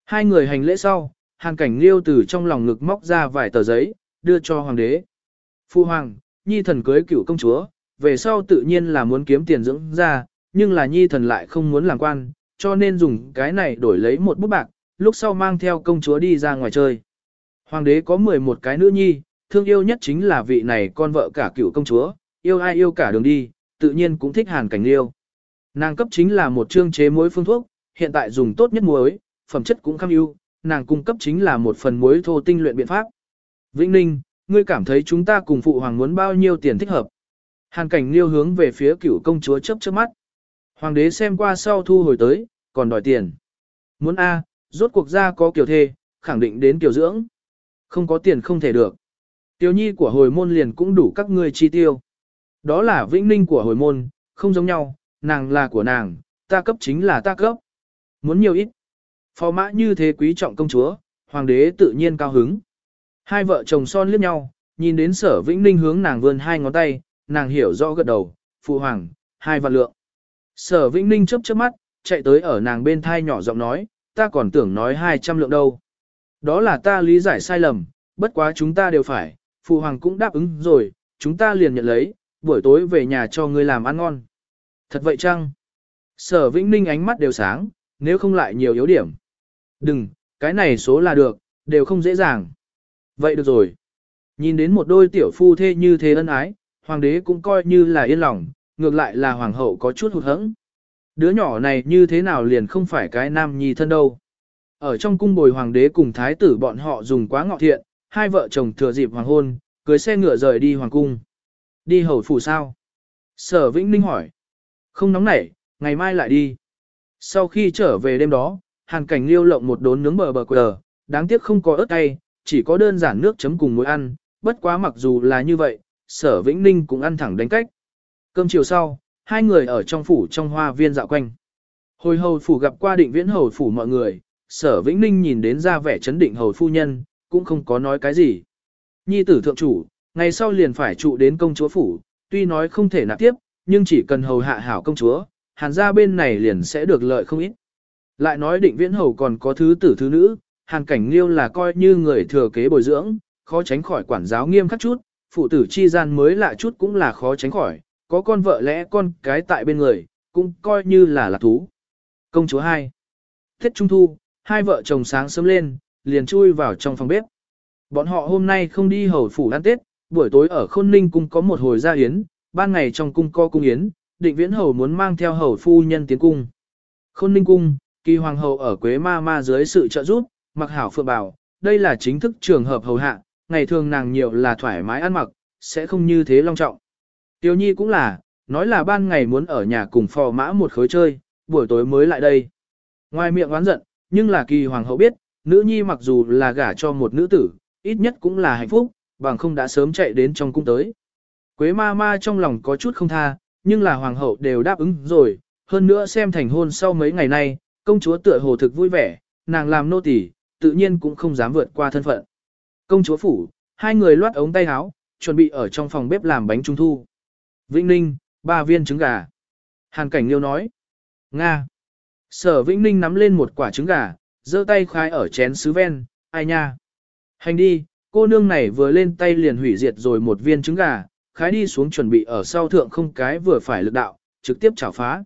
Hai người hành lễ sau, hàn cảnh liêu từ trong lòng ngực móc ra vài tờ giấy, đưa cho hoàng đế. Phu hoàng, nhi thần cưới cựu công chúa, về sau tự nhiên là muốn kiếm tiền dưỡng ra, nhưng là nhi thần lại không muốn làm quan, cho nên dùng cái này đổi lấy một bút bạc, lúc sau mang theo công chúa đi ra ngoài chơi. Hoàng đế có 11 cái nữ nhi, thương yêu nhất chính là vị này con vợ cả cựu công chúa, yêu ai yêu cả đường đi, tự nhiên cũng thích hàn cảnh liêu. Nàng cấp chính là một chương chế muối phương thuốc, hiện tại dùng tốt nhất muối, phẩm chất cũng kham ưu, nàng cung cấp chính là một phần muối thô tinh luyện biện pháp. Vĩnh Ninh, ngươi cảm thấy chúng ta cùng phụ hoàng muốn bao nhiêu tiền thích hợp? Hàn cảnh liêu hướng về phía cựu công chúa chớp chớp mắt. Hoàng đế xem qua sau thu hồi tới, còn đòi tiền. Muốn A, rốt cuộc ra có kiểu thê, khẳng định đến kiểu dưỡng. Không có tiền không thể được. Tiểu nhi của hồi môn liền cũng đủ các ngươi chi tiêu. Đó là vĩnh ninh của hồi môn, không giống nhau, nàng là của nàng, ta cấp chính là ta cấp. Muốn nhiều ít. Phò mã như thế quý trọng công chúa, hoàng đế tự nhiên cao hứng. Hai vợ chồng son liếc nhau, nhìn đến sở vĩnh ninh hướng nàng vươn hai ngón tay, nàng hiểu rõ gật đầu, phụ hoàng, hai vạn lượng. Sở vĩnh ninh chớp chớp mắt, chạy tới ở nàng bên thai nhỏ giọng nói, ta còn tưởng nói hai trăm lượng đâu. Đó là ta lý giải sai lầm, bất quá chúng ta đều phải, phụ hoàng cũng đáp ứng rồi, chúng ta liền nhận lấy, buổi tối về nhà cho ngươi làm ăn ngon. Thật vậy chăng? Sở Vĩnh Ninh ánh mắt đều sáng, nếu không lại nhiều yếu điểm. Đừng, cái này số là được, đều không dễ dàng. Vậy được rồi. Nhìn đến một đôi tiểu phu thê như thế ân ái, hoàng đế cũng coi như là yên lòng, ngược lại là hoàng hậu có chút hụt hẫng. Đứa nhỏ này như thế nào liền không phải cái nam nhi thân đâu. Ở trong cung bồi hoàng đế cùng thái tử bọn họ dùng quá ngọ thiện, hai vợ chồng thừa dịp hoàng hôn, cưới xe ngựa rời đi hoàng cung. Đi hầu phủ sao? Sở Vĩnh Ninh hỏi. Không nóng nảy, ngày mai lại đi. Sau khi trở về đêm đó, hàn cảnh liêu lộng một đốn nướng bờ bờ quờ, đáng tiếc không có ớt cay, chỉ có đơn giản nước chấm cùng muối ăn, bất quá mặc dù là như vậy, sở Vĩnh Ninh cũng ăn thẳng đánh cách. Cơm chiều sau, hai người ở trong phủ trong hoa viên dạo quanh. Hồi hầu phủ gặp qua định viễn hầu phủ mọi người, sở Vĩnh Ninh nhìn đến ra vẻ chấn định hầu phu nhân, cũng không có nói cái gì. Nhi tử thượng chủ, ngày sau liền phải trụ đến công chúa phủ, tuy nói không thể nạp tiếp, nhưng chỉ cần hầu hạ hảo công chúa, hàn gia bên này liền sẽ được lợi không ít. Lại nói định viễn hầu còn có thứ tử thứ nữ, hàn cảnh liêu là coi như người thừa kế bồi dưỡng, khó tránh khỏi quản giáo nghiêm khắc chút, phụ tử chi gian mới lạ chút cũng là khó tránh khỏi, có con vợ lẽ con cái tại bên người, cũng coi như là lạc thú. Công chúa 2 Tết Trung Thu, hai vợ chồng sáng sớm lên, liền chui vào trong phòng bếp. Bọn họ hôm nay không đi hầu phủ ăn Tết, buổi tối ở Khôn Ninh cung có một hồi gia yến, ban ngày trong cung co cung yến, định viễn hầu muốn mang theo hầu phu nhân tiến cung. Khôn Ninh cung, kỳ hoàng hậu ở Quế Ma Ma dưới sự trợ giúp, mặc hảo phượng bảo, đây là chính thức trường hợp hầu hạ, ngày thường nàng nhiều là thoải mái ăn mặc, sẽ không như thế long trọng. Tiêu nhi cũng là, nói là ban ngày muốn ở nhà cùng phò mã một khối chơi, buổi tối mới lại đây. Ngoài miệng oán giận, nhưng là kỳ hoàng hậu biết, nữ nhi mặc dù là gả cho một nữ tử, ít nhất cũng là hạnh phúc, bằng không đã sớm chạy đến trong cung tới. Quế ma ma trong lòng có chút không tha, nhưng là hoàng hậu đều đáp ứng rồi, hơn nữa xem thành hôn sau mấy ngày nay, công chúa tựa hồ thực vui vẻ, nàng làm nô tỳ, tự nhiên cũng không dám vượt qua thân phận. Công chúa phủ, hai người loát ống tay áo, chuẩn bị ở trong phòng bếp làm bánh trung thu. Vĩnh Ninh, ba viên trứng gà. Hàn Cảnh Liêu nói. Nga. Sở Vĩnh Ninh nắm lên một quả trứng gà, giơ tay khai ở chén sứ ven, ai nha. Hành đi, cô nương này vừa lên tay liền hủy diệt rồi một viên trứng gà, khái đi xuống chuẩn bị ở sau thượng không cái vừa phải lực đạo, trực tiếp chảo phá.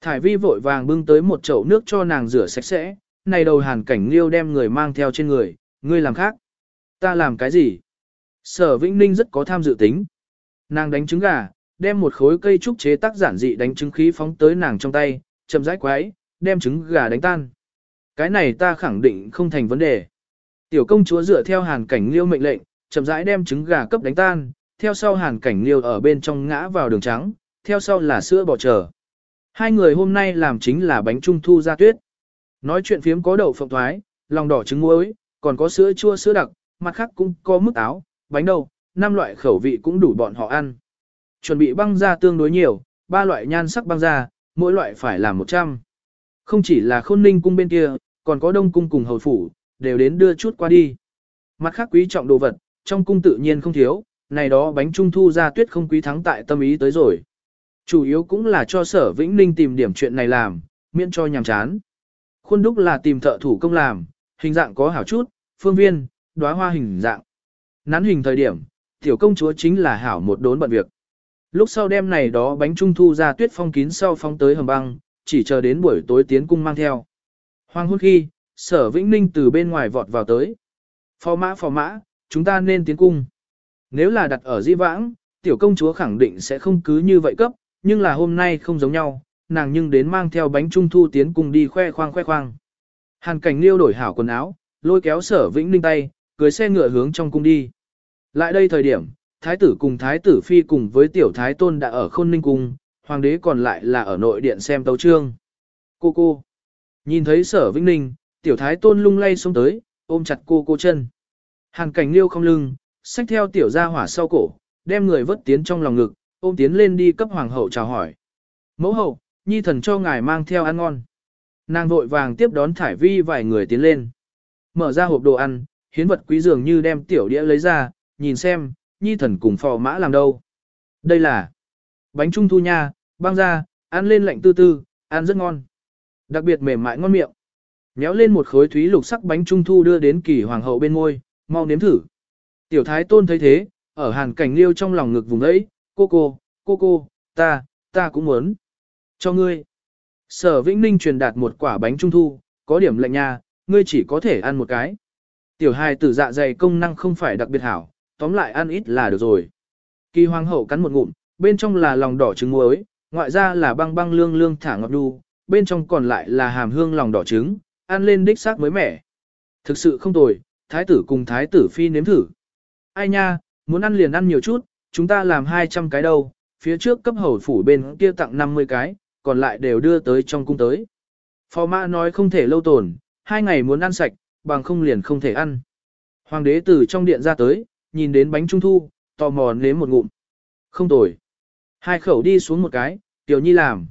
Thải vi vội vàng bưng tới một chậu nước cho nàng rửa sạch sẽ, này đầu hàn cảnh liêu đem người mang theo trên người, ngươi làm khác. Ta làm cái gì? Sở Vĩnh Ninh rất có tham dự tính. Nàng đánh trứng gà, đem một khối cây trúc chế tác giản dị đánh trứng khí phóng tới nàng trong tay, chậm rãi quái, đem trứng gà đánh tan. Cái này ta khẳng định không thành vấn đề. Tiểu công chúa dựa theo hàn cảnh liêu mệnh lệnh, chậm rãi đem trứng gà cấp đánh tan, theo sau hàn cảnh liêu ở bên trong ngã vào đường trắng, theo sau là sữa bò trở. Hai người hôm nay làm chính là bánh trung thu ra tuyết. Nói chuyện phiếm có đậu phộng thoái, lòng đỏ trứng muối, còn có sữa chua sữa đặc, mặt khác cũng có mức áo, bánh đậu, năm loại khẩu vị cũng đủ bọn họ ăn. Chuẩn bị băng ra tương đối nhiều, ba loại nhan sắc băng ra, mỗi loại phải là 100. Không chỉ là khôn ninh cung bên kia, còn có đông cung cùng hầu phủ, đều đến đưa chút qua đi. Mặt khác quý trọng đồ vật, trong cung tự nhiên không thiếu, này đó bánh trung thu ra tuyết không quý thắng tại tâm ý tới rồi. Chủ yếu cũng là cho sở Vĩnh Ninh tìm điểm chuyện này làm, miễn cho nhàm chán. Khuôn đúc là tìm thợ thủ công làm, hình dạng có hảo chút, phương viên, đóa hoa hình dạng. Nắn hình thời điểm, tiểu công chúa chính là hảo một đốn bận việc. Lúc sau đêm này đó bánh trung thu ra tuyết phong kín sau phong tới hầm băng, chỉ chờ đến buổi tối tiến cung mang theo. Hoàng hôn khi, sở Vĩnh Ninh từ bên ngoài vọt vào tới. Phò mã phò mã, chúng ta nên tiến cung. Nếu là đặt ở di vãng, tiểu công chúa khẳng định sẽ không cứ như vậy cấp, nhưng là hôm nay không giống nhau, nàng nhưng đến mang theo bánh trung thu tiến cung đi khoe khoang khoe khoang. Hàn cảnh liêu đổi hảo quần áo, lôi kéo sở vĩnh ninh tay, cưới xe ngựa hướng trong cung đi. Lại đây thời điểm, thái tử cùng thái tử phi cùng với tiểu thái tôn đã ở khôn ninh cung, hoàng đế còn lại là ở nội điện xem tấu trương. Cô cô. Nhìn thấy sở vĩnh ninh, tiểu thái tôn lung lay xuống tới, ôm chặt cô cô chân. hàng cảnh liêu không lưng, xách theo tiểu gia hỏa sau cổ, đem người vớt tiến trong lòng ngực, ôm tiến lên đi cấp hoàng hậu chào hỏi. Mẫu hậu, nhi thần cho ngài mang theo ăn ngon. Nàng vội vàng tiếp đón thải vi vài người tiến lên. Mở ra hộp đồ ăn, hiến vật quý dường như đem tiểu đĩa lấy ra, nhìn xem, nhi thần cùng phò mã làm đâu. Đây là bánh trung thu nha, băng ra, ăn lên lạnh tư tư, ăn rất ngon. Đặc biệt mềm mại ngon miệng. Méo lên một khối thúy lục sắc bánh trung thu đưa đến kỳ hoàng hậu bên môi, mau nếm thử. Tiểu thái tôn thấy thế, ở hàn cảnh liêu trong lòng ngực vùng ấy, cô cô, cô cô, ta, ta cũng muốn. Cho ngươi. Sở Vĩnh Ninh truyền đạt một quả bánh trung thu, có điểm lạnh nha, ngươi chỉ có thể ăn một cái. Tiểu hài tử dạ dày công năng không phải đặc biệt hảo, tóm lại ăn ít là được rồi. Kỳ hoàng hậu cắn một ngụm, bên trong là lòng đỏ trứng muối, ngoại ra là băng băng lương lương thả ngọt đu, bên trong còn lại là hàm hương lòng đỏ trứng, ăn lên đích xác mới mẻ. Thực sự không tồi, thái tử cùng thái tử phi nếm thử. Ai nha, muốn ăn liền ăn nhiều chút, chúng ta làm 200 cái đâu, phía trước cấp hầu phủ bên kia tặng 50 cái, còn lại đều đưa tới trong cung tới. Phò mã nói không thể lâu tồn, hai ngày muốn ăn sạch, bằng không liền không thể ăn. Hoàng đế từ trong điện ra tới, nhìn đến bánh trung thu, tò mò nếm một ngụm. Không tồi. Hai khẩu đi xuống một cái, tiểu nhi làm.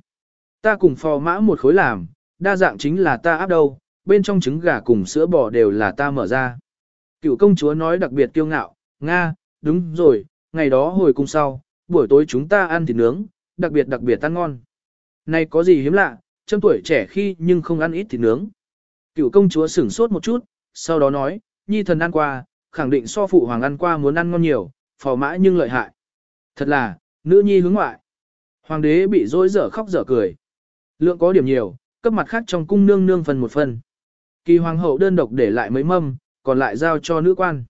Ta cùng phò mã một khối làm, đa dạng chính là ta áp đâu, bên trong trứng gà cùng sữa bò đều là ta mở ra. Cựu công chúa nói đặc biệt kiêu ngạo, Nga, đúng rồi, ngày đó hồi cung sau, buổi tối chúng ta ăn thịt nướng, đặc biệt đặc biệt ăn ngon. Này có gì hiếm lạ, trong tuổi trẻ khi nhưng không ăn ít thịt nướng. Cựu công chúa sửng sốt một chút, sau đó nói, nhi thần ăn qua, khẳng định so phụ hoàng ăn qua muốn ăn ngon nhiều, phò mã nhưng lợi hại. Thật là, nữ nhi hướng ngoại. Hoàng đế bị dối dở khóc dở cười. Lượng có điểm nhiều, cấp mặt khác trong cung nương nương phần một phần. Kỳ hoàng hậu đơn độc để lại mấy mâm, còn lại giao cho nữ quan.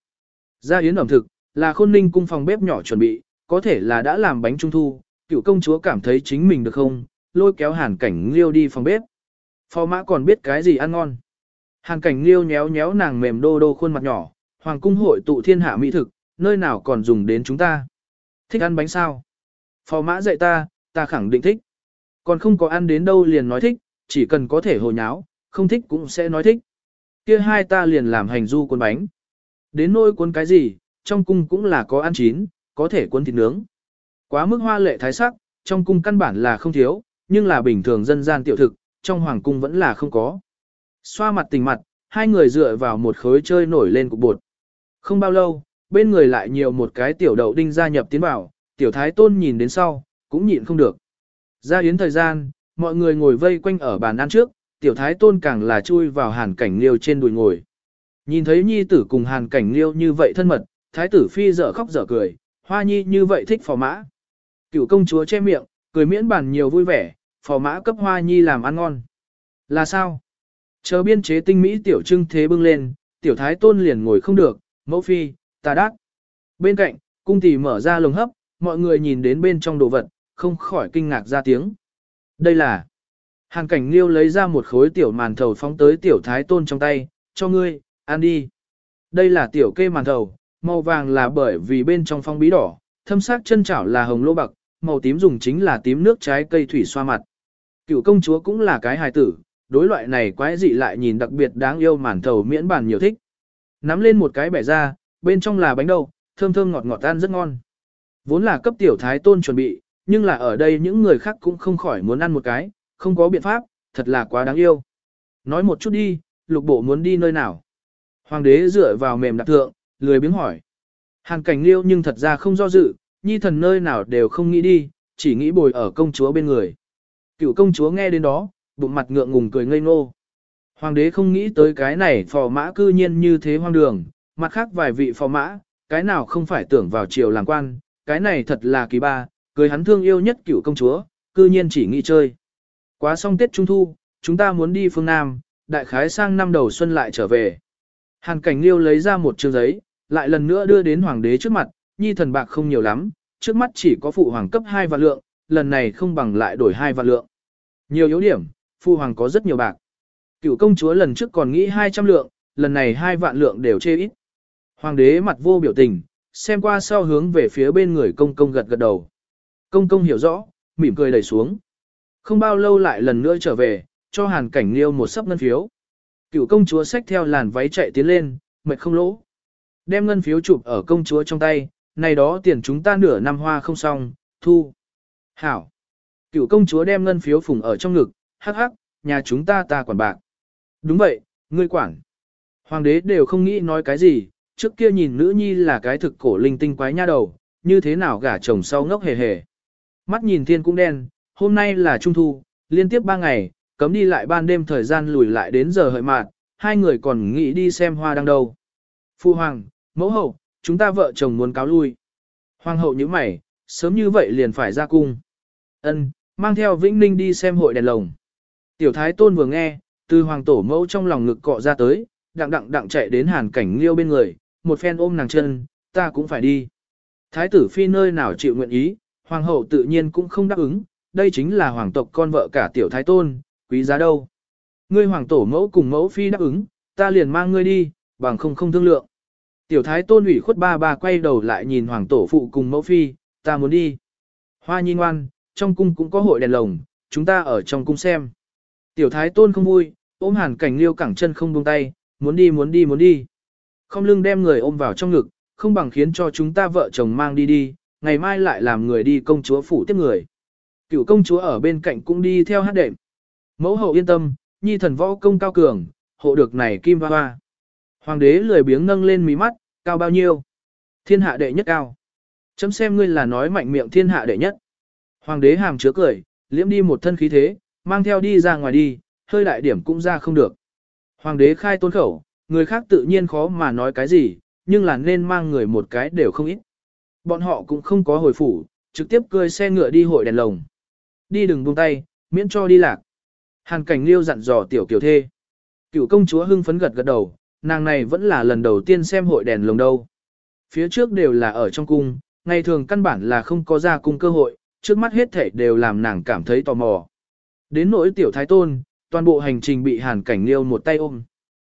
Gia yến ẩm thực, là khôn ninh cung phòng bếp nhỏ chuẩn bị, có thể là đã làm bánh trung thu, cựu công chúa cảm thấy chính mình được không, lôi kéo hàn cảnh liêu đi phòng bếp. Phò mã còn biết cái gì ăn ngon. Hàn cảnh liêu nhéo nhéo nàng mềm đô đô khuôn mặt nhỏ, hoàng cung hội tụ thiên hạ mỹ thực, nơi nào còn dùng đến chúng ta. Thích ăn bánh sao? Phò mã dạy ta, ta khẳng định thích. Còn không có ăn đến đâu liền nói thích, chỉ cần có thể hồ nháo, không thích cũng sẽ nói thích. Kia hai ta liền làm hành du cuốn bánh. Đến nôi cuốn cái gì, trong cung cũng là có ăn chín, có thể cuốn thịt nướng. Quá mức hoa lệ thái sắc, trong cung căn bản là không thiếu, nhưng là bình thường dân gian tiểu thực, trong hoàng cung vẫn là không có. Xoa mặt tình mặt, hai người dựa vào một khối chơi nổi lên cục bột. Không bao lâu, bên người lại nhiều một cái tiểu đậu đinh gia nhập tiến vào, tiểu thái tôn nhìn đến sau, cũng nhịn không được. Ra yến thời gian, mọi người ngồi vây quanh ở bàn ăn trước, tiểu thái tôn càng là chui vào hàn cảnh liêu trên đùi ngồi. Nhìn thấy nhi tử cùng hàn cảnh liêu như vậy thân mật, thái tử phi dở khóc dở cười, hoa nhi như vậy thích phò mã. Cựu công chúa che miệng, cười miễn bàn nhiều vui vẻ, phò mã cấp hoa nhi làm ăn ngon. Là sao? Chờ biên chế tinh mỹ tiểu trưng thế bưng lên, tiểu thái tôn liền ngồi không được, mẫu phi, ta đắc. Bên cạnh, cung tỷ mở ra lồng hấp, mọi người nhìn đến bên trong đồ vật, không khỏi kinh ngạc ra tiếng. Đây là Hàn cảnh liêu lấy ra một khối tiểu màn thầu phóng tới tiểu thái tôn trong tay, cho ngươi, ăn đi. Đây là tiểu kê màn thầu, màu vàng là bởi vì bên trong phong bí đỏ, thâm sắc chân chảo là hồng lô bạc, màu tím dùng chính là tím nước trái cây thủy xoa mặt. Cựu công chúa cũng là cái hài tử, đối loại này quái dị lại nhìn đặc biệt đáng yêu màn thầu miễn bàn nhiều thích. Nắm lên một cái bẻ ra, bên trong là bánh đậu, thơm thơm ngọt ngọt tan rất ngon. Vốn là cấp tiểu thái tôn chuẩn bị, nhưng là ở đây những người khác cũng không khỏi muốn ăn một cái, không có biện pháp, thật là quá đáng yêu. Nói một chút đi, lục bộ muốn đi nơi nào. Hoàng đế dựa vào mềm đạp thượng, lười biếng hỏi. Hàn cảnh liêu nhưng thật ra không do dự, nhi thần nơi nào đều không nghĩ đi, chỉ nghĩ bồi ở công chúa bên người. Cựu công chúa nghe đến đó, bụng mặt ngượng ngùng cười ngây ngô. Hoàng đế không nghĩ tới cái này phò mã cư nhiên như thế hoang đường, mặt khác vài vị phò mã, cái nào không phải tưởng vào triều làm quan, cái này thật là kỳ ba, cười hắn thương yêu nhất cựu công chúa, cư nhiên chỉ nghĩ chơi. Quá xong Tết Trung Thu, chúng ta muốn đi phương Nam, đại khái sang năm đầu xuân lại trở về. Hàn cảnh liêu lấy ra một chương giấy, lại lần nữa đưa đến hoàng đế trước mặt, nhi thần bạc không nhiều lắm, trước mắt chỉ có phụ hoàng cấp 2 vạn lượng, lần này không bằng lại đổi 2 vạn lượng. Nhiều yếu điểm, phụ hoàng có rất nhiều bạc. Cựu công chúa lần trước còn nghĩ 200 lượng, lần này 2 vạn lượng đều chê ít. Hoàng đế mặt vô biểu tình, xem qua sau hướng về phía bên người công công gật gật đầu. Công công hiểu rõ, mỉm cười đẩy xuống. Không bao lâu lại lần nữa trở về, cho hàn cảnh liêu một sấp ngân phiếu. Cựu công chúa xách theo làn váy chạy tiến lên, mệt không lỗ. Đem ngân phiếu chụp ở công chúa trong tay, này đó tiền chúng ta nửa năm hoa không xong, thu. Hảo. Cựu công chúa đem ngân phiếu phùng ở trong ngực, hắc hắc, nhà chúng ta ta quản bạc. Đúng vậy, ngươi quản. Hoàng đế đều không nghĩ nói cái gì, trước kia nhìn nữ nhi là cái thực cổ linh tinh quái nha đầu, như thế nào gả chồng sau ngốc hề hề. Mắt nhìn thiên cũng đen, hôm nay là trung thu, liên tiếp ba ngày, cấm đi lại ban đêm thời gian lùi lại đến giờ hợi mạt, hai người còn nghĩ đi xem hoa đăng đâu. Phu hoàng, mẫu hậu, chúng ta vợ chồng muốn cáo lui. Hoàng hậu như mày, sớm như vậy liền phải ra cung. Ân, mang theo Vĩnh Ninh đi xem hội đèn lồng. Tiểu thái tôn vừa nghe, từ hoàng tổ mẫu trong lòng ngực cọ ra tới, đặng đặng đặng chạy đến hàn cảnh liêu bên người, một phen ôm nàng chân, ta cũng phải đi. Thái tử phi nơi nào chịu nguyện ý, hoàng hậu tự nhiên cũng không đáp ứng, đây chính là hoàng tộc con vợ cả tiểu thái tôn, quý giá đâu. Ngươi hoàng tổ mẫu cùng mẫu phi đáp ứng, ta liền mang ngươi đi, bằng không không thương lượng. Tiểu thái tôn ủy khuất ba ba quay đầu lại nhìn hoàng tổ phụ cùng mẫu phi, ta muốn đi. Hoa nhi ngoan, trong cung cũng có hội đèn lồng, chúng ta ở trong cung xem. Tiểu thái tôn không vui, ôm hàn cảnh liêu cẳng chân không buông tay, muốn đi muốn đi muốn đi. Không lưng đem người ôm vào trong ngực, không bằng khiến cho chúng ta vợ chồng mang đi đi, ngày mai lại làm người đi công chúa phủ tiếp người. Cựu công chúa ở bên cạnh cũng đi theo hát đệm. Mẫu hậu yên tâm, nhi thần võ công cao cường, hộ được này kim hoa hoa. Hoàng đế lười biếng nâng lên mí mắt, cao bao nhiêu? Thiên hạ đệ nhất cao. Chấm xem ngươi là nói mạnh miệng thiên hạ đệ nhất. Hoàng đế hàm chứa cười, liễm đi một thân khí thế, mang theo đi ra ngoài đi, hơi đại điểm cũng ra không được. Hoàng đế khai tôn khẩu, người khác tự nhiên khó mà nói cái gì, nhưng là nên mang người một cái đều không ít. Bọn họ cũng không có hồi phủ, trực tiếp cười xe ngựa đi hội đèn lồng. Đi đừng buông tay, miễn cho đi lạc. Hàn cảnh liêu dặn dò tiểu kiều thê. Cựu công chúa hưng phấn gật gật đầu, nàng này vẫn là lần đầu tiên xem hội đèn lồng đâu. Phía trước đều là ở trong cung, ngày thường căn bản là không có ra cung cơ hội, trước mắt hết thể đều làm nàng cảm thấy tò mò. Đến nỗi tiểu thái tôn, toàn bộ hành trình bị hàn cảnh liêu một tay ôm.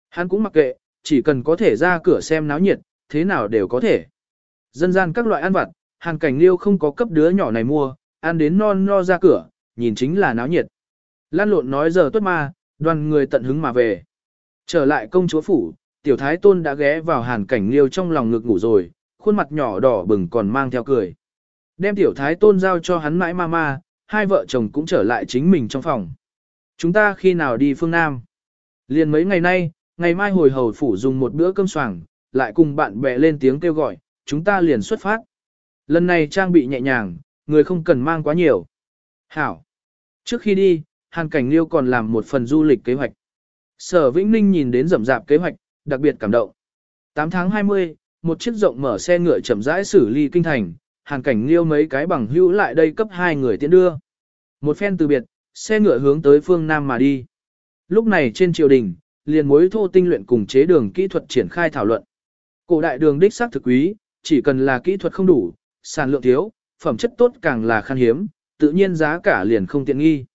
Hắn cũng mặc kệ, chỉ cần có thể ra cửa xem náo nhiệt, thế nào đều có thể. Dân gian các loại ăn vặt, hàn cảnh liêu không có cấp đứa nhỏ này mua, ăn đến non no ra cửa, nhìn chính là náo nhiệt. Lan lộn nói giờ tuất ma, đoàn người tận hứng mà về. Trở lại công chúa phủ, tiểu thái tôn đã ghé vào hàn cảnh liêu trong lòng ngực ngủ rồi, khuôn mặt nhỏ đỏ bừng còn mang theo cười. Đem tiểu thái tôn giao cho hắn mãi ma ma, hai vợ chồng cũng trở lại chính mình trong phòng. Chúng ta khi nào đi phương Nam? Liền mấy ngày nay, ngày mai hồi hầu phủ dùng một bữa cơm soảng, lại cùng bạn bè lên tiếng kêu gọi, chúng ta liền xuất phát. Lần này trang bị nhẹ nhàng, người không cần mang quá nhiều. Hảo. Trước khi đi, Hàn Cảnh Liêu còn làm một phần du lịch kế hoạch. Sở Vĩnh Ninh nhìn đến rậm rạp kế hoạch, đặc biệt cảm động. 8 tháng 20, một chiếc rộng mở xe ngựa chậm rãi xử ly kinh thành, Hàn Cảnh Liêu mấy cái bằng hữu lại đây cấp hai người tiễn đưa. Một phen từ biệt, xe ngựa hướng tới phương Nam mà đi. Lúc này trên triều đình, liền mối thô tinh luyện cùng chế đường kỹ thuật triển khai thảo luận. Cổ đại đường đích xác thực quý, chỉ cần là kỹ thuật không đủ, sản lượng thiếu, phẩm chất tốt càng là khan hiếm, tự nhiên giá cả liền không tiện nghi.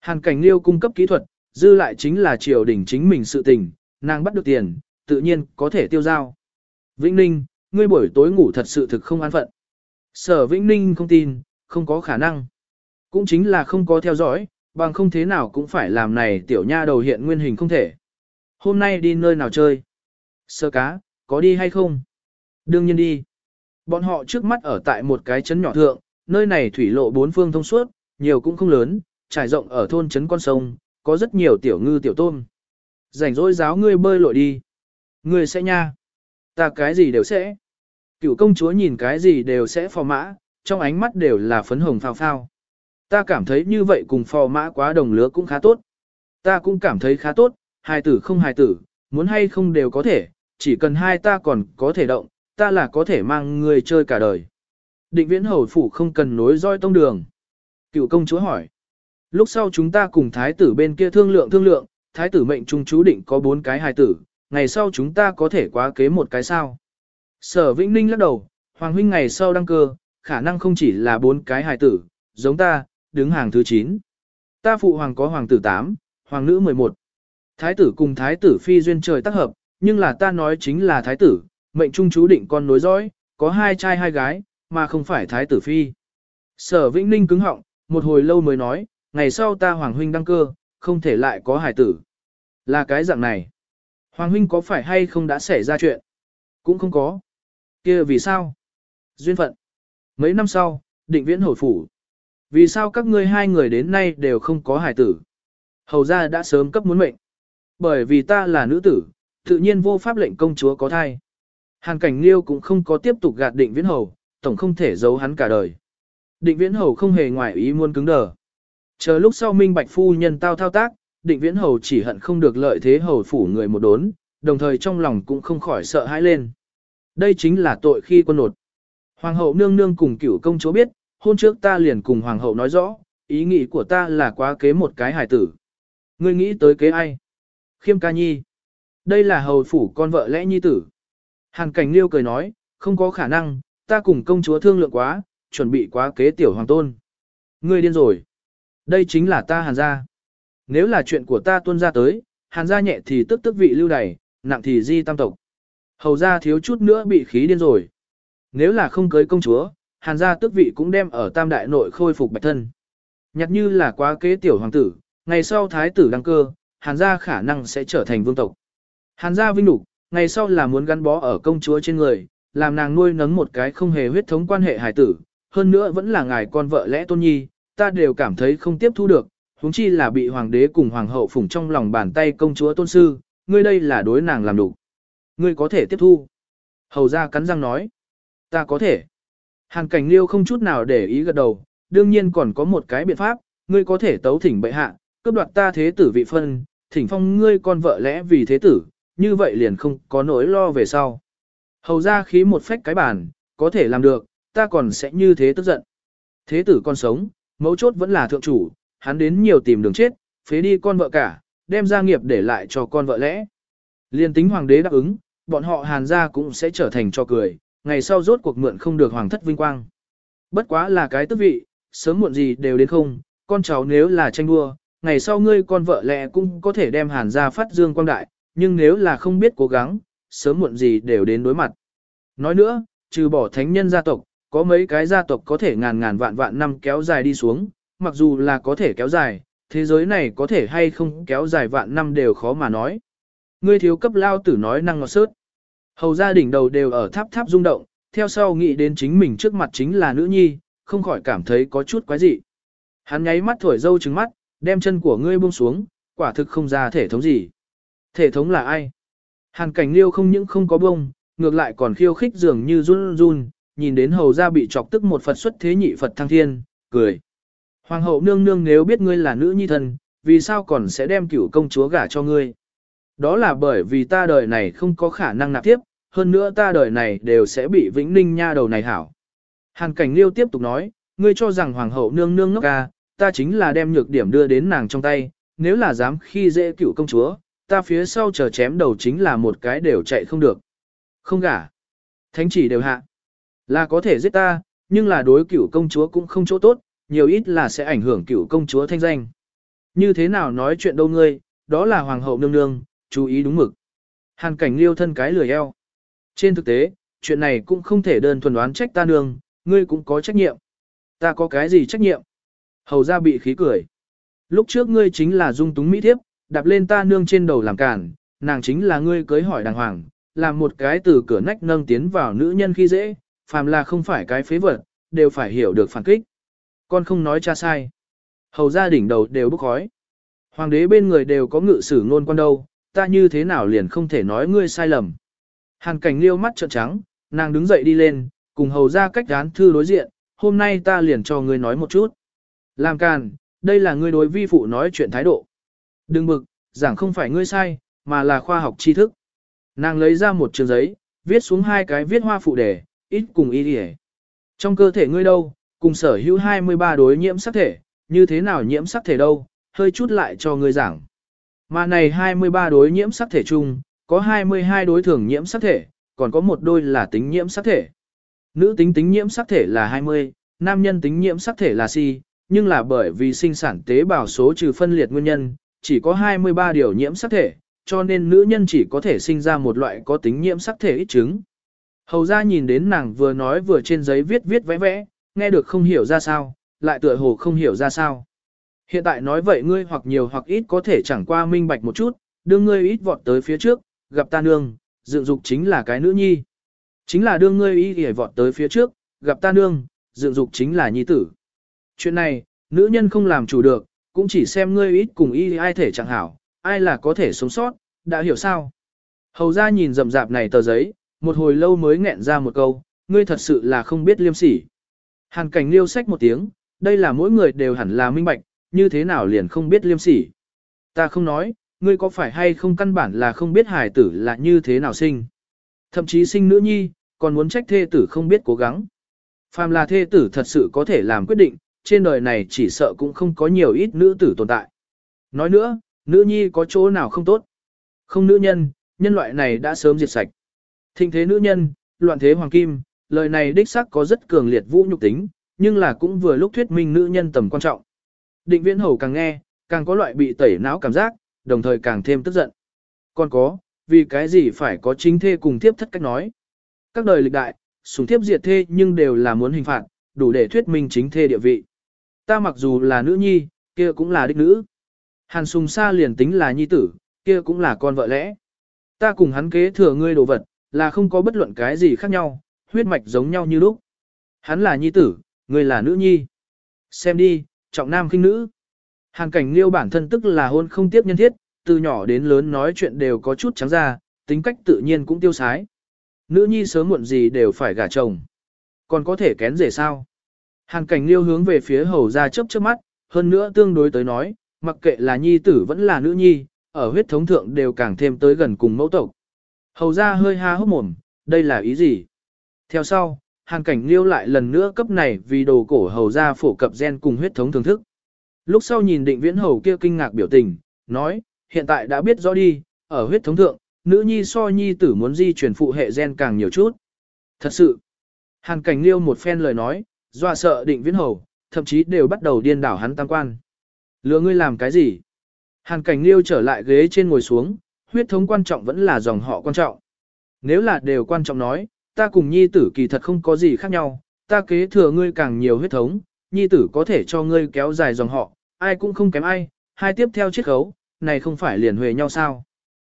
Hàn cảnh liêu cung cấp kỹ thuật, dư lại chính là triều đình chính mình sự tình, nàng bắt được tiền, tự nhiên có thể tiêu giao. Vĩnh Ninh, ngươi buổi tối ngủ thật sự thực không an phận. Sở Vĩnh Ninh không tin, không có khả năng. Cũng chính là không có theo dõi, bằng không thế nào cũng phải làm này tiểu nha đầu hiện nguyên hình không thể. Hôm nay đi nơi nào chơi? Sơ cá, có đi hay không? Đương nhiên đi. Bọn họ trước mắt ở tại một cái trấn nhỏ thượng, nơi này thủy lộ bốn phương thông suốt, nhiều cũng không lớn, trải rộng ở thôn trấn con sông, có rất nhiều tiểu ngư tiểu tôm. Rảnh rỗi giáo ngươi bơi lội đi. Ngươi sẽ nha. Ta cái gì đều sẽ. Cựu công chúa nhìn cái gì đều sẽ phò mã, trong ánh mắt đều là phấn hồng phao phao. Ta cảm thấy như vậy cùng phò mã quá đồng lứa cũng khá tốt. Ta cũng cảm thấy khá tốt, hài tử không hài tử, muốn hay không đều có thể, chỉ cần hai ta còn có thể động, ta là có thể mang người chơi cả đời. Định viễn hầu phủ không cần nối roi tông đường. Cựu công chúa hỏi. Lúc sau chúng ta cùng thái tử bên kia thương lượng thương lượng, thái tử mệnh trung chú định có bốn cái hài tử, ngày sau chúng ta có thể quá kế một cái sao. Sở Vĩnh Ninh lắc đầu, Hoàng huynh ngày sau đăng cơ, khả năng không chỉ là bốn cái hài tử, giống ta, đứng hàng thứ 9. Ta phụ hoàng có hoàng tử 8, hoàng nữ 11. Thái tử cùng thái tử phi duyên trời tác hợp, nhưng là ta nói chính là thái tử, mệnh trung chú định con nối dõi, có hai trai hai gái, mà không phải thái tử phi. Sở Vĩnh Ninh cứng họng, một hồi lâu mới nói, ngày sau ta hoàng huynh đăng cơ, không thể lại có hài tử. Là cái dạng này. Hoàng huynh có phải hay không đã xảy ra chuyện? Cũng không có. kia vì sao? Duyên phận. Mấy năm sau, định viễn hồi phủ. Vì sao các ngươi hai người đến nay đều không có hài tử? Hầu ra đã sớm cấp muốn mệnh. Bởi vì ta là nữ tử, tự nhiên vô pháp lệnh công chúa có thai. Hàn cảnh liêu cũng không có tiếp tục gạt định viễn hầu, tổng không thể giấu hắn cả đời. Định viễn hầu không hề ngoại ý muốn cứng đờ. Chờ lúc sau minh bạch phu nhân tao thao tác, định viễn hầu chỉ hận không được lợi thế hầu phủ người một đốn, đồng thời trong lòng cũng không khỏi sợ hãi lên. Đây chính là tội khi quân nột. Hoàng hậu nương nương cùng cửu công chúa biết, hôn trước ta liền cùng hoàng hậu nói rõ, ý nghĩ của ta là quá kế một cái hài tử. Ngươi nghĩ tới kế ai? Khiêm ca nhi. Đây là hầu phủ con vợ lẽ nhi tử. Hàn cảnh liêu cười nói, không có khả năng, ta cùng công chúa thương lượng quá, chuẩn bị quá kế tiểu hoàng tôn. Ngươi điên rồi. Đây chính là ta hàn gia. Nếu là chuyện của ta tuân ra tới, hàn gia nhẹ thì tức tức vị lưu đày, nặng thì di tam tộc. Hầu gia thiếu chút nữa bị khí điên rồi. Nếu là không cưới công chúa, hàn gia tước vị cũng đem ở tam đại nội khôi phục bạch thân. Nhặt như là quá kế tiểu hoàng tử, ngày sau thái tử đăng cơ, hàn gia khả năng sẽ trở thành vương tộc. Hàn gia vinh đủ, ngày sau là muốn gắn bó ở công chúa trên người, làm nàng nuôi nấng một cái không hề huyết thống quan hệ hài tử, hơn nữa vẫn là ngài con vợ lẽ tôn nhi, ta đều cảm thấy không tiếp thu được, huống chi là bị hoàng đế cùng hoàng hậu phủng trong lòng bàn tay công chúa tôn sư, ngươi đây là đối nàng làm đủ. Ngươi có thể tiếp thu. Hầu ra cắn răng nói. Ta có thể. Hàn cảnh liêu không chút nào để ý gật đầu, đương nhiên còn có một cái biện pháp, ngươi có thể tấu thỉnh bệ hạ, cướp đoạt ta thế tử vị phân, thỉnh phong ngươi con vợ lẽ vì thế tử, như vậy liền không có nỗi lo về sau. Hầu ra khí một phách cái bàn, có thể làm được, ta còn sẽ như thế tức giận. Thế tử con sống, mấu chốt vẫn là thượng chủ, hắn đến nhiều tìm đường chết, phế đi con vợ cả, đem gia nghiệp để lại cho con vợ lẽ. Liên tính hoàng đế đáp ứng, bọn họ hàn gia cũng sẽ trở thành cho cười, ngày sau rốt cuộc mượn không được hoàng thất vinh quang. Bất quá là cái tước vị, sớm muộn gì đều đến không, con cháu nếu là tranh đua, ngày sau ngươi con vợ lẽ cũng có thể đem hàn gia phát dương quang đại, nhưng nếu là không biết cố gắng, sớm muộn gì đều đến đối mặt. Nói nữa, trừ bỏ thánh nhân gia tộc, có mấy cái gia tộc có thể ngàn ngàn vạn vạn năm kéo dài đi xuống, mặc dù là có thể kéo dài, thế giới này có thể hay không kéo dài vạn năm đều khó mà nói. Ngươi thiếu cấp lao tử nói năng ngọt sớt. Hầu gia đỉnh đầu đều ở tháp tháp rung động, theo sau nghĩ đến chính mình trước mặt chính là nữ nhi, không khỏi cảm thấy có chút quái dị. Hắn nháy mắt thổi dâu trứng mắt, đem chân của ngươi buông xuống, quả thực không ra thể thống gì. Thể thống là ai? Hàn cảnh liêu không những không có bông, ngược lại còn khiêu khích dường như run run, nhìn đến hầu ra bị chọc tức một Phật xuất thế nhị Phật thăng thiên, cười. Hoàng hậu nương nương nếu biết ngươi là nữ nhi thần, vì sao còn sẽ đem cửu công chúa gả cho ngươi? Đó là bởi vì ta đời này không có khả năng nạp tiếp, hơn nữa ta đời này đều sẽ bị vĩnh ninh nha đầu này hảo. Hàn cảnh liêu tiếp tục nói, ngươi cho rằng hoàng hậu nương nương ngốc ca, ta chính là đem nhược điểm đưa đến nàng trong tay, nếu là dám khi dễ cửu công chúa, ta phía sau chờ chém đầu chính là một cái đều chạy không được. Không gả. Thánh chỉ đều hạ. Là có thể giết ta, nhưng là đối cửu công chúa cũng không chỗ tốt, nhiều ít là sẽ ảnh hưởng cửu công chúa thanh danh. Như thế nào nói chuyện đâu ngươi, đó là hoàng hậu nương nương, chú ý đúng mực. Hàn cảnh liêu thân cái lười eo. Trên thực tế, chuyện này cũng không thể đơn thuần đoán trách ta nương, ngươi cũng có trách nhiệm. Ta có cái gì trách nhiệm? Hầu ra bị khí cười. Lúc trước ngươi chính là dung túng mỹ thiếp, đạp lên ta nương trên đầu làm cản, nàng chính là ngươi cưới hỏi đàng hoàng, làm một cái từ cửa nách nâng tiến vào nữ nhân khi dễ, phàm là không phải cái phế vật, đều phải hiểu được phản kích. Con không nói cha sai. Hầu gia đỉnh đầu đều bốc khói. Hoàng đế bên người đều có ngự sử ngôn quan đâu, ta như thế nào liền không thể nói ngươi sai lầm. Hàn cảnh liêu mắt trợn trắng, nàng đứng dậy đi lên, cùng hầu ra cách gán thư đối diện, hôm nay ta liền cho ngươi nói một chút. Làm càn, đây là ngươi đối vi phụ nói chuyện thái độ. Đừng bực, giảng không phải ngươi sai, mà là khoa học tri thức. Nàng lấy ra một trường giấy, viết xuống hai cái viết hoa phụ đề, ít cùng y đi Trong cơ thể ngươi đâu, cùng sở hữu 23 đối nhiễm sắc thể, như thế nào nhiễm sắc thể đâu, hơi chút lại cho ngươi giảng. Mà này 23 đối nhiễm sắc thể chung, có 22 đối thường nhiễm sắc thể, còn có một đôi là tính nhiễm sắc thể. Nữ tính tính nhiễm sắc thể là 20, nam nhân tính nhiễm sắc thể là si, nhưng là bởi vì sinh sản tế bào số trừ phân liệt nguyên nhân, chỉ có 23 điều nhiễm sắc thể, cho nên nữ nhân chỉ có thể sinh ra một loại có tính nhiễm sắc thể ít trứng. Hầu ra nhìn đến nàng vừa nói vừa trên giấy viết viết vẽ vẽ, nghe được không hiểu ra sao, lại tựa hồ không hiểu ra sao. Hiện tại nói vậy ngươi hoặc nhiều hoặc ít có thể chẳng qua minh bạch một chút, đưa ngươi ít vọt tới phía trước, gặp ta nương, dựng dục chính là cái nữ nhi. Chính là đưa ngươi ý hề vọt tới phía trước, gặp ta nương, dựng dục chính là nhi tử. Chuyện này, nữ nhân không làm chủ được, cũng chỉ xem ngươi ít cùng y ai thể chẳng hảo, ai là có thể sống sót, đã hiểu sao. Hầu ra nhìn rậm rạp này tờ giấy, một hồi lâu mới nghẹn ra một câu, ngươi thật sự là không biết liêm sỉ. Hàn cảnh liêu sách một tiếng, đây là mỗi người đều hẳn là minh bạch, như thế nào liền không biết liêm sỉ. Ta không nói, ngươi có phải hay không căn bản là không biết hài tử là như thế nào sinh. Thậm chí sinh nữ nhi, còn muốn trách thê tử không biết cố gắng. Phàm là thê tử thật sự có thể làm quyết định, trên đời này chỉ sợ cũng không có nhiều ít nữ tử tồn tại. Nói nữa, nữ nhi có chỗ nào không tốt. Không nữ nhân, nhân loại này đã sớm diệt sạch. Thịnh thế nữ nhân, loạn thế hoàng kim, lời này đích xác có rất cường liệt vũ nhục tính, nhưng là cũng vừa lúc thuyết minh nữ nhân tầm quan trọng. Định viễn hầu càng nghe, càng có loại bị tẩy não cảm giác, đồng thời càng thêm tức giận. Còn có, vì cái gì phải có chính thê cùng tiếp thất cách nói. Các đời lịch đại, sùng thiếp diệt thê nhưng đều là muốn hình phạt, đủ để thuyết minh chính thê địa vị. Ta mặc dù là nữ nhi, kia cũng là đích nữ. Hàn sùng sa liền tính là nhi tử, kia cũng là con vợ lẽ. Ta cùng hắn kế thừa ngươi đồ vật, là không có bất luận cái gì khác nhau, huyết mạch giống nhau như lúc. Hắn là nhi tử, ngươi là nữ nhi. Xem đi, trọng nam khinh nữ. Hàn cảnh liêu bản thân tức là hôn không tiếp nhân thiết, từ nhỏ đến lớn nói chuyện đều có chút trắng ra, tính cách tự nhiên cũng tiêu sái. Nữ nhi sớm muộn gì đều phải gả chồng. Còn có thể kén rể sao? Hàn cảnh liêu hướng về phía hầu ra chớp chớp mắt, hơn nữa tương đối tới nói, mặc kệ là nhi tử vẫn là nữ nhi, ở huyết thống thượng đều càng thêm tới gần cùng mẫu tộc. Hầu ra hơi ha hốc mồm, đây là ý gì? Theo sau, hàn cảnh liêu lại lần nữa cấp này vì đồ cổ hầu ra phổ cập gen cùng huyết thống thưởng thức. Lúc sau nhìn định viễn hầu kia kinh ngạc biểu tình, nói, hiện tại đã biết rõ đi, ở huyết thống thượng, nữ nhi so nhi tử muốn di chuyển phụ hệ gen càng nhiều chút. Thật sự, hàn cảnh liêu một phen lời nói, dọa sợ định viễn hầu, thậm chí đều bắt đầu điên đảo hắn tam quan. Lừa ngươi làm cái gì? Hàn cảnh liêu trở lại ghế trên ngồi xuống, huyết thống quan trọng vẫn là dòng họ quan trọng. Nếu là đều quan trọng nói, ta cùng nhi tử kỳ thật không có gì khác nhau, ta kế thừa ngươi càng nhiều huyết thống, nhi tử có thể cho ngươi kéo dài dòng họ, ai cũng không kém ai, hai tiếp theo chiết khấu, này không phải liền huề nhau sao?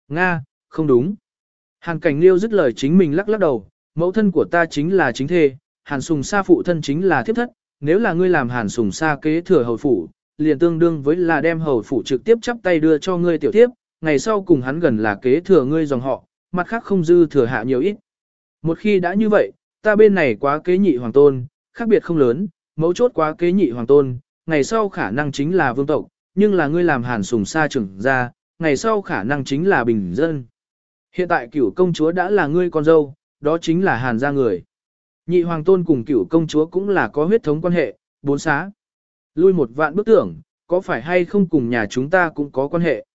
Nga, không đúng. Hàn cảnh liêu dứt lời chính mình lắc lắc đầu, mẫu thân của ta chính là chính thê, hàn sùng sa phụ thân chính là thiếp thất, nếu là ngươi làm hàn sùng sa kế thừa hầu phủ, liền tương đương với là đem hầu phủ trực tiếp chắp tay đưa cho ngươi tiểu tiếp, ngày sau cùng hắn gần là kế thừa ngươi dòng họ, mặt khác không dư thừa hạ nhiều ít. Một khi đã như vậy, ta bên này quá kế nhị hoàng tôn, khác biệt không lớn, mấu chốt quá kế nhị hoàng tôn, ngày sau khả năng chính là vương tộc, nhưng là ngươi làm hàn sùng sa trưởng ra, ngày sau khả năng chính là bình dân. Hiện tại cửu công chúa đã là ngươi con dâu, đó chính là hàn gia người. Nhị hoàng tôn cùng cựu công chúa cũng là có huyết thống quan hệ, bốn xá. Lui một vạn bức tưởng, có phải hay không cùng nhà chúng ta cũng có quan hệ.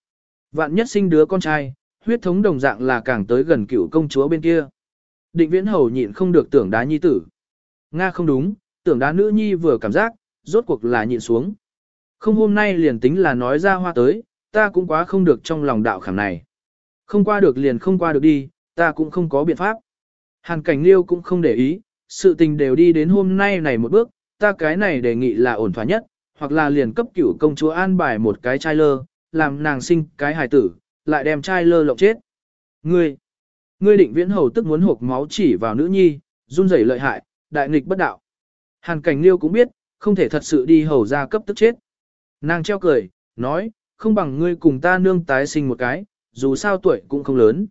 Vạn nhất sinh đứa con trai, huyết thống đồng dạng là càng tới gần cựu công chúa bên kia. Định viễn hầu nhịn không được tưởng đá nhi tử. Nga không đúng, tưởng đá nữ nhi vừa cảm giác, rốt cuộc là nhịn xuống. Không hôm nay liền tính là nói ra hoa tới, ta cũng quá không được trong lòng đạo khảm này. Không qua được liền không qua được đi, ta cũng không có biện pháp. Hàn cảnh liêu cũng không để ý, sự tình đều đi đến hôm nay này một bước, ta cái này đề nghị là ổn thỏa nhất, hoặc là liền cấp cửu công chúa an bài một cái trai lơ, làm nàng sinh cái hài tử, lại đem trai lơ lộng chết. Ngươi, ngươi định viễn hầu tức muốn hộp máu chỉ vào nữ nhi, run rẩy lợi hại, đại nghịch bất đạo. Hàn cảnh liêu cũng biết, không thể thật sự đi hầu ra cấp tức chết. Nàng treo cười, nói, không bằng ngươi cùng ta nương tái sinh một cái, dù sao tuổi cũng không lớn.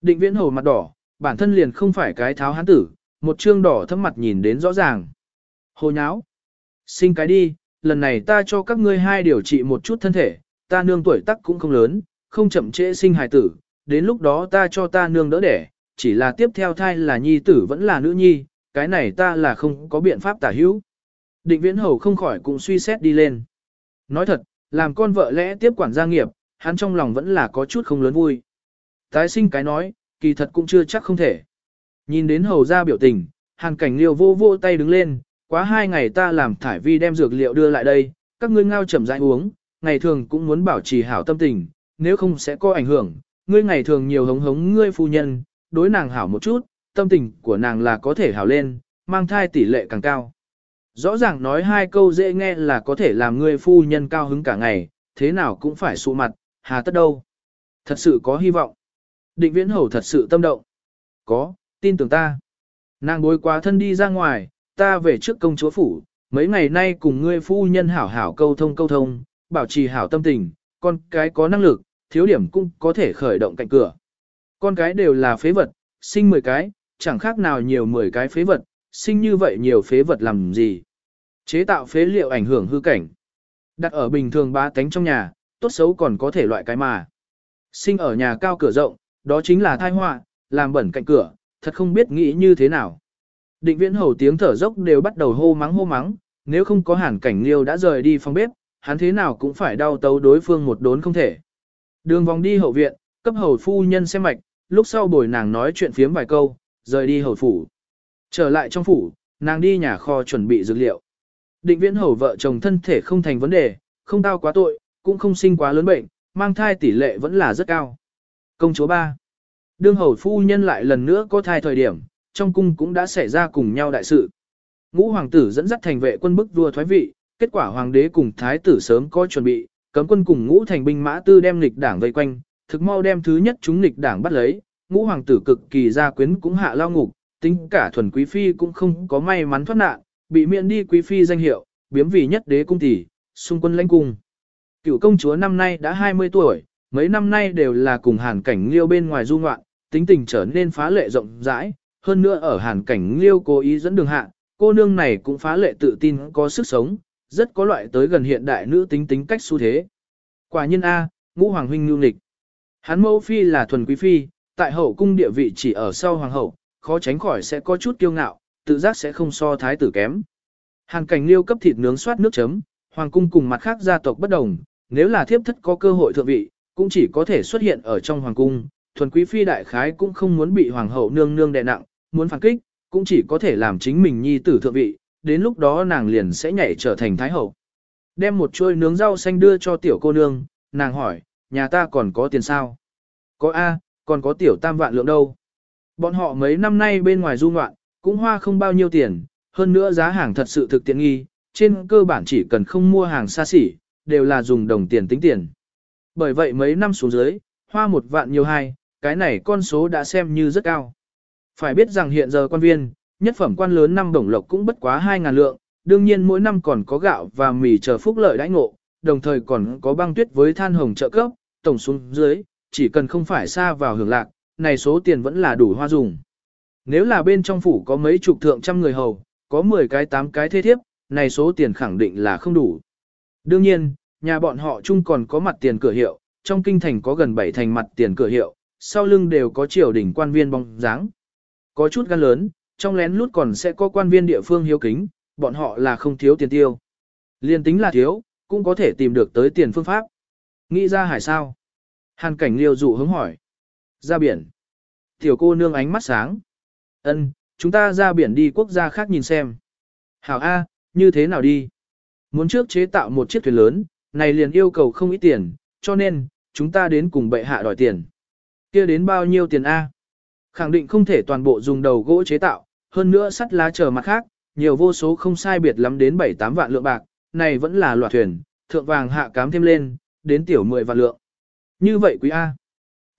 Định viễn hầu mặt đỏ, bản thân liền không phải cái tháo hán tử, một trương đỏ thâm mặt nhìn đến rõ ràng. Hồ nháo. Sinh cái đi, lần này ta cho các ngươi hai điều trị một chút thân thể, ta nương tuổi tác cũng không lớn, không chậm trễ sinh hài tử, đến lúc đó ta cho ta nương đỡ đẻ, chỉ là tiếp theo thai là nhi tử vẫn là nữ nhi, cái này ta là không có biện pháp tả hữu. Định viễn hầu không khỏi cũng suy xét đi lên. Nói thật, làm con vợ lẽ tiếp quản gia nghiệp, hắn trong lòng vẫn là có chút không lớn vui. Tái sinh cái nói, kỳ thật cũng chưa chắc không thể. Nhìn đến hầu ra biểu tình, hàn cảnh liêu vô vô tay đứng lên, quá hai ngày ta làm thải vi đem dược liệu đưa lại đây, các ngươi ngao chậm rãi uống, ngày thường cũng muốn bảo trì hảo tâm tình, nếu không sẽ có ảnh hưởng, ngươi ngày thường nhiều hống hống ngươi phu nhân, đối nàng hảo một chút, tâm tình của nàng là có thể hảo lên, mang thai tỷ lệ càng cao. Rõ ràng nói hai câu dễ nghe là có thể làm ngươi phu nhân cao hứng cả ngày, thế nào cũng phải sụ mặt, hà tất đâu. Thật sự có hy vọng. Định viễn hầu thật sự tâm động. Có, tin tưởng ta. Nàng bối quá thân đi ra ngoài, ta về trước công chúa phủ, mấy ngày nay cùng ngươi phu nhân hảo hảo câu thông câu thông, bảo trì hảo tâm tình, con cái có năng lực, thiếu điểm cũng có thể khởi động cạnh cửa. Con cái đều là phế vật, sinh 10 cái, chẳng khác nào nhiều 10 cái phế vật, sinh như vậy nhiều phế vật làm gì. Chế tạo phế liệu ảnh hưởng hư cảnh. Đặt ở bình thường ba tánh trong nhà, tốt xấu còn có thể loại cái mà. Sinh ở nhà cao cửa rộng, đó chính là thai họa, làm bẩn cạnh cửa, thật không biết nghĩ như thế nào. Định viễn hầu tiếng thở dốc đều bắt đầu hô mắng hô mắng, nếu không có hàn cảnh liêu đã rời đi phòng bếp, hắn thế nào cũng phải đau tấu đối phương một đốn không thể. Đường vòng đi hậu viện, cấp hầu phu nhân xem mạch, lúc sau bồi nàng nói chuyện phiếm vài câu, rời đi hầu phủ. Trở lại trong phủ, nàng đi nhà kho chuẩn bị dược liệu. Định viễn hầu vợ chồng thân thể không thành vấn đề, không tao quá tội, cũng không sinh quá lớn bệnh, mang thai tỷ lệ vẫn là rất cao. Công chúa ba. Đương hầu phu nhân lại lần nữa có thai thời điểm, trong cung cũng đã xảy ra cùng nhau đại sự. Ngũ hoàng tử dẫn dắt thành vệ quân bức vua thoái vị, kết quả hoàng đế cùng thái tử sớm có chuẩn bị, cấm quân cùng ngũ thành binh mã tư đem lịch đảng vây quanh, thực mau đem thứ nhất chúng lịch đảng bắt lấy, ngũ hoàng tử cực kỳ gia quyến cũng hạ lao ngục, tính cả thuần quý phi cũng không có may mắn thoát nạn, bị miễn đi quý phi danh hiệu, biếm vì nhất đế cung tỷ, xung quân lãnh cung. Cựu công chúa năm nay đã 20 tuổi, mấy năm nay đều là cùng hàn cảnh liêu bên ngoài du ngoạn, tính tình trở nên phá lệ rộng rãi, hơn nữa ở hàn cảnh liêu cố ý dẫn đường hạ, cô nương này cũng phá lệ tự tin có sức sống, rất có loại tới gần hiện đại nữ tính tính cách xu thế. Quả nhân A, ngũ hoàng huynh lưu lịch, Hắn mẫu phi là thuần quý phi, tại hậu cung địa vị chỉ ở sau hoàng hậu, khó tránh khỏi sẽ có chút kiêu ngạo, tự giác sẽ không so thái tử kém. Hàn cảnh liêu cấp thịt nướng soát nước chấm, hoàng cung cùng mặt khác gia tộc bất đồng, nếu là thiếp thất có cơ hội thượng vị, cũng chỉ có thể xuất hiện ở trong hoàng cung, thuần quý phi đại khái cũng không muốn bị hoàng hậu nương nương đè nặng, muốn phản kích, cũng chỉ có thể làm chính mình nhi tử thượng vị, đến lúc đó nàng liền sẽ nhảy trở thành thái hậu. Đem một chuôi nướng rau xanh đưa cho tiểu cô nương, nàng hỏi, nhà ta còn có tiền sao? Có A, còn có tiểu tam vạn lượng đâu? Bọn họ mấy năm nay bên ngoài du ngoạn, cũng hoa không bao nhiêu tiền, hơn nữa giá hàng thật sự thực tiện nghi, trên cơ bản chỉ cần không mua hàng xa xỉ, đều là dùng đồng tiền tính tiền. Bởi vậy mấy năm xuống dưới, hoa một vạn nhiều hai, cái này con số đã xem như rất cao. Phải biết rằng hiện giờ quan viên, nhất phẩm quan lớn năm đồng lộc cũng bất quá 2.000 lượng, đương nhiên mỗi năm còn có gạo và mì chờ phúc lợi đãi ngộ, đồng thời còn có băng tuyết với than hồng trợ cấp, tổng xuống dưới, chỉ cần không phải xa vào hưởng lạc, này số tiền vẫn là đủ hoa dùng. Nếu là bên trong phủ có mấy chục thượng trăm người hầu, có 10 cái 8 cái thế thiếp, này số tiền khẳng định là không đủ. Đương nhiên, nhà bọn họ chung còn có mặt tiền cửa hiệu, trong kinh thành có gần 7 thành mặt tiền cửa hiệu, sau lưng đều có triều đỉnh quan viên bóng dáng. Có chút gan lớn, trong lén lút còn sẽ có quan viên địa phương hiếu kính, bọn họ là không thiếu tiền tiêu. Liên tính là thiếu, cũng có thể tìm được tới tiền phương pháp. Nghĩ ra hải sao? Hàn cảnh liêu dụ hứng hỏi. Ra biển. Tiểu cô nương ánh mắt sáng. Ân, chúng ta ra biển đi quốc gia khác nhìn xem. Hảo A, như thế nào đi? muốn trước chế tạo một chiếc thuyền lớn, này liền yêu cầu không ít tiền, cho nên, chúng ta đến cùng bệ hạ đòi tiền kia đến bao nhiêu tiền A? Khẳng định không thể toàn bộ dùng đầu gỗ chế tạo, hơn nữa sắt lá chờ mặt khác, nhiều vô số không sai biệt lắm đến 7-8 vạn lượng bạc, này vẫn là loạt thuyền, thượng vàng hạ cám thêm lên, đến tiểu 10 vạn lượng. Như vậy quý A.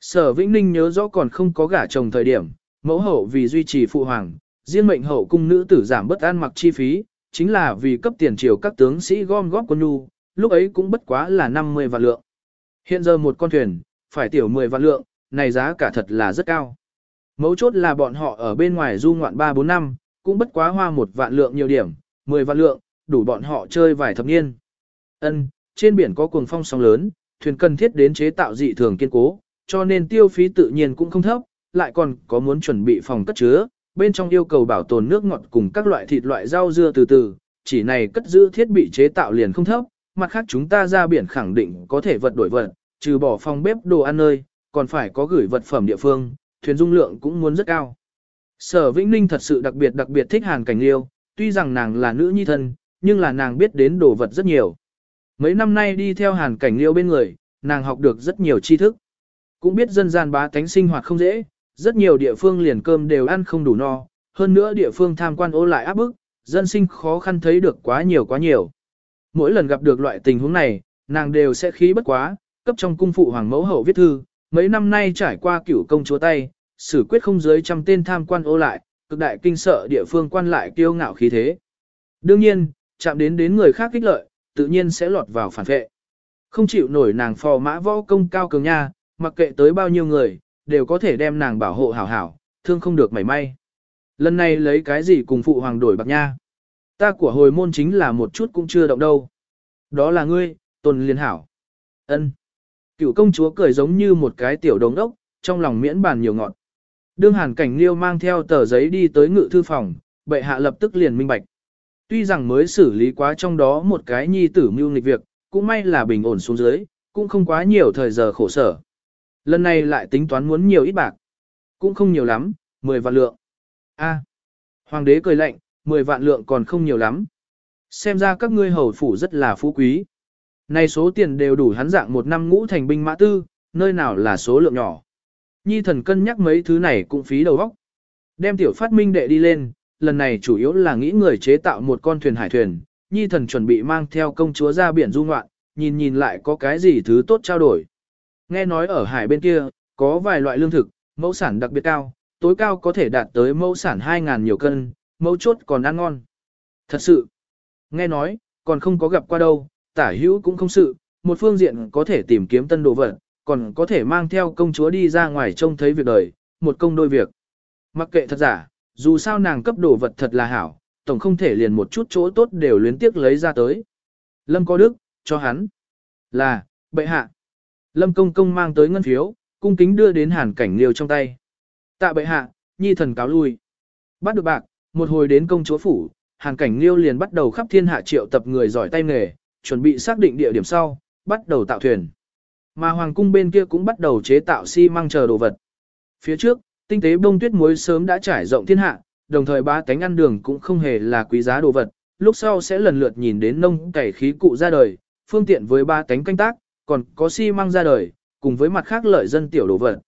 Sở Vĩnh Ninh nhớ rõ còn không có gả chồng thời điểm, mẫu hậu vì duy trì phụ hoàng, riêng mệnh hậu cung nữ tử giảm bất an mặc chi phí, chính là vì cấp tiền triều các tướng sĩ gom góp quân nhu, lúc ấy cũng bất quá là 50 vạn lượng. Hiện giờ một con thuyền, phải tiểu 10 vạn lượng, này giá cả thật là rất cao. Mấu chốt là bọn họ ở bên ngoài du ngoạn 3-4 năm, cũng bất quá hoa một vạn lượng nhiều điểm, 10 vạn lượng, đủ bọn họ chơi vài thập niên. Ân, trên biển có cuồng phong sóng lớn, thuyền cần thiết đến chế tạo dị thường kiên cố, cho nên tiêu phí tự nhiên cũng không thấp, lại còn có muốn chuẩn bị phòng cất chứa, bên trong yêu cầu bảo tồn nước ngọt cùng các loại thịt loại rau dưa từ từ, chỉ này cất giữ thiết bị chế tạo liền không thấp, mặt khác chúng ta ra biển khẳng định có thể vật đổi vật, trừ bỏ phòng bếp đồ ăn nơi, còn phải có gửi vật phẩm địa phương, thuyền dung lượng cũng muốn rất cao. Sở Vĩnh Ninh thật sự đặc biệt đặc biệt thích Hàn Cảnh Liêu, tuy rằng nàng là nữ nhi thân, nhưng là nàng biết đến đồ vật rất nhiều. Mấy năm nay đi theo Hàn Cảnh Liêu bên người, nàng học được rất nhiều tri thức. Cũng biết dân gian bá tánh sinh hoạt không dễ, rất nhiều địa phương liền cơm đều ăn không đủ no, hơn nữa địa phương tham quan ô lại áp bức, dân sinh khó khăn thấy được quá nhiều quá nhiều. Mỗi lần gặp được loại tình huống này, nàng đều sẽ khí bất quá, cấp trong cung phụ hoàng mẫu hậu viết thư, mấy năm nay trải qua cửu công chúa tay, xử quyết không dưới trăm tên tham quan ô lại, cực đại kinh sợ địa phương quan lại kiêu ngạo khí thế. Đương nhiên, chạm đến đến người khác kích lợi, tự nhiên sẽ lọt vào phản vệ. Không chịu nổi nàng phò mã võ công cao cường nha, mặc kệ tới bao nhiêu người, đều có thể đem nàng bảo hộ hảo hảo, thương không được mảy may. Lần này lấy cái gì cùng phụ hoàng đổi bạc nha. Ta của hồi môn chính là một chút cũng chưa động đâu. Đó là ngươi, tồn liên hảo. ân Cựu công chúa cười giống như một cái tiểu đống đốc, trong lòng miễn bàn nhiều ngọn. Đương hàn cảnh liêu mang theo tờ giấy đi tới ngự thư phòng, bệ hạ lập tức liền minh bạch. Tuy rằng mới xử lý quá trong đó một cái nhi tử mưu nghịch việc, cũng may là bình ổn xuống dưới, cũng không quá nhiều thời giờ khổ sở. Lần này lại tính toán muốn nhiều ít bạc. Cũng không nhiều lắm, 10 vạn lượng. A. Hoàng đế cười lạnh, 10 vạn lượng còn không nhiều lắm. Xem ra các ngươi hầu phủ rất là phú quý. Này số tiền đều đủ hắn dạng một năm ngũ thành binh mã tư, nơi nào là số lượng nhỏ. Nhi thần cân nhắc mấy thứ này cũng phí đầu óc. Đem tiểu phát minh đệ đi lên, lần này chủ yếu là nghĩ người chế tạo một con thuyền hải thuyền. Nhi thần chuẩn bị mang theo công chúa ra biển du ngoạn, nhìn nhìn lại có cái gì thứ tốt trao đổi. Nghe nói ở hải bên kia, có vài loại lương thực, mẫu sản đặc biệt cao, tối cao có thể đạt tới mẫu sản 2.000 nhiều cân, mẫu chốt còn ăn ngon. Thật sự, nghe nói, còn không có gặp qua đâu, tả hữu cũng không sự, một phương diện có thể tìm kiếm tân đồ vật, còn có thể mang theo công chúa đi ra ngoài trông thấy việc đời, một công đôi việc. Mặc kệ thật giả, dù sao nàng cấp đồ vật thật là hảo, tổng không thể liền một chút chỗ tốt đều luyến tiếc lấy ra tới. Lâm có đức, cho hắn. Là, bệ hạ. Lâm công công mang tới ngân phiếu, cung kính đưa đến hàn cảnh liêu trong tay. Tạ bệ hạ, nhi thần cáo lui. Bắt được bạc, một hồi đến công chúa phủ, hàn cảnh liêu liền bắt đầu khắp thiên hạ triệu tập người giỏi tay nghề, chuẩn bị xác định địa điểm sau, bắt đầu tạo thuyền. Mà hoàng cung bên kia cũng bắt đầu chế tạo xi măng chờ đồ vật. Phía trước, tinh tế bông tuyết muối sớm đã trải rộng thiên hạ, đồng thời ba cánh ăn đường cũng không hề là quý giá đồ vật, lúc sau sẽ lần lượt nhìn đến nông cày khí cụ ra đời, phương tiện với ba cánh canh tác, còn có xi măng ra đời, cùng với mặt khác lợi dân tiểu đồ vật.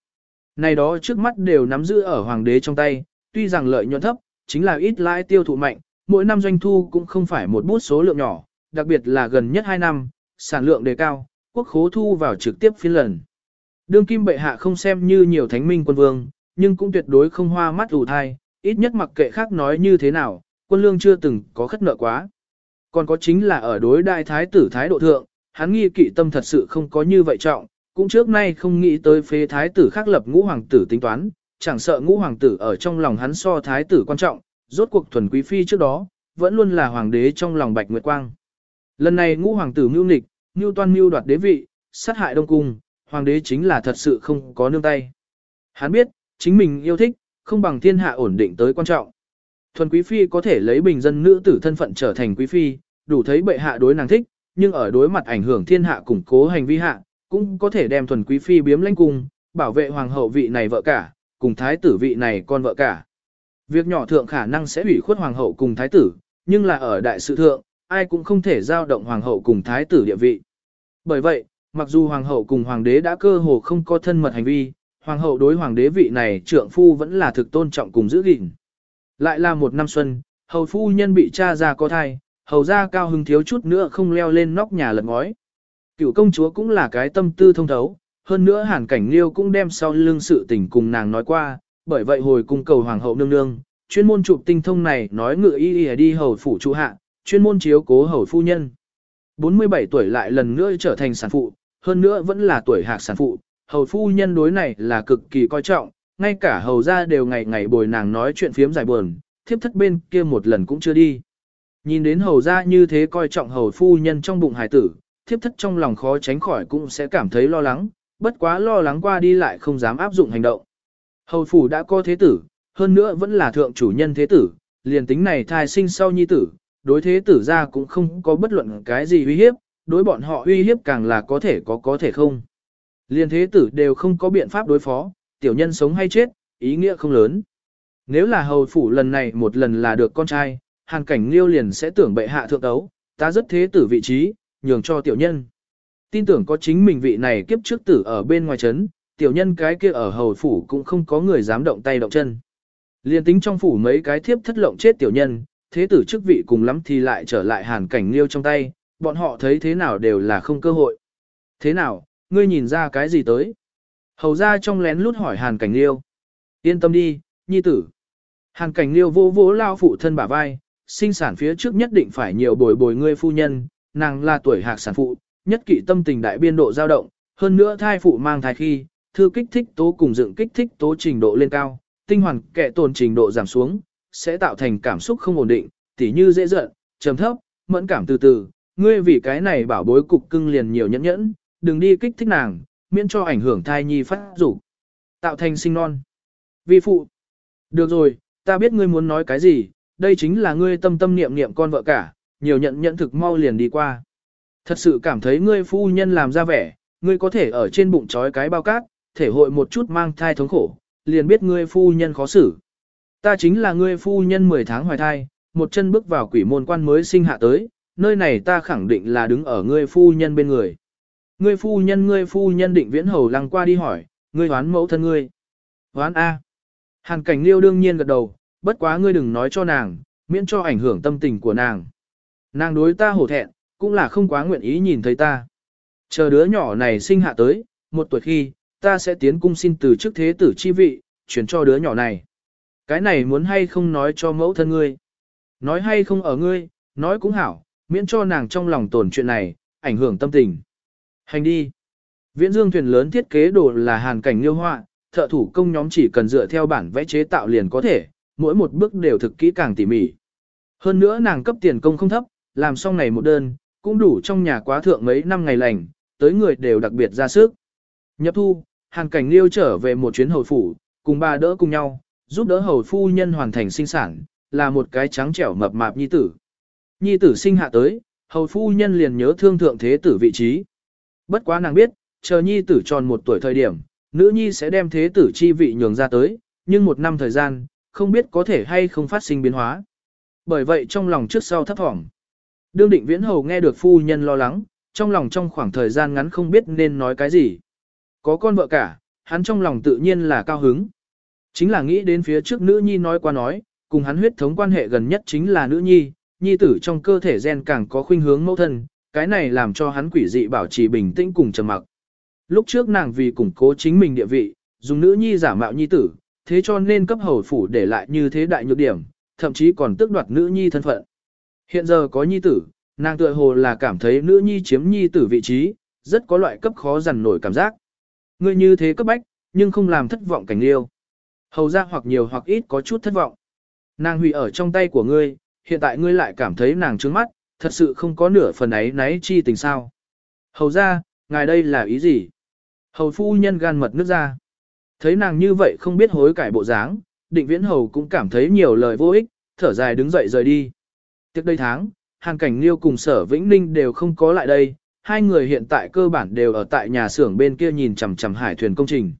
Này đó trước mắt đều nắm giữ ở hoàng đế trong tay, tuy rằng lợi nhuận thấp, chính là ít lãi tiêu thụ mạnh, mỗi năm doanh thu cũng không phải một bút số lượng nhỏ, đặc biệt là gần nhất 2 năm, sản lượng đề cao, quốc khố thu vào trực tiếp phiên lần. Đương kim bệ hạ không xem như nhiều thánh minh quân vương, nhưng cũng tuyệt đối không hoa mắt ủ thai, ít nhất mặc kệ khác nói như thế nào, quân lương chưa từng có khất nợ quá. Còn có chính là ở đối đại thái tử thái độ thượng, hắn nghi kỵ tâm thật sự không có như vậy trọng, cũng trước nay không nghĩ tới phế thái tử khác lập ngũ hoàng tử tính toán, chẳng sợ ngũ hoàng tử ở trong lòng hắn so thái tử quan trọng, rốt cuộc thuần quý phi trước đó, vẫn luôn là hoàng đế trong lòng bạch nguyệt quang. Lần này ngũ hoàng tử mưu nghịch, mưu toan mưu đoạt đế vị, sát hại đông cung, hoàng đế chính là thật sự không có nương tay. Hắn biết, chính mình yêu thích, không bằng thiên hạ ổn định tới quan trọng. Thuần quý phi có thể lấy bình dân nữ tử thân phận trở thành quý phi, đủ thấy bệ hạ đối nàng thích, nhưng ở đối mặt ảnh hưởng thiên hạ củng cố hành vi hạ, cũng có thể đem thuần quý phi biếm lãnh cung, bảo vệ hoàng hậu vị này vợ cả, cùng thái tử vị này con vợ cả. Việc nhỏ thượng khả năng sẽ hủy khuất hoàng hậu cùng thái tử, nhưng là ở đại sự thượng, ai cũng không thể giao động hoàng hậu cùng thái tử địa vị. Bởi vậy, mặc dù hoàng hậu cùng hoàng đế đã cơ hồ không có thân mật hành vi, hoàng hậu đối hoàng đế vị này trượng phu vẫn là thực tôn trọng cùng giữ gìn. Lại là một năm xuân, hầu phu nhân bị cha ra có thai, hầu ra cao hứng thiếu chút nữa không leo lên nóc nhà lật ngói. Cựu công chúa cũng là cái tâm tư thông thấu, hơn nữa hàn cảnh liêu cũng đem sau lưng sự tình cùng nàng nói qua, bởi vậy hồi cung cầu hoàng hậu nương nương, chuyên môn chụp tinh thông này nói ngựa y y đi hầu phủ trụ hạ, chuyên môn chiếu cố hầu phu nhân. 47 tuổi lại lần nữa trở thành sản phụ, hơn nữa vẫn là tuổi hạc sản phụ, hầu phu nhân đối này là cực kỳ coi trọng, ngay cả hầu gia đều ngày ngày bồi nàng nói chuyện phiếm giải buồn, thiếp thất bên kia một lần cũng chưa đi. Nhìn đến hầu gia như thế coi trọng hầu phu nhân trong bụng hải tử, thiếp thất trong lòng khó tránh khỏi cũng sẽ cảm thấy lo lắng, bất quá lo lắng qua đi lại không dám áp dụng hành động. Hầu phủ đã có thế tử, hơn nữa vẫn là thượng chủ nhân thế tử, liền tính này thai sinh sau nhi tử, đối thế tử ra cũng không có bất luận cái gì uy hiếp, đối bọn họ uy hiếp càng là có thể có có thể không. liên thế tử đều không có biện pháp đối phó, tiểu nhân sống hay chết, ý nghĩa không lớn. Nếu là hầu phủ lần này một lần là được con trai, hàng cảnh liêu liền sẽ tưởng bệ hạ thượng đấu ta rất thế tử vị trí, nhường cho tiểu nhân. Tin tưởng có chính mình vị này kiếp trước tử ở bên ngoài chấn, tiểu nhân cái kia ở hầu phủ cũng không có người dám động tay động chân. Liên tính trong phủ mấy cái thiếp thất lộng chết tiểu nhân, thế tử chức vị cùng lắm thì lại trở lại hàn cảnh liêu trong tay, bọn họ thấy thế nào đều là không cơ hội. Thế nào, ngươi nhìn ra cái gì tới? Hầu ra trong lén lút hỏi hàn cảnh liêu. Yên tâm đi, nhi tử. Hàn cảnh liêu vô vỗ lao phụ thân bả vai, sinh sản phía trước nhất định phải nhiều bồi bồi ngươi phu nhân, nàng là tuổi hạc sản phụ, nhất kỵ tâm tình đại biên độ dao động, hơn nữa thai phụ mang thai khi, thư kích thích tố cùng dựng kích thích tố trình độ lên cao, tinh hoàn kệ tồn trình độ giảm xuống, sẽ tạo thành cảm xúc không ổn định, tỉ như dễ giận, trầm thấp, mẫn cảm từ từ, ngươi vì cái này bảo bối cục cưng liền nhiều nhẫn nhẫn, đừng đi kích thích nàng, miễn cho ảnh hưởng thai nhi phát dục tạo thành sinh non. Vi phụ, được rồi, ta biết ngươi muốn nói cái gì, đây chính là ngươi tâm tâm niệm niệm con vợ cả, nhiều nhận nhận thực mau liền đi qua. Thật sự cảm thấy ngươi phu nhân làm ra vẻ, ngươi có thể ở trên bụng trói cái bao cát, thể hội một chút mang thai thống khổ, liền biết ngươi phu nhân khó xử. Ta chính là ngươi phu nhân 10 tháng hoài thai, một chân bước vào quỷ môn quan mới sinh hạ tới, nơi này ta khẳng định là đứng ở ngươi phu nhân bên người. Ngươi phu nhân ngươi phu nhân định viễn hầu lăng qua đi hỏi, ngươi hoán mẫu thân ngươi. Hoán A. Hàn cảnh liêu đương nhiên gật đầu, bất quá ngươi đừng nói cho nàng, miễn cho ảnh hưởng tâm tình của nàng. Nàng đối ta hổ thẹn, cũng là không quá nguyện ý nhìn thấy ta. Chờ đứa nhỏ này sinh hạ tới, một tuổi khi, ta sẽ tiến cung xin từ chức thế tử chi vị, chuyển cho đứa nhỏ này. Cái này muốn hay không nói cho mẫu thân ngươi. Nói hay không ở ngươi, nói cũng hảo, miễn cho nàng trong lòng tổn chuyện này, ảnh hưởng tâm tình. Hành đi. Viễn dương thuyền lớn thiết kế đồ là hàn cảnh liêu họa, thợ thủ công nhóm chỉ cần dựa theo bản vẽ chế tạo liền có thể, mỗi một bước đều thực kỹ càng tỉ mỉ. Hơn nữa nàng cấp tiền công không thấp, làm xong này một đơn, cũng đủ trong nhà quá thượng mấy năm ngày lành, tới người đều đặc biệt ra sức. Nhập thu, hàn cảnh liêu trở về một chuyến hồi phủ, cùng bà đỡ cùng nhau, giúp đỡ hầu phu nhân hoàn thành sinh sản, là một cái trắng trẻo mập mạp nhi tử. Nhi tử sinh hạ tới, hầu phu nhân liền nhớ thương thượng thế tử vị trí. Bất quá nàng biết, chờ nhi tử tròn một tuổi thời điểm, nữ nhi sẽ đem thế tử chi vị nhường ra tới, nhưng một năm thời gian, không biết có thể hay không phát sinh biến hóa. Bởi vậy trong lòng trước sau thấp thỏm. Đương định viễn hầu nghe được phu nhân lo lắng, trong lòng trong khoảng thời gian ngắn không biết nên nói cái gì. Có con vợ cả, hắn trong lòng tự nhiên là cao hứng. Chính là nghĩ đến phía trước nữ nhi nói qua nói, cùng hắn huyết thống quan hệ gần nhất chính là nữ nhi, nhi tử trong cơ thể gen càng có khuynh hướng mẫu thân, cái này làm cho hắn quỷ dị bảo trì bình tĩnh cùng trầm mặc. Lúc trước nàng vì củng cố chính mình địa vị, dùng nữ nhi giả mạo nhi tử, thế cho nên cấp hầu phủ để lại như thế đại nhược điểm, thậm chí còn tước đoạt nữ nhi thân phận. Hiện giờ có nhi tử, nàng tựa hồ là cảm thấy nữ nhi chiếm nhi tử vị trí, rất có loại cấp khó dằn nổi cảm giác. Ngươi như thế cấp bách, nhưng không làm thất vọng cảnh liêu. Hầu ra hoặc nhiều hoặc ít có chút thất vọng. Nàng hủy ở trong tay của ngươi, hiện tại ngươi lại cảm thấy nàng trướng mắt, thật sự không có nửa phần ấy náy chi tình sao. Hầu ra, ngài đây là ý gì? Hầu phu nhân gan mật nước ra. Thấy nàng như vậy không biết hối cải bộ dáng, định viễn hầu cũng cảm thấy nhiều lời vô ích, thở dài đứng dậy rời đi. Tiếp đây tháng, hàng cảnh liêu cùng sở vĩnh ninh đều không có lại đây, hai người hiện tại cơ bản đều ở tại nhà xưởng bên kia nhìn chằm chằm hải thuyền công trình.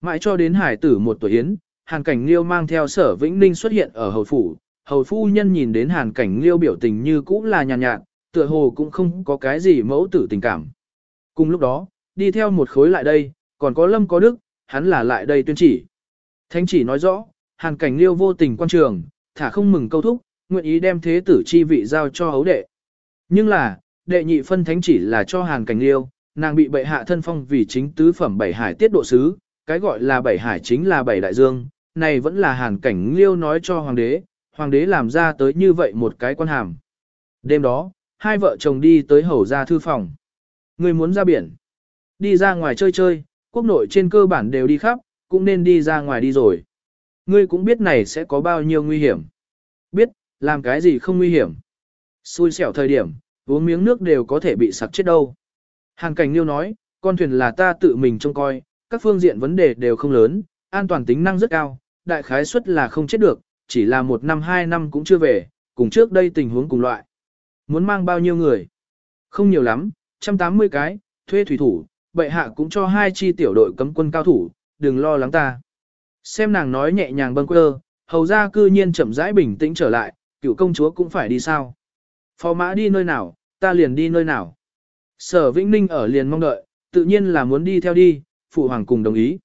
Mãi cho đến hải tử một tuổi yến, Hàn cảnh liêu mang theo sở vĩnh ninh xuất hiện ở hầu phủ, hầu phu nhân nhìn đến hàn cảnh liêu biểu tình như cũ là nhàn nhạt, nhạt, tựa hồ cũng không có cái gì mẫu tử tình cảm. Cùng lúc đó, đi theo một khối lại đây, còn có lâm có đức, hắn là lại đây tuyên chỉ. Thánh chỉ nói rõ, hàn cảnh liêu vô tình quan trường, thả không mừng câu thúc, nguyện ý đem thế tử chi vị giao cho hấu đệ. Nhưng là, đệ nhị phân thánh chỉ là cho hàn cảnh liêu, nàng bị bệ hạ thân phong vì chính tứ phẩm bảy hải tiết độ sứ, cái gọi là bảy hải chính là bảy đại dương, này vẫn là hàn cảnh liêu nói cho hoàng đế, hoàng đế làm ra tới như vậy một cái quan hàm. Đêm đó, hai vợ chồng đi tới hầu ra thư phòng. Người muốn ra biển, đi ra ngoài chơi chơi, quốc nội trên cơ bản đều đi khắp, cũng nên đi ra ngoài đi rồi. Ngươi cũng biết này sẽ có bao nhiêu nguy hiểm. Biết, làm cái gì không nguy hiểm. Xui xẻo thời điểm, uống miếng nước đều có thể bị sặc chết đâu. Hàn cảnh liêu nói, con thuyền là ta tự mình trông coi, các phương diện vấn đề đều không lớn, an toàn tính năng rất cao, đại khái suất là không chết được, chỉ là một năm hai năm cũng chưa về, cùng trước đây tình huống cùng loại. Muốn mang bao nhiêu người? Không nhiều lắm, 180 cái, thuê thủy thủ, bệ hạ cũng cho hai chi tiểu đội cấm quân cao thủ, đừng lo lắng ta. Xem nàng nói nhẹ nhàng bâng quơ, hầu ra cư nhiên chậm rãi bình tĩnh trở lại, cựu công chúa cũng phải đi sao. Phó mã đi nơi nào, ta liền đi nơi nào. Sở Vĩnh Ninh ở liền mong đợi, tự nhiên là muốn đi theo đi, phụ hoàng cùng đồng ý.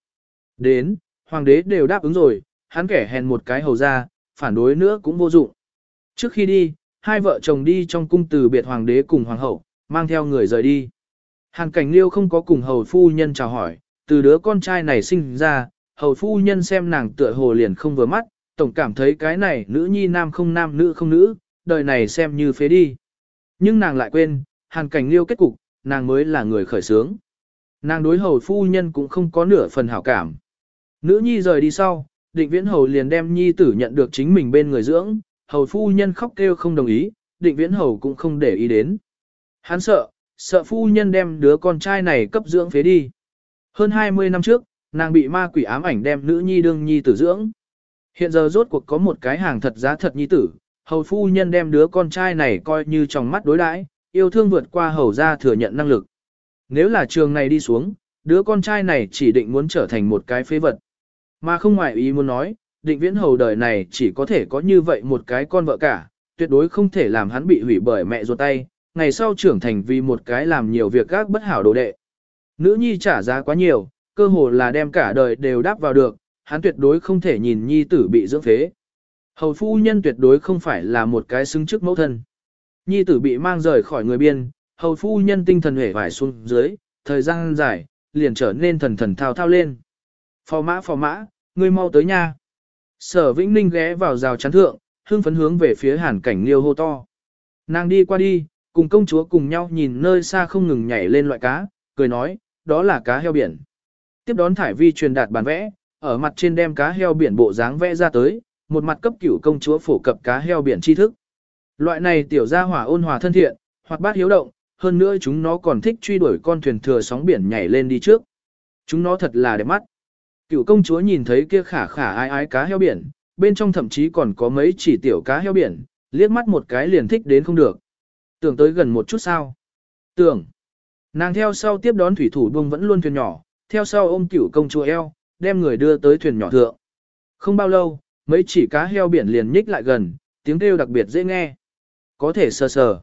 Đến, hoàng đế đều đáp ứng rồi, hắn kẻ hèn một cái hầu ra, phản đối nữa cũng vô dụng. Trước khi đi, hai vợ chồng đi trong cung từ biệt hoàng đế cùng hoàng hậu, mang theo người rời đi. Hàn cảnh liêu không có cùng hầu phu nhân chào hỏi, từ đứa con trai này sinh ra, hầu phu nhân xem nàng tựa hồ liền không vừa mắt, tổng cảm thấy cái này nữ nhi nam không nam nữ không nữ, đời này xem như phế đi. Nhưng nàng lại quên, hàn cảnh liêu kết cục, nàng mới là người khởi sướng. Nàng đối hầu phu nhân cũng không có nửa phần hảo cảm. Nữ nhi rời đi sau, định viễn hầu liền đem nhi tử nhận được chính mình bên người dưỡng, hầu phu nhân khóc kêu không đồng ý, định viễn hầu cũng không để ý đến. Hắn sợ, sợ phu nhân đem đứa con trai này cấp dưỡng phế đi. Hơn 20 năm trước, nàng bị ma quỷ ám ảnh đem nữ nhi đương nhi tử dưỡng. Hiện giờ rốt cuộc có một cái hàng thật giá thật nhi tử, hầu phu nhân đem đứa con trai này coi như trong mắt đối đãi, yêu thương vượt qua hầu ra thừa nhận năng lực. Nếu là trường này đi xuống, đứa con trai này chỉ định muốn trở thành một cái phế vật. Mà không ngoại ý muốn nói, định viễn hầu đời này chỉ có thể có như vậy một cái con vợ cả, tuyệt đối không thể làm hắn bị hủy bởi mẹ ruột tay, ngày sau trưởng thành vì một cái làm nhiều việc gác bất hảo đồ đệ. Nữ nhi trả giá quá nhiều, cơ hồ là đem cả đời đều đáp vào được, hắn tuyệt đối không thể nhìn nhi tử bị dưỡng phế. Hầu phu nhân tuyệt đối không phải là một cái xứng trước mẫu thân. Nhi tử bị mang rời khỏi người biên, hầu phu nhân tinh thần hể vải xuống dưới, thời gian dài, liền trở nên thần thần thao thao lên. Phò mã phò mã, ngươi mau tới nha. Sở Vĩnh Ninh ghé vào rào chắn thượng, hương phấn hướng về phía hàn cảnh liêu hô to. Nàng đi qua đi, cùng công chúa cùng nhau nhìn nơi xa không ngừng nhảy lên loại cá, cười nói, đó là cá heo biển. Tiếp đón thải vi truyền đạt bản vẽ, ở mặt trên đem cá heo biển bộ dáng vẽ ra tới, một mặt cấp cửu công chúa phổ cập cá heo biển tri thức. Loại này tiểu gia hỏa ôn hòa thân thiện, hoặc bát hiếu động, hơn nữa chúng nó còn thích truy đuổi con thuyền thừa sóng biển nhảy lên đi trước. Chúng nó thật là đẹp mắt. Cựu công chúa nhìn thấy kia khả khả ái ái cá heo biển, bên trong thậm chí còn có mấy chỉ tiểu cá heo biển, liếc mắt một cái liền thích đến không được. Tưởng tới gần một chút sao. Tưởng. Nàng theo sau tiếp đón thủy thủ buông vẫn luôn thuyền nhỏ, theo sau ôm cựu công chúa eo, đem người đưa tới thuyền nhỏ thượng. Không bao lâu, mấy chỉ cá heo biển liền nhích lại gần, tiếng kêu đặc biệt dễ nghe. Có thể sờ sờ.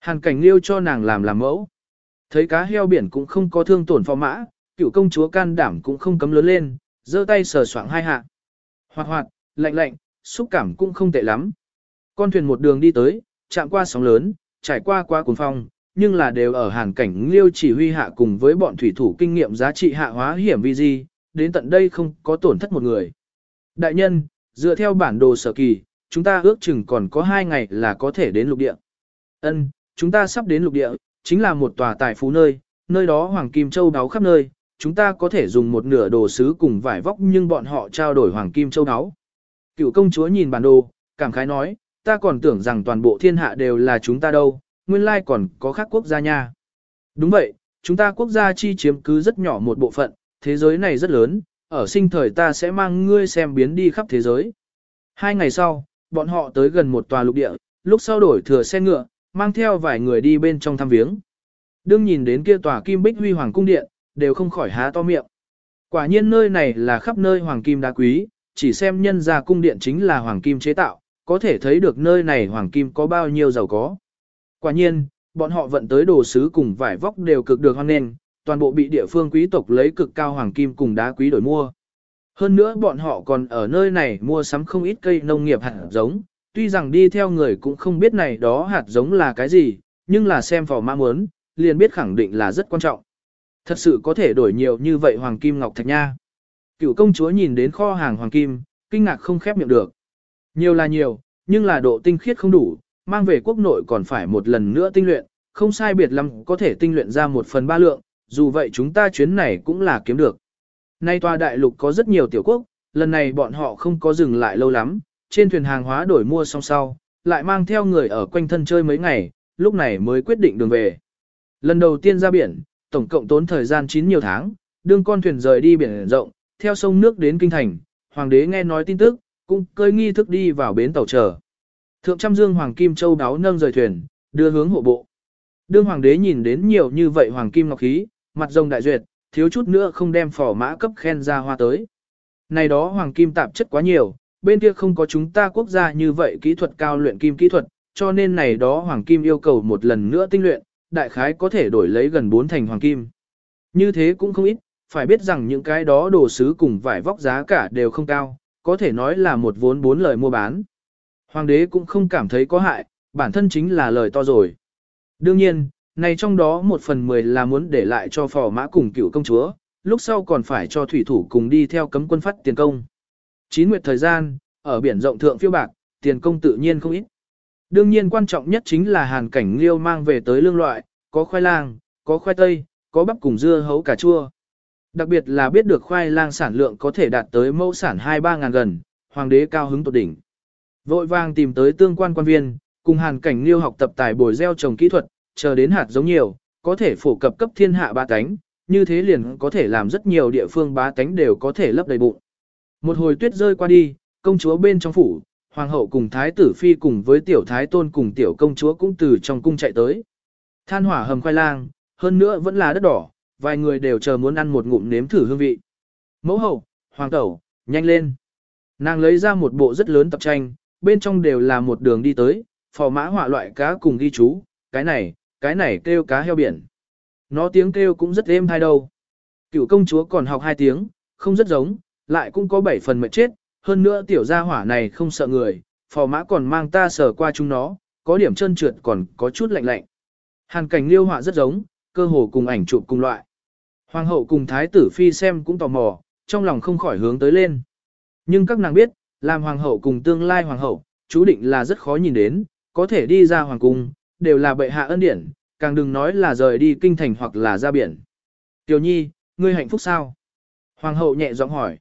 Hàn cảnh liêu cho nàng làm làm mẫu. Thấy cá heo biển cũng không có thương tổn phò mã, cựu công chúa can đảm cũng không cấm lớn lên, giơ tay sờ soạng hai hạ. Hoạt hoạt, lạnh lạnh, xúc cảm cũng không tệ lắm. Con thuyền một đường đi tới, chạm qua sóng lớn, trải qua qua cuồng phong, nhưng là đều ở hàn cảnh liêu chỉ huy hạ cùng với bọn thủy thủ kinh nghiệm giá trị hạ hóa hiểm vi di, đến tận đây không có tổn thất một người. Đại nhân, dựa theo bản đồ sở kỳ, chúng ta ước chừng còn có hai ngày là có thể đến lục địa. Ân, chúng ta sắp đến lục địa, chính là một tòa tài phú nơi, nơi đó hoàng kim châu đáo khắp nơi, chúng ta có thể dùng một nửa đồ sứ cùng vải vóc nhưng bọn họ trao đổi hoàng kim châu áo Cựu công chúa nhìn bản đồ, cảm khái nói, ta còn tưởng rằng toàn bộ thiên hạ đều là chúng ta đâu, nguyên lai còn có khác quốc gia nha. Đúng vậy, chúng ta quốc gia chi chiếm cứ rất nhỏ một bộ phận, thế giới này rất lớn, ở sinh thời ta sẽ mang ngươi xem biến đi khắp thế giới. Hai ngày sau, bọn họ tới gần một tòa lục địa, lúc sau đổi thừa xe ngựa, mang theo vài người đi bên trong thăm viếng. Đương nhìn đến kia tòa kim bích huy hoàng cung điện, đều không khỏi há to miệng. Quả nhiên nơi này là khắp nơi hoàng kim đá quý, chỉ xem nhân ra cung điện chính là hoàng kim chế tạo, có thể thấy được nơi này hoàng kim có bao nhiêu giàu có. Quả nhiên, bọn họ vận tới đồ sứ cùng vải vóc đều cực được hoan nghênh, toàn bộ bị địa phương quý tộc lấy cực cao hoàng kim cùng đá quý đổi mua. Hơn nữa bọn họ còn ở nơi này mua sắm không ít cây nông nghiệp hạt giống, tuy rằng đi theo người cũng không biết này đó hạt giống là cái gì, nhưng là xem vào mã muốn, liền biết khẳng định là rất quan trọng. Thật sự có thể đổi nhiều như vậy hoàng kim ngọc thạch nha. Cựu công chúa nhìn đến kho hàng hoàng kim, kinh ngạc không khép miệng được. Nhiều là nhiều, nhưng là độ tinh khiết không đủ, mang về quốc nội còn phải một lần nữa tinh luyện, không sai biệt lắm có thể tinh luyện ra một phần ba lượng, dù vậy chúng ta chuyến này cũng là kiếm được. Nay tòa đại lục có rất nhiều tiểu quốc, lần này bọn họ không có dừng lại lâu lắm, trên thuyền hàng hóa đổi mua xong sau, lại mang theo người ở quanh thân chơi mấy ngày, lúc này mới quyết định đường về. Lần đầu tiên ra biển, tổng cộng tốn thời gian 9 nhiều tháng, đương con thuyền rời đi biển rộng, theo sông nước đến kinh thành, hoàng đế nghe nói tin tức, cũng cơi nghi thức đi vào bến tàu chờ. Thượng trăm dương hoàng kim châu đáo nâng rời thuyền, đưa hướng hộ bộ. Đương hoàng đế nhìn đến nhiều như vậy hoàng kim ngọc khí, mặt rồng đại duyệt, thiếu chút nữa không đem phỏ mã cấp khen ra hoa tới. Này đó hoàng kim tạp chất quá nhiều, bên kia không có chúng ta quốc gia như vậy kỹ thuật cao luyện kim kỹ thuật, cho nên này đó hoàng kim yêu cầu một lần nữa tinh luyện, đại khái có thể đổi lấy gần 4 thành hoàng kim. Như thế cũng không ít, phải biết rằng những cái đó đồ sứ cùng vải vóc giá cả đều không cao, có thể nói là một vốn bốn lời mua bán. Hoàng đế cũng không cảm thấy có hại, bản thân chính là lời to rồi. Đương nhiên, này trong đó một phần mười là muốn để lại cho phò mã cùng cựu công chúa, lúc sau còn phải cho thủy thủ cùng đi theo cấm quân phát tiền công. Chín nguyệt thời gian, ở biển rộng thượng phiêu bạc, tiền công tự nhiên không ít. Đương nhiên quan trọng nhất chính là hàn cảnh liêu mang về tới lương loại, có khoai lang, có khoai tây, có bắp cùng dưa hấu cà chua. Đặc biệt là biết được khoai lang sản lượng có thể đạt tới mẫu sản 2-3 ngàn gần, hoàng đế cao hứng tột đỉnh. Vội vàng tìm tới tương quan quan viên, cùng hàn cảnh liêu học tập tài bồi gieo trồng kỹ thuật, chờ đến hạt giống nhiều, có thể phổ cập cấp thiên hạ ba cánh, như thế liền có thể làm rất nhiều địa phương bá tánh đều có thể lấp đầy bụng. Một hồi tuyết rơi qua đi, công chúa bên trong phủ, hoàng hậu cùng thái tử phi cùng với tiểu thái tôn cùng tiểu công chúa cũng từ trong cung chạy tới. Than hỏa hầm khoai lang, hơn nữa vẫn là đất đỏ, vài người đều chờ muốn ăn một ngụm nếm thử hương vị. Mẫu hậu, hoàng tẩu, nhanh lên. Nàng lấy ra một bộ rất lớn tập tranh, bên trong đều là một đường đi tới, phò mã họa loại cá cùng ghi chú, cái này, cái này kêu cá heo biển. Nó tiếng kêu cũng rất êm hay đâu. Cựu công chúa còn học hai tiếng, không rất giống, lại cũng có bảy phần mệt chết, hơn nữa tiểu gia hỏa này không sợ người, phò mã còn mang ta sờ qua chúng nó, có điểm chân trượt còn có chút lạnh lạnh. Hàn cảnh liêu họa rất giống, cơ hồ cùng ảnh chụp cùng loại. Hoàng hậu cùng thái tử phi xem cũng tò mò, trong lòng không khỏi hướng tới lên. Nhưng các nàng biết, làm hoàng hậu cùng tương lai hoàng hậu, chú định là rất khó nhìn đến, có thể đi ra hoàng cung, đều là bệ hạ ân điển, càng đừng nói là rời đi kinh thành hoặc là ra biển. Tiểu nhi, ngươi hạnh phúc sao? Hoàng hậu nhẹ giọng hỏi.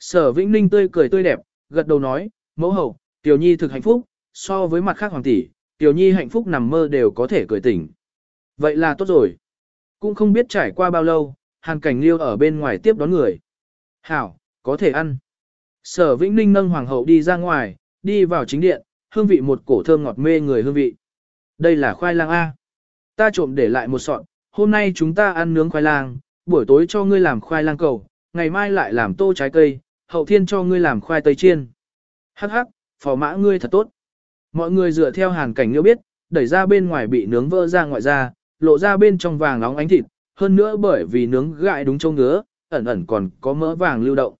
Sở Vĩnh Ninh tươi cười tươi đẹp, gật đầu nói, mẫu hậu, Tiểu nhi thực hạnh phúc, so với mặt khác hoàng tỷ, Tiểu nhi hạnh phúc nằm mơ đều có thể cười tỉnh. Vậy là tốt rồi. Cũng không biết trải qua bao lâu, hàn cảnh liêu ở bên ngoài tiếp đón người. Hảo, có thể ăn. Sở Vĩnh Ninh nâng hoàng hậu đi ra ngoài, đi vào chính điện, hương vị một cổ thơm ngọt mê người hương vị. Đây là khoai lang A. Ta trộm để lại một sọn, hôm nay chúng ta ăn nướng khoai lang, buổi tối cho ngươi làm khoai lang cầu, ngày mai lại làm tô trái cây, hậu thiên cho ngươi làm khoai tây chiên. Hắc hắc, phò mã ngươi thật tốt. Mọi người dựa theo hàn cảnh liêu biết, đẩy ra bên ngoài bị nướng vỡ ra ngoại ra, lộ ra bên trong vàng nóng ánh thịt, hơn nữa bởi vì nướng gại đúng châu ngứa, ẩn ẩn còn có mỡ vàng lưu động.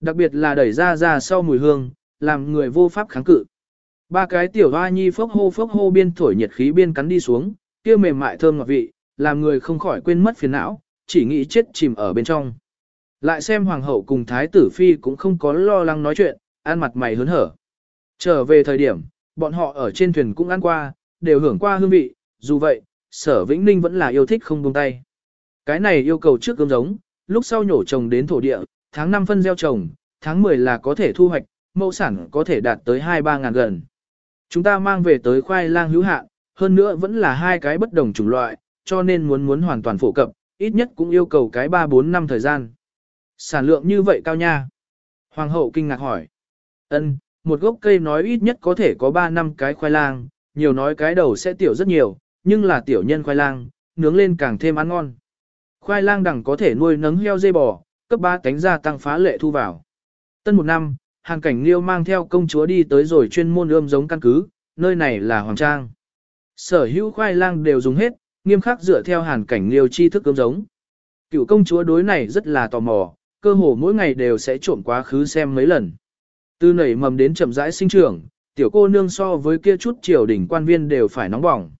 Đặc biệt là đẩy ra ra sau mùi hương, làm người vô pháp kháng cự. Ba cái tiểu hoa nhi phốc hô phốc hô biên thổi nhiệt khí biên cắn đi xuống, kia mềm mại thơm ngọt vị, làm người không khỏi quên mất phiền não, chỉ nghĩ chết chìm ở bên trong. Lại xem hoàng hậu cùng thái tử phi cũng không có lo lắng nói chuyện, ăn mặt mày hớn hở. Trở về thời điểm, bọn họ ở trên thuyền cũng ăn qua, đều hưởng qua hương vị, dù vậy, sở vĩnh ninh vẫn là yêu thích không buông tay. Cái này yêu cầu trước cơm giống, lúc sau nhổ trồng đến thổ địa, tháng 5 phân gieo trồng, tháng 10 là có thể thu hoạch, mẫu sản có thể đạt tới 2-3 ngàn gần. Chúng ta mang về tới khoai lang hữu hạn, hơn nữa vẫn là hai cái bất đồng chủng loại, cho nên muốn muốn hoàn toàn phổ cập, ít nhất cũng yêu cầu cái 3-4 năm thời gian. Sản lượng như vậy cao nha. Hoàng hậu kinh ngạc hỏi. Ân, một gốc cây nói ít nhất có thể có 3 năm cái khoai lang, nhiều nói cái đầu sẽ tiểu rất nhiều, nhưng là tiểu nhân khoai lang, nướng lên càng thêm ăn ngon. Khoai lang đẳng có thể nuôi nấng heo dê bò, cấp 3 tánh gia tăng phá lệ thu vào. Tân một năm, Hàn Cảnh Liêu mang theo công chúa đi tới rồi chuyên môn ươm giống căn cứ, nơi này là Hoàng Trang. Sở hữu khoai lang đều dùng hết, nghiêm khắc dựa theo Hàn Cảnh Liêu chi thức ươm giống. Cựu công chúa đối này rất là tò mò, cơ hồ mỗi ngày đều sẽ trộm quá khứ xem mấy lần. Từ nảy mầm đến chậm rãi sinh trưởng, tiểu cô nương so với kia chút triều đỉnh quan viên đều phải nóng bỏng.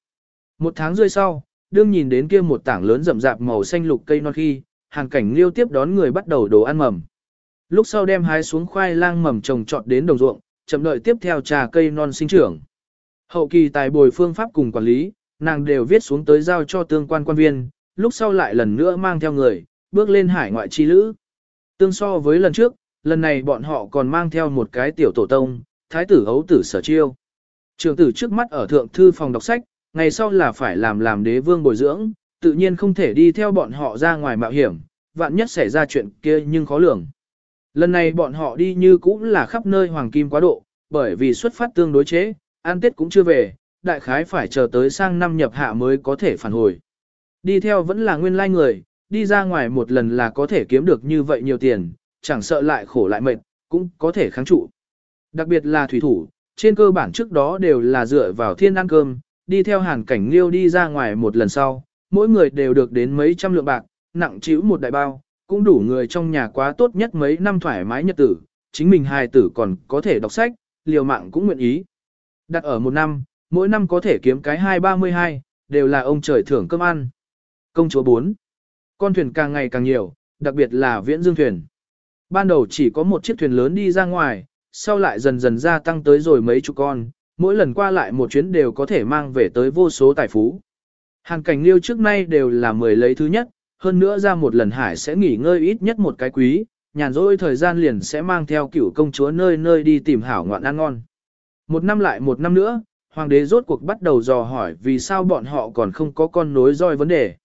Một tháng rơi sau, đương nhìn đến kia một tảng lớn rậm rạp màu xanh lục cây non khi, hàng cảnh liêu tiếp đón người bắt đầu đồ ăn mầm. Lúc sau đem hái xuống khoai lang mầm trồng trọt đến đồng ruộng, chậm đợi tiếp theo trà cây non sinh trưởng. Hậu kỳ tài bồi phương pháp cùng quản lý, nàng đều viết xuống tới giao cho tương quan quan viên, lúc sau lại lần nữa mang theo người, bước lên hải ngoại chi lữ. Tương so với lần trước, lần này bọn họ còn mang theo một cái tiểu tổ tông, thái tử hấu tử sở chiêu. Trường tử trước mắt ở thượng thư phòng đọc sách, ngày sau là phải làm làm đế vương bồi dưỡng, tự nhiên không thể đi theo bọn họ ra ngoài mạo hiểm, vạn nhất xảy ra chuyện kia nhưng khó lường. Lần này bọn họ đi như cũng là khắp nơi hoàng kim quá độ, bởi vì xuất phát tương đối chế, an tết cũng chưa về, đại khái phải chờ tới sang năm nhập hạ mới có thể phản hồi. Đi theo vẫn là nguyên lai người, đi ra ngoài một lần là có thể kiếm được như vậy nhiều tiền, chẳng sợ lại khổ lại mệt, cũng có thể kháng trụ. Đặc biệt là thủy thủ, trên cơ bản trước đó đều là dựa vào thiên ăn cơm, đi theo hàn cảnh liêu đi ra ngoài một lần sau, mỗi người đều được đến mấy trăm lượng bạc, nặng chịu một đại bao, cũng đủ người trong nhà quá tốt nhất mấy năm thoải mái nhật tử, chính mình hài tử còn có thể đọc sách, liều mạng cũng nguyện ý. Đặt ở một năm, mỗi năm có thể kiếm cái 232, đều là ông trời thưởng cơm ăn. Công chúa 4. Con thuyền càng ngày càng nhiều, đặc biệt là viễn dương thuyền. Ban đầu chỉ có một chiếc thuyền lớn đi ra ngoài, sau lại dần dần gia tăng tới rồi mấy chục con, mỗi lần qua lại một chuyến đều có thể mang về tới vô số tài phú. Hàng cảnh liêu trước nay đều là mười lấy thứ nhất, hơn nữa ra một lần hải sẽ nghỉ ngơi ít nhất một cái quý, nhàn rỗi thời gian liền sẽ mang theo cựu công chúa nơi nơi đi tìm hảo ngoạn ăn ngon. Một năm lại một năm nữa, hoàng đế rốt cuộc bắt đầu dò hỏi vì sao bọn họ còn không có con nối roi vấn đề.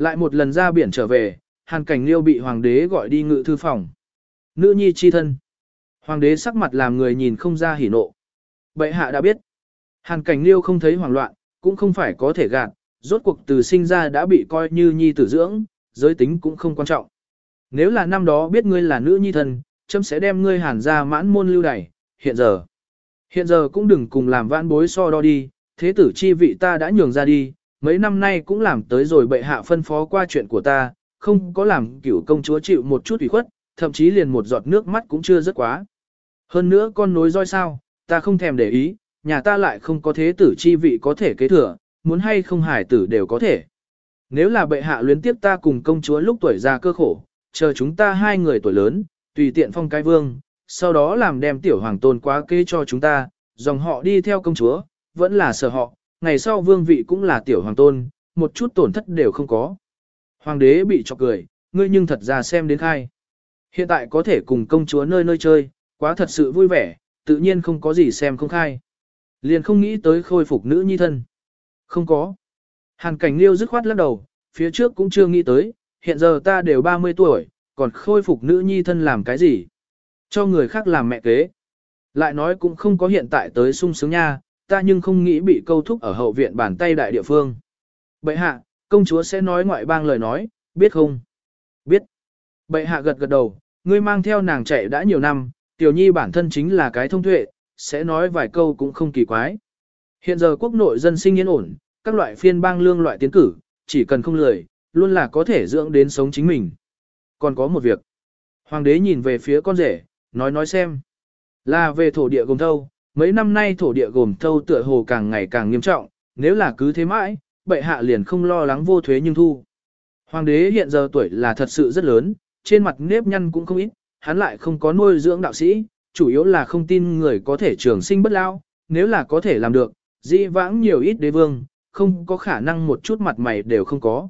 Lại một lần ra biển trở về, hàn cảnh liêu bị hoàng đế gọi đi ngự thư phòng. Nữ nhi chi thân. Hoàng đế sắc mặt làm người nhìn không ra hỉ nộ. Bệ hạ đã biết. Hàn cảnh liêu không thấy hoảng loạn, cũng không phải có thể gạt, rốt cuộc từ sinh ra đã bị coi như nhi tử dưỡng, giới tính cũng không quan trọng. Nếu là năm đó biết ngươi là nữ nhi thân, chấm sẽ đem ngươi hàn ra mãn môn lưu đày, hiện giờ. Hiện giờ cũng đừng cùng làm vãn bối so đo đi, thế tử chi vị ta đã nhường ra đi, mấy năm nay cũng làm tới rồi bệ hạ phân phó qua chuyện của ta, không có làm cửu công chúa chịu một chút ủy khuất, thậm chí liền một giọt nước mắt cũng chưa rất quá. Hơn nữa con nối roi sao, ta không thèm để ý, nhà ta lại không có thế tử chi vị có thể kế thừa, muốn hay không hải tử đều có thể. Nếu là bệ hạ luyến tiếp ta cùng công chúa lúc tuổi già cơ khổ, chờ chúng ta hai người tuổi lớn, tùy tiện phong cái vương, sau đó làm đem tiểu hoàng tôn quá kế cho chúng ta, dòng họ đi theo công chúa, vẫn là sở họ, ngày sau vương vị cũng là tiểu hoàng tôn, một chút tổn thất đều không có. Hoàng đế bị chọc cười, ngươi nhưng thật ra xem đến khai. Hiện tại có thể cùng công chúa nơi nơi chơi, quá thật sự vui vẻ, tự nhiên không có gì xem không khai. Liền không nghĩ tới khôi phục nữ nhi thân. Không có. Hàn cảnh liêu dứt khoát lắc đầu, phía trước cũng chưa nghĩ tới, hiện giờ ta đều 30 tuổi, còn khôi phục nữ nhi thân làm cái gì? Cho người khác làm mẹ kế. Lại nói cũng không có hiện tại tới sung sướng nha, ta nhưng không nghĩ bị câu thúc ở hậu viện bàn tay đại địa phương. Bệ hạ, công chúa sẽ nói ngoại bang lời nói, biết không? Biết. Bệ hạ gật gật đầu, ngươi mang theo nàng chạy đã nhiều năm, tiểu nhi bản thân chính là cái thông tuệ, sẽ nói vài câu cũng không kỳ quái. Hiện giờ quốc nội dân sinh yên ổn, các loại phiên bang lương loại tiến cử, chỉ cần không lười, luôn là có thể dưỡng đến sống chính mình. Còn có một việc. Hoàng đế nhìn về phía con rể, nói nói xem. Là về thổ địa gồm thâu, mấy năm nay thổ địa gồm thâu tựa hồ càng ngày càng nghiêm trọng, nếu là cứ thế mãi, bệ hạ liền không lo lắng vô thuế nhưng thu. Hoàng đế hiện giờ tuổi là thật sự rất lớn, trên mặt nếp nhăn cũng không ít, hắn lại không có nuôi dưỡng đạo sĩ, chủ yếu là không tin người có thể trường sinh bất lao, nếu là có thể làm được, dĩ vãng nhiều ít đế vương, không có khả năng một chút mặt mày đều không có.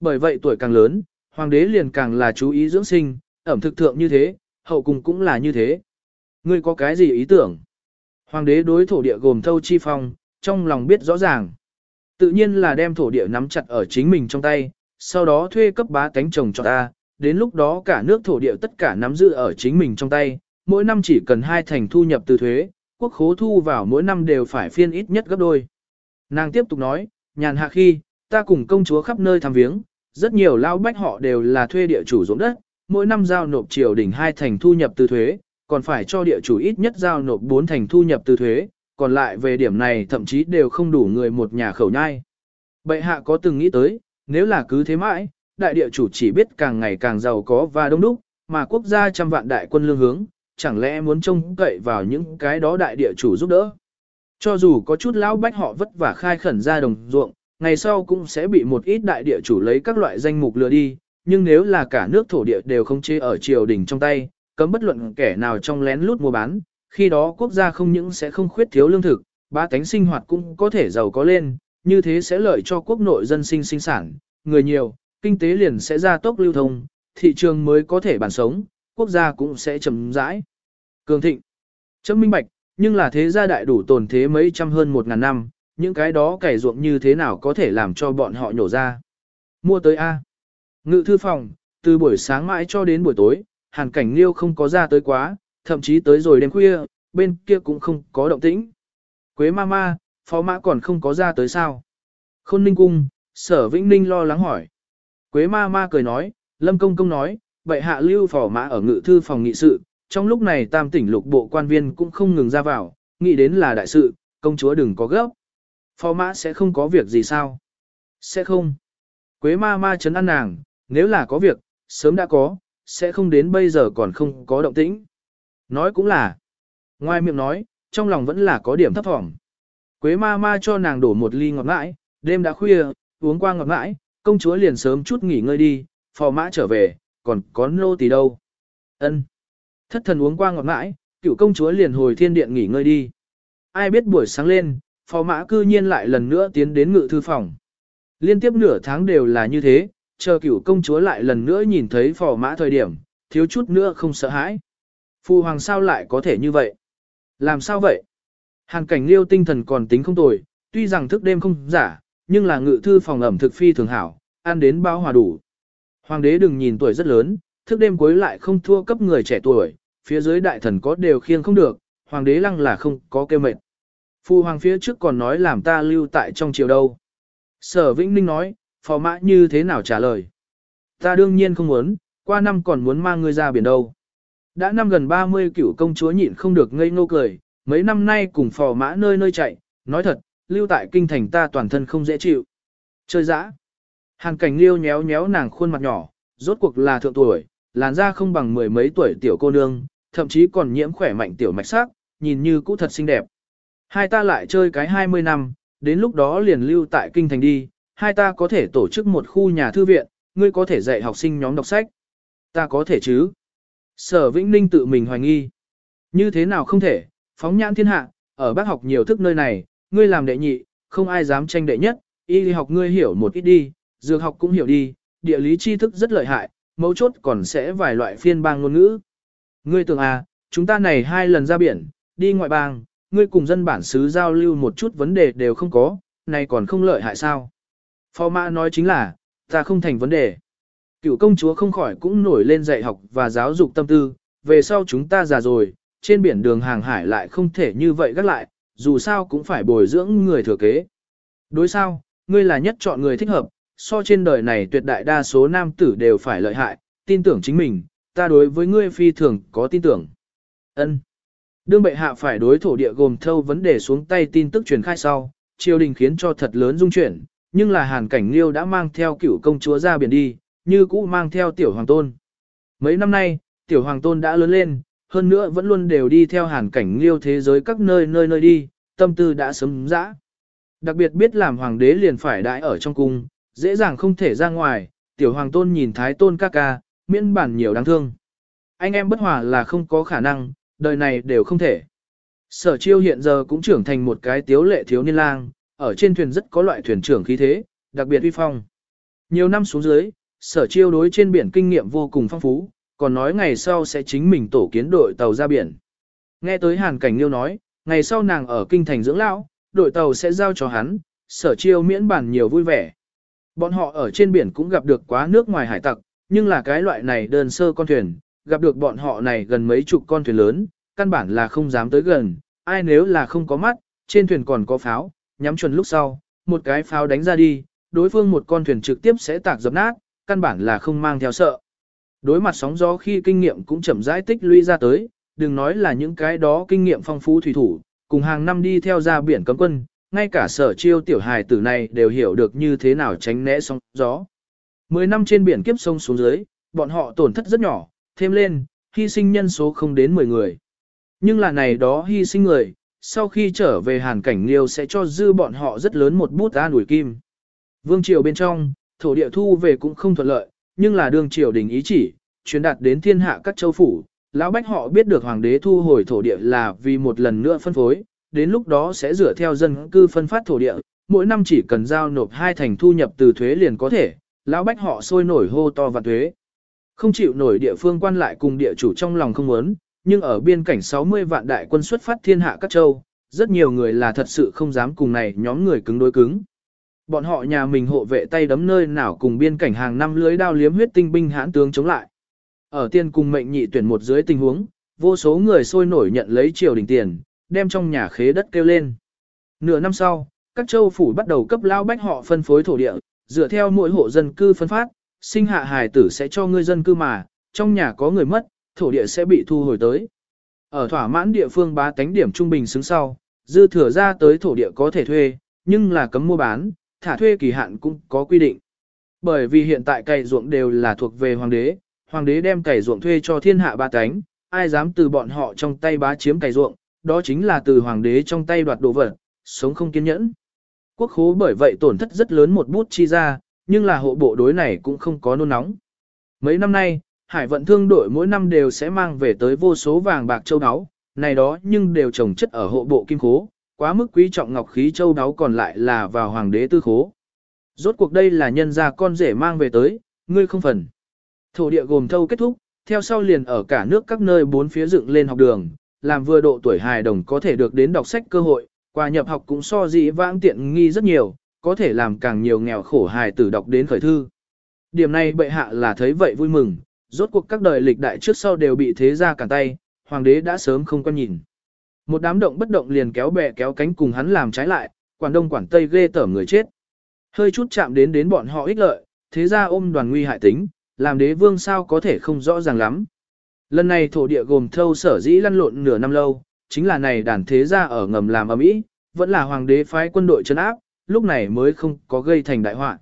Bởi vậy tuổi càng lớn, hoàng đế liền càng là chú ý dưỡng sinh, ẩm thực thượng như thế, hậu cùng cũng là như thế. Ngươi có cái gì ý tưởng? Hoàng đế đối thổ địa gồm thâu chi phong, trong lòng biết rõ ràng. Tự nhiên là đem thổ địa nắm chặt ở chính mình trong tay, sau đó thuê cấp bá cánh trồng cho ta, đến lúc đó cả nước thổ địa tất cả nắm giữ ở chính mình trong tay, mỗi năm chỉ cần hai thành thu nhập từ thuế, quốc khố thu vào mỗi năm đều phải phiên ít nhất gấp đôi. Nàng tiếp tục nói, nhàn hạ khi, ta cùng công chúa khắp nơi thăm viếng, rất nhiều lao bách họ đều là thuê địa chủ ruộng đất, mỗi năm giao nộp triều đỉnh hai thành thu nhập từ thuế, còn phải cho địa chủ ít nhất giao nộp 4 thành thu nhập từ thuế, còn lại về điểm này thậm chí đều không đủ người một nhà khẩu nhai. Bệ hạ có từng nghĩ tới, nếu là cứ thế mãi, đại địa chủ chỉ biết càng ngày càng giàu có và đông đúc, mà quốc gia trăm vạn đại quân lương hướng, chẳng lẽ muốn trông cậy vào những cái đó đại địa chủ giúp đỡ. Cho dù có chút lão bách họ vất vả khai khẩn ra đồng ruộng, ngày sau cũng sẽ bị một ít đại địa chủ lấy các loại danh mục lừa đi, nhưng nếu là cả nước thổ địa đều không chế ở triều đình trong tay, cấm bất luận kẻ nào trong lén lút mua bán, khi đó quốc gia không những sẽ không khuyết thiếu lương thực, ba tánh sinh hoạt cũng có thể giàu có lên, như thế sẽ lợi cho quốc nội dân sinh sinh sản, người nhiều, kinh tế liền sẽ gia tốc lưu thông, thị trường mới có thể bản sống, quốc gia cũng sẽ chậm rãi. Cường thịnh, chấm minh bạch, nhưng là thế gia đại đủ tồn thế mấy trăm hơn một ngàn năm, những cái đó cải ruộng như thế nào có thể làm cho bọn họ nhổ ra. Mua tới A. Ngự thư phòng, từ buổi sáng mãi cho đến buổi tối, hàn cảnh liêu không có ra tới quá, thậm chí tới rồi đêm khuya, bên kia cũng không có động tĩnh. Quế ma ma, phó mã còn không có ra tới sao. Khôn ninh cung, sở vĩnh ninh lo lắng hỏi. Quế ma ma cười nói, lâm công công nói, vậy hạ lưu Phó mã ở ngự thư phòng nghị sự, trong lúc này tam tỉnh lục bộ quan viên cũng không ngừng ra vào, nghĩ đến là đại sự, công chúa đừng có gấp. Phó mã sẽ không có việc gì sao? Sẽ không. Quế ma ma chấn an nàng, nếu là có việc, sớm đã có, sẽ không đến bây giờ còn không có động tĩnh. Nói cũng là. Ngoài miệng nói, trong lòng vẫn là có điểm thấp thỏm. Quế ma ma cho nàng đổ một ly ngọt ngãi, đêm đã khuya, uống qua ngọt ngãi, công chúa liền sớm chút nghỉ ngơi đi, phò mã trở về, còn có nô tỳ đâu. Ân. Thất thần uống qua ngọt ngãi, cựu công chúa liền hồi thiên điện nghỉ ngơi đi. Ai biết buổi sáng lên, phò mã cư nhiên lại lần nữa tiến đến ngự thư phòng. Liên tiếp nửa tháng đều là như thế, chờ cửu công chúa lại lần nữa nhìn thấy phò mã thời điểm, thiếu chút nữa không sợ hãi. Phu hoàng sao lại có thể như vậy? Làm sao vậy? Hàn cảnh liêu tinh thần còn tính không tồi, tuy rằng thức đêm không giả, nhưng là ngự thư phòng ẩm thực phi thường hảo, ăn đến bao hòa đủ. Hoàng đế đừng nhìn tuổi rất lớn, thức đêm cuối lại không thua cấp người trẻ tuổi, phía dưới đại thần có đều khiêng không được, hoàng đế lăng là không có kêu mệt. Phu hoàng phía trước còn nói làm ta lưu tại trong triều đâu. Sở Vĩnh Ninh nói, phò mã như thế nào trả lời. Ta đương nhiên không muốn, qua năm còn muốn mang ngươi ra biển đâu. Đã năm gần 30 cửu công chúa nhịn không được ngây ngô cười, mấy năm nay cùng phò mã nơi nơi chạy, nói thật, lưu tại kinh thành ta toàn thân không dễ chịu. Chơi dã. Hàn cảnh liêu nhéo nhéo nàng khuôn mặt nhỏ, rốt cuộc là thượng tuổi, làn da không bằng mười mấy tuổi tiểu cô nương, thậm chí còn nhiễm khỏe mạnh tiểu mạch sắc, nhìn như cũ thật xinh đẹp. Hai ta lại chơi cái 20 năm, đến lúc đó liền lưu tại kinh thành đi, hai ta có thể tổ chức một khu nhà thư viện, ngươi có thể dạy học sinh nhóm đọc sách. Ta có thể chứ? Sở Vĩnh Ninh tự mình hoài nghi. Như thế nào không thể, phóng nhãn thiên hạ, ở bác học nhiều thức nơi này, ngươi làm đệ nhị, không ai dám tranh đệ nhất, y học ngươi hiểu một ít đi, dược học cũng hiểu đi, địa lý tri thức rất lợi hại, mấu chốt còn sẽ vài loại phiên bang ngôn ngữ. Ngươi tưởng à, chúng ta này hai lần ra biển, đi ngoại bang, ngươi cùng dân bản xứ giao lưu một chút vấn đề đều không có, này còn không lợi hại sao. Phò mã nói chính là, ta không thành vấn đề. Cựu công chúa không khỏi cũng nổi lên dạy học và giáo dục tâm tư, về sau chúng ta già rồi, trên biển đường hàng hải lại không thể như vậy gắt lại, dù sao cũng phải bồi dưỡng người thừa kế. Đối sao, ngươi là nhất chọn người thích hợp, so trên đời này tuyệt đại đa số nam tử đều phải lợi hại, tin tưởng chính mình, ta đối với ngươi phi thường có tin tưởng. Ân. Đương bệ hạ phải đối thổ địa gồm thâu vấn đề xuống tay tin tức truyền khai sau, triều đình khiến cho thật lớn dung chuyển, nhưng là hàn cảnh liêu đã mang theo cựu công chúa ra biển đi, như cũ mang theo tiểu hoàng tôn. Mấy năm nay, tiểu hoàng tôn đã lớn lên, hơn nữa vẫn luôn đều đi theo hàn cảnh liêu thế giới các nơi nơi nơi đi, tâm tư đã sớm dã. Đặc biệt biết làm hoàng đế liền phải đãi ở trong cung, dễ dàng không thể ra ngoài, tiểu hoàng tôn nhìn thái tôn ca ca, miễn bản nhiều đáng thương. Anh em bất hòa là không có khả năng, đời này đều không thể. Sở chiêu hiện giờ cũng trưởng thành một cái tiếu lệ thiếu niên lang, ở trên thuyền rất có loại thuyền trưởng khí thế, đặc biệt uy phong. Nhiều năm xuống dưới, sở chiêu đối trên biển kinh nghiệm vô cùng phong phú, còn nói ngày sau sẽ chính mình tổ kiến đội tàu ra biển. Nghe tới hàn cảnh liêu nói, ngày sau nàng ở kinh thành dưỡng lão, đội tàu sẽ giao cho hắn, sở chiêu miễn bản nhiều vui vẻ. Bọn họ ở trên biển cũng gặp được quá nước ngoài hải tặc, nhưng là cái loại này đơn sơ con thuyền, gặp được bọn họ này gần mấy chục con thuyền lớn, căn bản là không dám tới gần, ai nếu là không có mắt, trên thuyền còn có pháo, nhắm chuẩn lúc sau, một cái pháo đánh ra đi, đối phương một con thuyền trực tiếp sẽ tạc dập nát, căn bản là không mang theo sợ. Đối mặt sóng gió khi kinh nghiệm cũng chậm rãi tích lũy ra tới, đừng nói là những cái đó kinh nghiệm phong phú thủy thủ, cùng hàng năm đi theo ra biển cấm quân, ngay cả sở chiêu tiểu hài tử này đều hiểu được như thế nào tránh né sóng gió. Mười năm trên biển kiếp sông xuống dưới, bọn họ tổn thất rất nhỏ, thêm lên, hy sinh nhân số không đến 10 người. Nhưng là này đó hy sinh người, sau khi trở về hàn cảnh liêu sẽ cho dư bọn họ rất lớn một bút an ủi kim. Vương triều bên trong, thổ địa thu về cũng không thuận lợi, nhưng là đương triều đình ý chỉ, truyền đạt đến thiên hạ các châu phủ, lão bách họ biết được hoàng đế thu hồi thổ địa là vì một lần nữa phân phối, đến lúc đó sẽ dựa theo dân cư phân phát thổ địa, mỗi năm chỉ cần giao nộp hai thành thu nhập từ thuế liền có thể, lão bách họ sôi nổi hô to và thuế. Không chịu nổi địa phương quan lại cùng địa chủ trong lòng không muốn, nhưng ở biên cảnh 60 vạn đại quân xuất phát thiên hạ các châu, rất nhiều người là thật sự không dám cùng này nhóm người cứng đối cứng. Bọn họ nhà mình hộ vệ tay đấm nơi nào cùng biên cảnh hàng năm lưới đao liếm huyết tinh binh hãn tướng chống lại. Ở tiên cùng mệnh nhị tuyển một dưới tình huống, vô số người sôi nổi nhận lấy triều đình tiền, đem trong nhà khế đất kêu lên. Nửa năm sau, các châu phủ bắt đầu cấp lao bách họ phân phối thổ địa, dựa theo mỗi hộ dân cư phân phát, sinh hạ hài tử sẽ cho người dân cư mà, trong nhà có người mất, thổ địa sẽ bị thu hồi tới. Ở thỏa mãn địa phương bá tánh điểm trung bình xứng sau, dư thừa ra tới thổ địa có thể thuê, nhưng là cấm mua bán, thả thuê kỳ hạn cũng có quy định. Bởi vì hiện tại cày ruộng đều là thuộc về hoàng đế, hoàng đế đem cày ruộng thuê cho thiên hạ ba tánh, ai dám từ bọn họ trong tay bá chiếm cày ruộng, đó chính là từ hoàng đế trong tay đoạt đồ vật, sống không kiên nhẫn. Quốc khố bởi vậy tổn thất rất lớn một bút chi ra, nhưng là hộ bộ đối này cũng không có nôn nóng. Mấy năm nay, hải vận thương đội mỗi năm đều sẽ mang về tới vô số vàng bạc châu đáo này đó nhưng đều trồng chất ở hộ bộ kim khố, quá mức quý trọng ngọc khí châu đáo còn lại là vào hoàng đế tư khố. Rốt cuộc đây là nhân gia con rể mang về tới, ngươi không phần. Thổ địa gồm thâu kết thúc, theo sau liền ở cả nước các nơi bốn phía dựng lên học đường, làm vừa độ tuổi hài đồng có thể được đến đọc sách cơ hội, qua nhập học cũng so dĩ vãng tiện nghi rất nhiều, có thể làm càng nhiều nghèo khổ hài tử đọc đến khởi thư. Điểm này bệ hạ là thấy vậy vui mừng, rốt cuộc các đời lịch đại trước sau đều bị thế gia cản tay, hoàng đế đã sớm không quan nhìn. Một đám động bất động liền kéo bè kéo cánh cùng hắn làm trái lại, quản đông quản tây ghê tởm người chết. Hơi chút chạm đến đến bọn họ ích lợi, thế ra ôm đoàn nguy hại tính, làm đế vương sao có thể không rõ ràng lắm. Lần này thổ địa gồm thâu sở dĩ lăn lộn nửa năm lâu, chính là này đàn thế gia ở ngầm làm ở mỹ, vẫn là hoàng đế phái quân đội trấn áp, lúc này mới không có gây thành đại họa.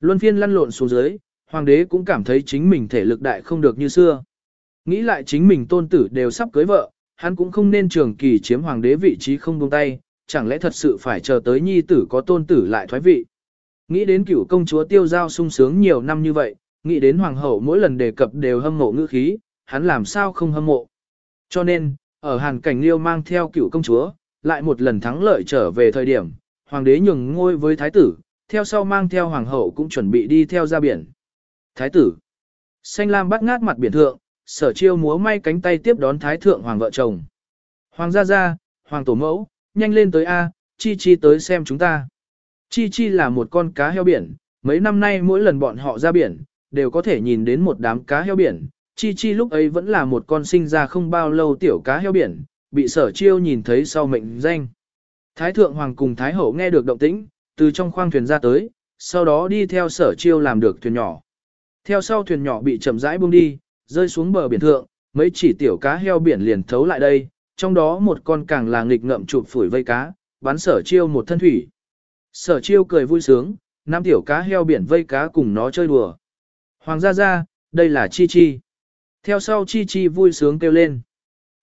Luân phiên lăn lộn xuống dưới, hoàng đế cũng cảm thấy chính mình thể lực đại không được như xưa. Nghĩ lại chính mình tôn tử đều sắp cưới vợ, hắn cũng không nên trường kỳ chiếm hoàng đế vị trí không buông tay, chẳng lẽ thật sự phải chờ tới nhi tử có tôn tử lại thoái vị. Nghĩ đến cựu công chúa tiêu giao sung sướng nhiều năm như vậy, nghĩ đến hoàng hậu mỗi lần đề cập đều hâm mộ ngữ khí, hắn làm sao không hâm mộ. Cho nên, ở hàn cảnh liêu mang theo cựu công chúa, lại một lần thắng lợi trở về thời điểm, hoàng đế nhường ngôi với thái tử, theo sau mang theo hoàng hậu cũng chuẩn bị đi theo ra biển. Thái tử, xanh lam bắt ngát mặt biển thượng, sở chiêu múa may cánh tay tiếp đón thái thượng hoàng vợ chồng. Hoàng gia gia, hoàng tổ mẫu, nhanh lên tới A, chi chi tới xem chúng ta. Chi chi là một con cá heo biển, mấy năm nay mỗi lần bọn họ ra biển, đều có thể nhìn đến một đám cá heo biển. Chi chi lúc ấy vẫn là một con sinh ra không bao lâu tiểu cá heo biển, bị sở chiêu nhìn thấy sau mệnh danh. Thái thượng hoàng cùng thái hậu nghe được động tĩnh, từ trong khoang thuyền ra tới, sau đó đi theo sở chiêu làm được thuyền nhỏ. Theo sau thuyền nhỏ bị chậm rãi buông đi, rơi xuống bờ biển thượng, mấy chỉ tiểu cá heo biển liền thấu lại đây, trong đó một con càng là nghịch ngậm chụp phủi vây cá, bắn sở chiêu một thân thủy. Sở chiêu cười vui sướng, năm tiểu cá heo biển vây cá cùng nó chơi đùa. Hoàng gia gia, đây là Chi Chi. Theo sau Chi Chi vui sướng kêu lên.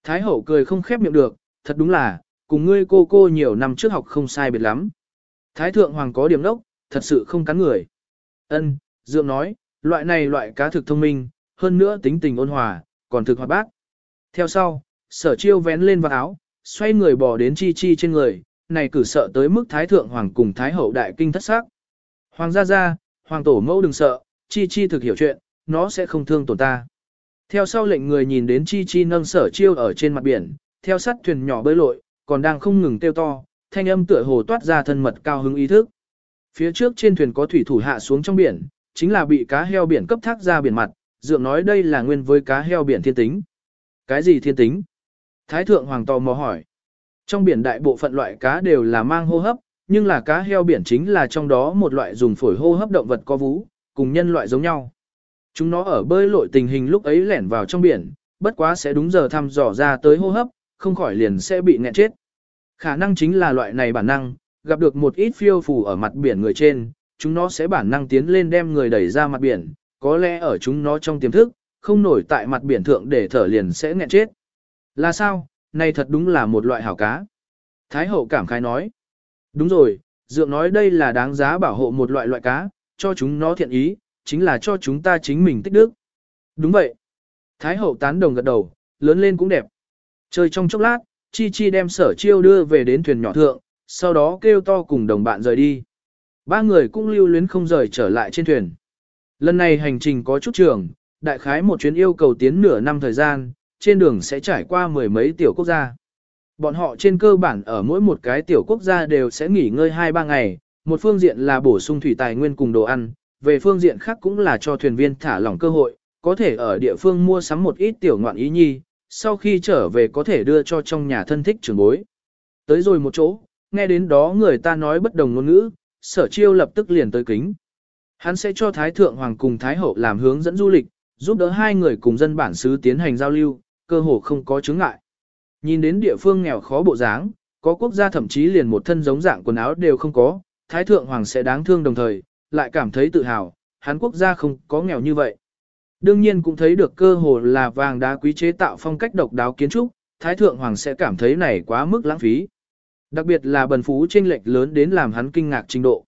Thái hậu cười không khép miệng được, thật đúng là, cùng ngươi cô cô nhiều năm trước học không sai biệt lắm. Thái thượng hoàng có điểm đốc, thật sự không cắn người. Ân, dượng nói, loại này loại cá thực thông minh, hơn nữa tính tình ôn hòa, còn thực hoạt bác. Theo sau, sở chiêu vén lên vào áo, xoay người bò đến chi chi trên người, này cử sợ tới mức thái thượng hoàng cùng thái hậu đại kinh thất xác. Hoàng gia gia, hoàng tổ mẫu đừng sợ, chi chi thực hiểu chuyện, nó sẽ không thương tổn ta. Theo sau lệnh người nhìn đến chi chi nâng sở chiêu ở trên mặt biển, theo sắt thuyền nhỏ bơi lội, còn đang không ngừng kêu to, thanh âm tựa hồ toát ra thân mật cao hứng ý thức. Phía trước trên thuyền có thủy thủ hạ xuống trong biển, chính là bị cá heo biển cấp thác ra biển mặt, dượng nói đây là nguyên với cá heo biển thiên tính. Cái gì thiên tính? Thái thượng hoàng tò mò hỏi. Trong biển đại bộ phận loại cá đều là mang hô hấp, nhưng là cá heo biển chính là trong đó một loại dùng phổi hô hấp động vật có vú, cùng nhân loại giống nhau. Chúng nó ở bơi lội tình hình lúc ấy lẻn vào trong biển, bất quá sẽ đúng giờ thăm dò ra tới hô hấp, không khỏi liền sẽ bị nghẹn chết. Khả năng chính là loại này bản năng, gặp được một ít phiêu phù ở mặt biển người trên, chúng nó sẽ bản năng tiến lên đem người đẩy ra mặt biển, có lẽ ở chúng nó trong tiềm thức, không nổi tại mặt biển thượng để thở liền sẽ nghẹn chết. Là sao, này thật đúng là một loại hảo cá. Thái hậu cảm khái nói. Đúng rồi, dượng nói đây là đáng giá bảo hộ một loại loại cá, cho chúng nó thiện ý, chính là cho chúng ta chính mình tích đức. Đúng vậy. Thái hậu tán đồng gật đầu, lớn lên cũng đẹp. Chơi trong chốc lát, Chi Chi đem sở chiêu đưa về đến thuyền nhỏ thượng, sau đó kêu to cùng đồng bạn rời đi. Ba người cũng lưu luyến không rời trở lại trên thuyền. Lần này hành trình có chút trường, đại khái một chuyến yêu cầu tiến nửa năm thời gian, trên đường sẽ trải qua mười mấy tiểu quốc gia. Bọn họ trên cơ bản ở mỗi một cái tiểu quốc gia đều sẽ nghỉ ngơi 2-3 ngày, một phương diện là bổ sung thủy tài nguyên cùng đồ ăn, về phương diện khác cũng là cho thuyền viên thả lỏng cơ hội, có thể ở địa phương mua sắm một ít tiểu ngoạn ý nhi, sau khi trở về có thể đưa cho trong nhà thân thích trường bối. Tới rồi một chỗ, nghe đến đó người ta nói bất đồng ngôn ngữ, sở chiêu lập tức liền tới kính. Hắn sẽ cho Thái Thượng Hoàng cùng Thái Hậu làm hướng dẫn du lịch, giúp đỡ hai người cùng dân bản xứ tiến hành giao lưu, cơ hồ không có chứng ngại. Nhìn đến địa phương nghèo khó bộ dáng, có quốc gia thậm chí liền một thân giống dạng quần áo đều không có, Thái Thượng Hoàng sẽ đáng thương đồng thời, lại cảm thấy tự hào, hắn quốc gia không có nghèo như vậy. Đương nhiên cũng thấy được cơ hồ là vàng đá quý chế tạo phong cách độc đáo kiến trúc, Thái Thượng Hoàng sẽ cảm thấy này quá mức lãng phí. Đặc biệt là bần phú chênh lệch lớn đến làm hắn kinh ngạc trình độ.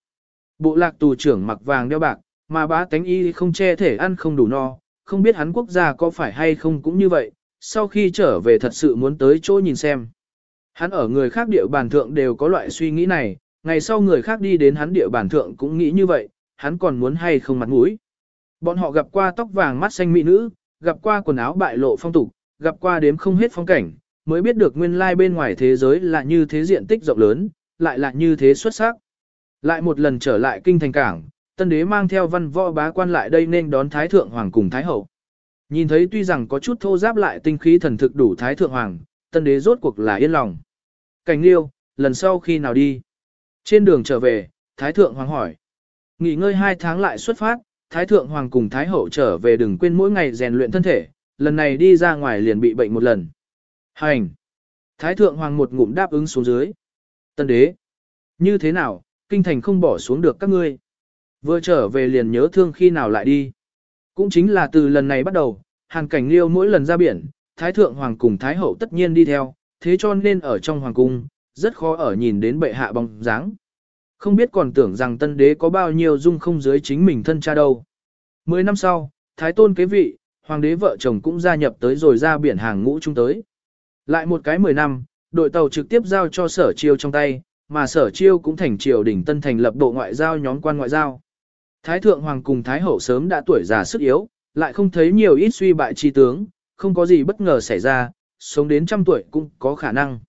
Bộ lạc tù trưởng mặc vàng đeo bạc, mà bá tánh y không che thể ăn không đủ no, không biết hắn quốc gia có phải hay không cũng như vậy, sau khi trở về thật sự muốn tới chỗ nhìn xem. Hắn ở người khác địa bàn thượng đều có loại suy nghĩ này, ngày sau người khác đi đến hắn địa bàn thượng cũng nghĩ như vậy, hắn còn muốn hay không mặt mũi. Bọn họ gặp qua tóc vàng mắt xanh mỹ nữ, gặp qua quần áo bại lộ phong tục, gặp qua đếm không hết phong cảnh, mới biết được nguyên lai bên ngoài thế giới là như thế diện tích rộng lớn, lại là như thế xuất sắc. Lại một lần trở lại kinh thành cảng, tân đế mang theo văn võ bá quan lại đây nên đón thái thượng hoàng cùng thái hậu. Nhìn thấy tuy rằng có chút thô giáp lại tinh khí thần thực đủ thái thượng hoàng, tân đế rốt cuộc là yên lòng. Cảnh liêu, lần sau khi nào đi? Trên đường trở về, thái thượng hoàng hỏi. Nghỉ ngơi hai tháng lại xuất phát, thái thượng hoàng cùng thái hậu trở về đừng quên mỗi ngày rèn luyện thân thể, lần này đi ra ngoài liền bị bệnh một lần. Hành! Thái thượng hoàng một ngụm đáp ứng xuống dưới. Tân đế! Như thế nào, kinh thành không bỏ xuống được các ngươi? Vừa trở về liền nhớ thương khi nào lại đi. Cũng chính là từ lần này bắt đầu, hàng cảnh liêu mỗi lần ra biển, thái thượng hoàng cùng thái hậu tất nhiên đi theo, thế cho nên ở trong hoàng cung, rất khó ở nhìn đến bệ hạ bóng dáng. Không biết còn tưởng rằng tân đế có bao nhiêu dung không dưới chính mình thân cha đâu. Mười năm sau, thái tôn kế vị, hoàng đế vợ chồng cũng gia nhập tới rồi ra biển hàng ngũ chung tới. Lại một cái mười năm, đội tàu trực tiếp giao cho sở chiêu trong tay, mà sở chiêu cũng thành triều đỉnh tân thành lập bộ ngoại giao nhóm quan ngoại giao. Thái thượng hoàng cùng thái hậu sớm đã tuổi già sức yếu, lại không thấy nhiều ít suy bại chi tướng, không có gì bất ngờ xảy ra, sống đến trăm tuổi cũng có khả năng.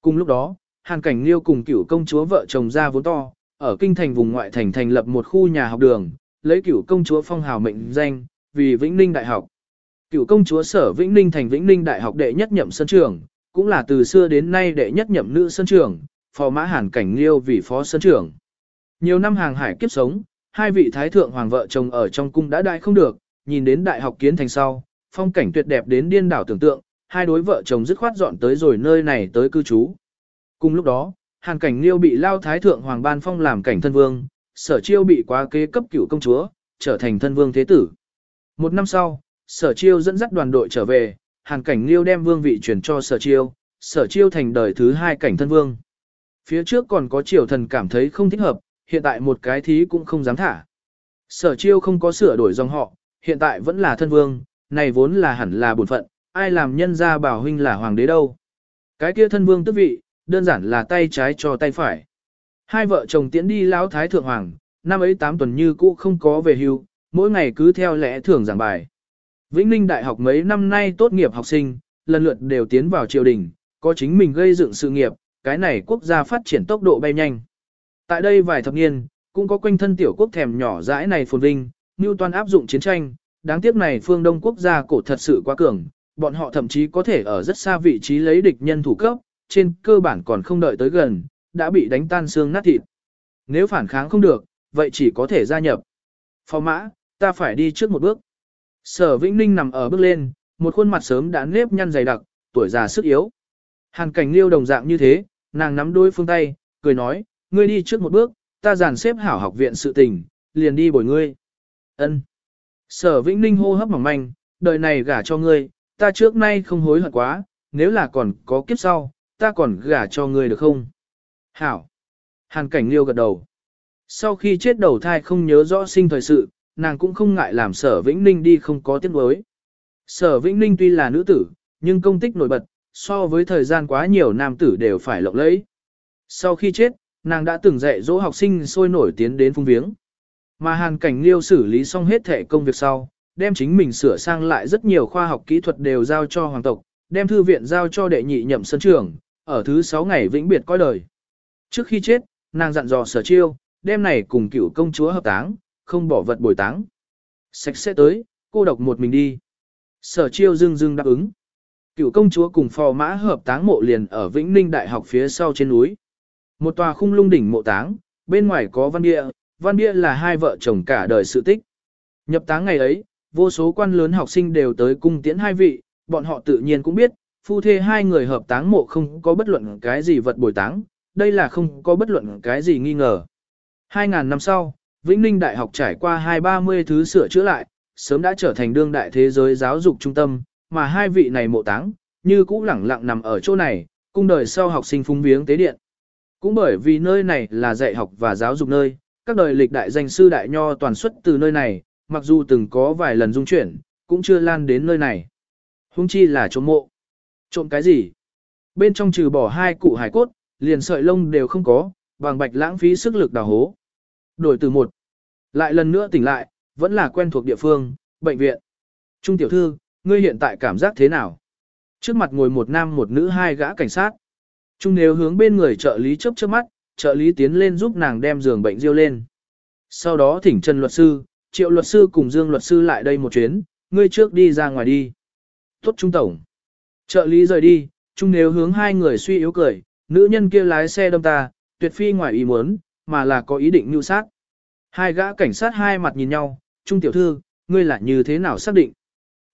Cùng lúc đó, Hàn Cảnh Liêu cùng cửu công chúa vợ chồng ra vốn to, ở kinh thành vùng ngoại thành thành lập một khu nhà học đường, lấy cửu công chúa phong hào mệnh danh, vì Vĩnh Ninh Đại học. Cựu công chúa sở Vĩnh Ninh thành Vĩnh Ninh Đại học đệ nhất nhậm sân trường, cũng là từ xưa đến nay đệ nhất nhậm nữ sân trường, phò mã Hàn Cảnh Liêu vì phó sân trường. Nhiều năm hàng hải kiếp sống, hai vị thái thượng hoàng vợ chồng ở trong cung đã đại không được, nhìn đến đại học kiến thành sau, phong cảnh tuyệt đẹp đến điên đảo tưởng tượng, hai đối vợ chồng dứt khoát dọn tới rồi nơi này tới cư trú. Cùng lúc đó, Hàn Cảnh Liêu bị lao thái thượng hoàng ban phong làm cảnh thân vương, Sở Chiêu bị quá kế cấp cửu công chúa, trở thành thân vương thế tử. Một năm sau, Sở Chiêu dẫn dắt đoàn đội trở về, Hàn Cảnh Liêu đem vương vị chuyển cho Sở Chiêu, Sở Chiêu thành đời thứ hai cảnh thân vương. Phía trước còn có triều thần cảm thấy không thích hợp, hiện tại một cái thí cũng không dám thả. Sở Chiêu không có sửa đổi dòng họ, hiện tại vẫn là thân vương, này vốn là hẳn là bổn phận, ai làm nhân gia bảo huynh là hoàng đế đâu. Cái kia thân vương tước vị, đơn giản là tay trái cho tay phải. Hai vợ chồng tiễn đi lão thái thượng hoàng, năm ấy tám tuần như cũ không có về hưu, mỗi ngày cứ theo lẽ thường giảng bài. Vĩnh Ninh Đại học mấy năm nay tốt nghiệp học sinh, lần lượt đều tiến vào triều đình, có chính mình gây dựng sự nghiệp, cái này quốc gia phát triển tốc độ bay nhanh. Tại đây vài thập niên, cũng có quanh thân tiểu quốc thèm nhỏ dãi này phồn vinh, như toàn áp dụng chiến tranh, đáng tiếc này phương Đông quốc gia cổ thật sự quá cường, bọn họ thậm chí có thể ở rất xa vị trí lấy địch nhân thủ cấp, trên cơ bản còn không đợi tới gần, đã bị đánh tan xương nát thịt. Nếu phản kháng không được, vậy chỉ có thể gia nhập. Phó mã, ta phải đi trước một bước. Sở Vĩnh Ninh nằm ở bước lên, một khuôn mặt sớm đã nếp nhăn dày đặc, tuổi già sức yếu. Hàn cảnh liêu đồng dạng như thế, nàng nắm đôi phương tay, cười nói, ngươi đi trước một bước, ta giàn xếp hảo học viện sự tình, liền đi bồi ngươi. Ân. Sở Vĩnh Ninh hô hấp mỏng manh, đời này gả cho ngươi, ta trước nay không hối hận quá, nếu là còn có kiếp sau, ta còn gả cho ngươi được không? Hảo. Hàn cảnh liêu gật đầu. Sau khi chết đầu thai không nhớ rõ sinh thời sự, nàng cũng không ngại làm sở Vĩnh Ninh đi không có tiếng đối. Sở Vĩnh Ninh tuy là nữ tử, nhưng công tích nổi bật, so với thời gian quá nhiều nam tử đều phải lộng lẫy. Sau khi chết, nàng đã từng dạy dỗ học sinh sôi nổi tiến đến phung viếng. Mà hàn cảnh liêu xử lý xong hết thể công việc sau, đem chính mình sửa sang lại rất nhiều khoa học kỹ thuật đều giao cho hoàng tộc, đem thư viện giao cho đệ nhị nhậm sân trường. ở thứ 6 ngày vĩnh biệt coi đời. Trước khi chết, nàng dặn dò sở chiêu, đem này cùng cựu công chúa hợp táng, không bỏ vật bồi táng. Sạch sẽ tới, cô độc một mình đi. Sở chiêu dưng dưng đáp ứng. Cựu công chúa cùng phò mã hợp táng mộ liền ở Vĩnh Ninh Đại học phía sau trên núi. Một tòa khung lung đỉnh mộ táng, bên ngoài có văn bia, văn bia là hai vợ chồng cả đời sự tích. Nhập táng ngày ấy, vô số quan lớn học sinh đều tới cung tiễn hai vị, bọn họ tự nhiên cũng biết, phu thê hai người hợp táng mộ không có bất luận cái gì vật bồi táng, đây là không có bất luận cái gì nghi ngờ. 2.000 năm sau, Vĩnh Ninh Đại học trải qua hai ba mươi thứ sửa chữa lại, sớm đã trở thành đương đại thế giới giáo dục trung tâm, mà hai vị này mộ táng, như cũ lẳng lặng nằm ở chỗ này, cung đời sau học sinh phung viếng tế điện. Cũng bởi vì nơi này là dạy học và giáo dục nơi, các đời lịch đại danh sư đại nho toàn xuất từ nơi này, mặc dù từng có vài lần dung chuyển, cũng chưa lan đến nơi này. Hung chi là trộm mộ. Trộm cái gì? Bên trong trừ bỏ hai cụ hải cốt, liền sợi lông đều không có, vàng bạch lãng phí sức lực đào hố. Đổi từ một. Lại lần nữa tỉnh lại, vẫn là quen thuộc địa phương, bệnh viện. Trung tiểu thư, ngươi hiện tại cảm giác thế nào? Trước mặt ngồi một nam một nữ hai gã cảnh sát. Trung nếu hướng bên người trợ lý chớp chớp mắt, trợ lý tiến lên giúp nàng đem giường bệnh riêu lên. Sau đó thỉnh Trần luật sư, Triệu luật sư cùng Dương luật sư lại đây một chuyến, ngươi trước đi ra ngoài đi. Tốt Trung tổng. Trợ lý rời đi, Trung nếu hướng hai người suy yếu cười, nữ nhân kia lái xe đâm ta, tuyệt phi ngoài ý muốn, mà là có ý định mưu sát. Hai gã cảnh sát hai mặt nhìn nhau, Trung tiểu thư, ngươi là như thế nào xác định?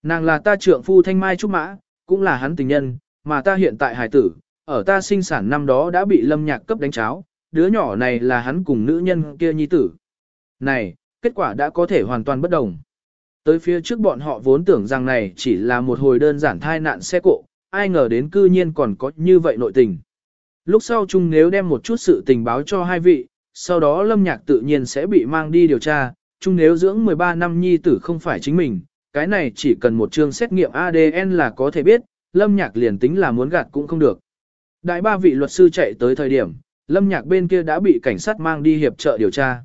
Nàng là ta trượng phu thanh mai trúc mã, cũng là hắn tình nhân, mà ta hiện tại hài tử, ở ta sinh sản năm đó đã bị lâm nhạc cấp đánh cháo, đứa nhỏ này là hắn cùng nữ nhân kia nhi tử. Này, kết quả đã có thể hoàn toàn bất đồng. Tới phía trước bọn họ vốn tưởng rằng này chỉ là một hồi đơn giản thai nạn xe cộ, ai ngờ đến cư nhiên còn có như vậy nội tình. Lúc sau chung nếu đem một chút sự tình báo cho hai vị, sau đó lâm nhạc tự nhiên sẽ bị mang đi điều tra, chung nếu dưỡng 13 năm nhi tử không phải chính mình, cái này chỉ cần một chương xét nghiệm ADN là có thể biết, lâm nhạc liền tính là muốn gạt cũng không được. Đại ba vị luật sư chạy tới thời điểm, lâm nhạc bên kia đã bị cảnh sát mang đi hiệp trợ điều tra.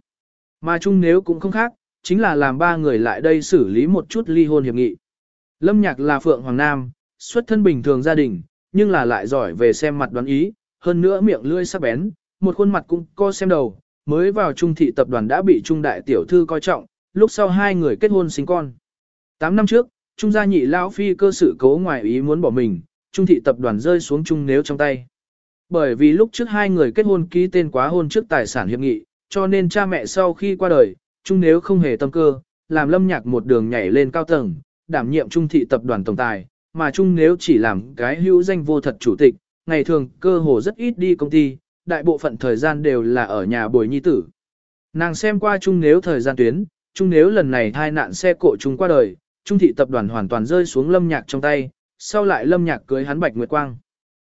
Mà chung nếu cũng không khác, chính là làm ba người lại đây xử lý một chút ly hôn hiệp nghị. Lâm nhạc là Phượng Hoàng Nam, xuất thân bình thường gia đình, nhưng là lại giỏi về xem mặt đoán ý, hơn nữa miệng lưỡi sắc bén, một khuôn mặt cũng co xem đầu, mới vào trung thị tập đoàn đã bị trung đại tiểu thư coi trọng, lúc sau hai người kết hôn sinh con. Tám năm trước, trung gia nhị lão phi cơ sự cố ngoài ý muốn bỏ mình, trung thị tập đoàn rơi xuống trung nếu trong tay. Bởi vì lúc trước hai người kết hôn ký tên quá hôn trước tài sản hiệp nghị, cho nên cha mẹ sau khi qua đời, trung nếu không hề tâm cơ, làm lâm nhạc một đường nhảy lên cao tầng, đảm nhiệm trung thị tập đoàn tổng tài, mà trung nếu chỉ làm cái hữu danh vô thật chủ tịch, ngày thường cơ hồ rất ít đi công ty, đại bộ phận thời gian đều là ở nhà bồi nhi tử. Nàng xem qua trung nếu thời gian tuyến, trung nếu lần này thai nạn xe cộ trung qua đời, trung thị tập đoàn hoàn toàn rơi xuống lâm nhạc trong tay, sau lại lâm nhạc cưới hắn Bạch Nguyệt Quang.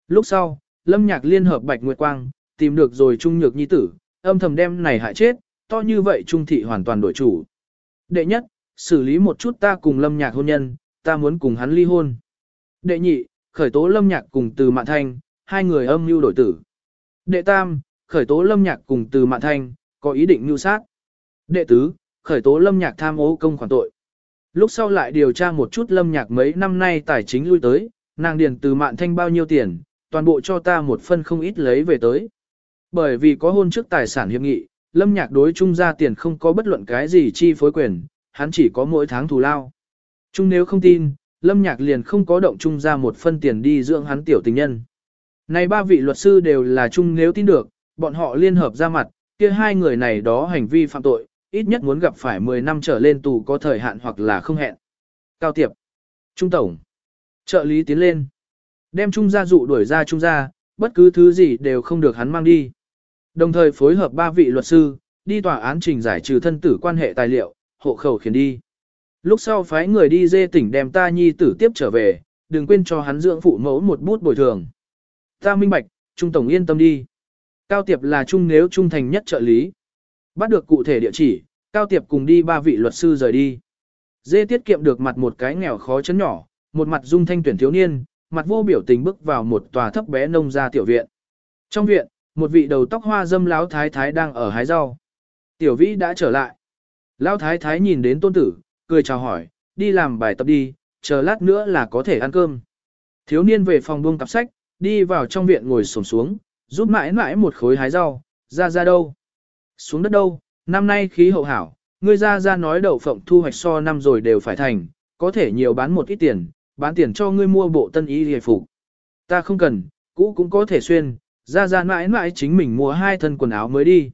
Lúc sau, lâm nhạc liên hợp Bạch Nguyệt Quang, tìm được rồi trung nhược nhi tử, âm thầm đem này hại chết, to như vậy trung thị hoàn toàn đổi chủ. Đệ nhất, xử lý một chút ta cùng lâm nhạc hôn nhân, ta muốn cùng hắn ly hôn. Đệ nhị, khởi tố lâm nhạc cùng từ mạn thanh, hai người âm mưu đổi tử. Đệ tam, khởi tố lâm nhạc cùng từ mạn thanh, có ý định mưu sát. Đệ tứ, khởi tố lâm nhạc tham ô công khoản tội. Lúc sau lại điều tra một chút lâm nhạc mấy năm nay tài chính lui tới, nàng điền từ mạn thanh bao nhiêu tiền, toàn bộ cho ta một phân không ít lấy về tới. Bởi vì có hôn trước tài sản hiệp nghị, lâm nhạc đối trung ra tiền không có bất luận cái gì chi phối quyền, hắn chỉ có mỗi tháng thù lao. Trung nếu không tin, lâm nhạc liền không có động trung ra một phân tiền đi dưỡng hắn tiểu tình nhân. Này ba vị luật sư đều là chung nếu tin được, bọn họ liên hợp ra mặt, kia hai người này đó hành vi phạm tội, ít nhất muốn gặp phải 10 năm trở lên tù có thời hạn hoặc là không hẹn. Cao Tiệp, Trung Tổng, Trợ lý tiến lên. Đem trung gia dụ đuổi ra trung gia, bất cứ thứ gì đều không được hắn mang đi. Đồng thời phối hợp ba vị luật sư, đi tòa án trình giải trừ thân tử quan hệ tài liệu, hộ khẩu khiến đi. Lúc sau phái người đi dê tỉnh đem ta nhi tử tiếp trở về, đừng quên cho hắn dưỡng phụ mẫu một bút bồi thường. Ta minh bạch, Trung Tổng yên tâm đi. Cao Tiệp là Trung nếu trung thành nhất trợ lý. Bắt được cụ thể địa chỉ, Cao Tiệp cùng đi ba vị luật sư rời đi. Dê tiết kiệm được mặt một cái nghèo khó chấn nhỏ, một mặt dung thanh tuyển thiếu niên, mặt vô biểu tình bước vào một tòa thấp bé nông gia tiểu viện. Trong viện, một vị đầu tóc hoa dâm láo thái thái đang ở hái rau. Tiểu vĩ đã trở lại. Lão thái thái nhìn đến tôn tử, cười chào hỏi, đi làm bài tập đi, chờ lát nữa là có thể ăn cơm. Thiếu niên về phòng buông cặp sách, đi vào trong viện ngồi xổm xuống, giúp mãi mãi một khối hái rau, ra ra đâu? Xuống đất đâu, năm nay khí hậu hảo, ngươi ra ra nói đậu phộng thu hoạch so năm rồi đều phải thành, có thể nhiều bán một ít tiền, bán tiền cho ngươi mua bộ tân y hề phục. Ta không cần, cũ cũng có thể xuyên, ra ra mãi mãi chính mình mua hai thân quần áo mới đi.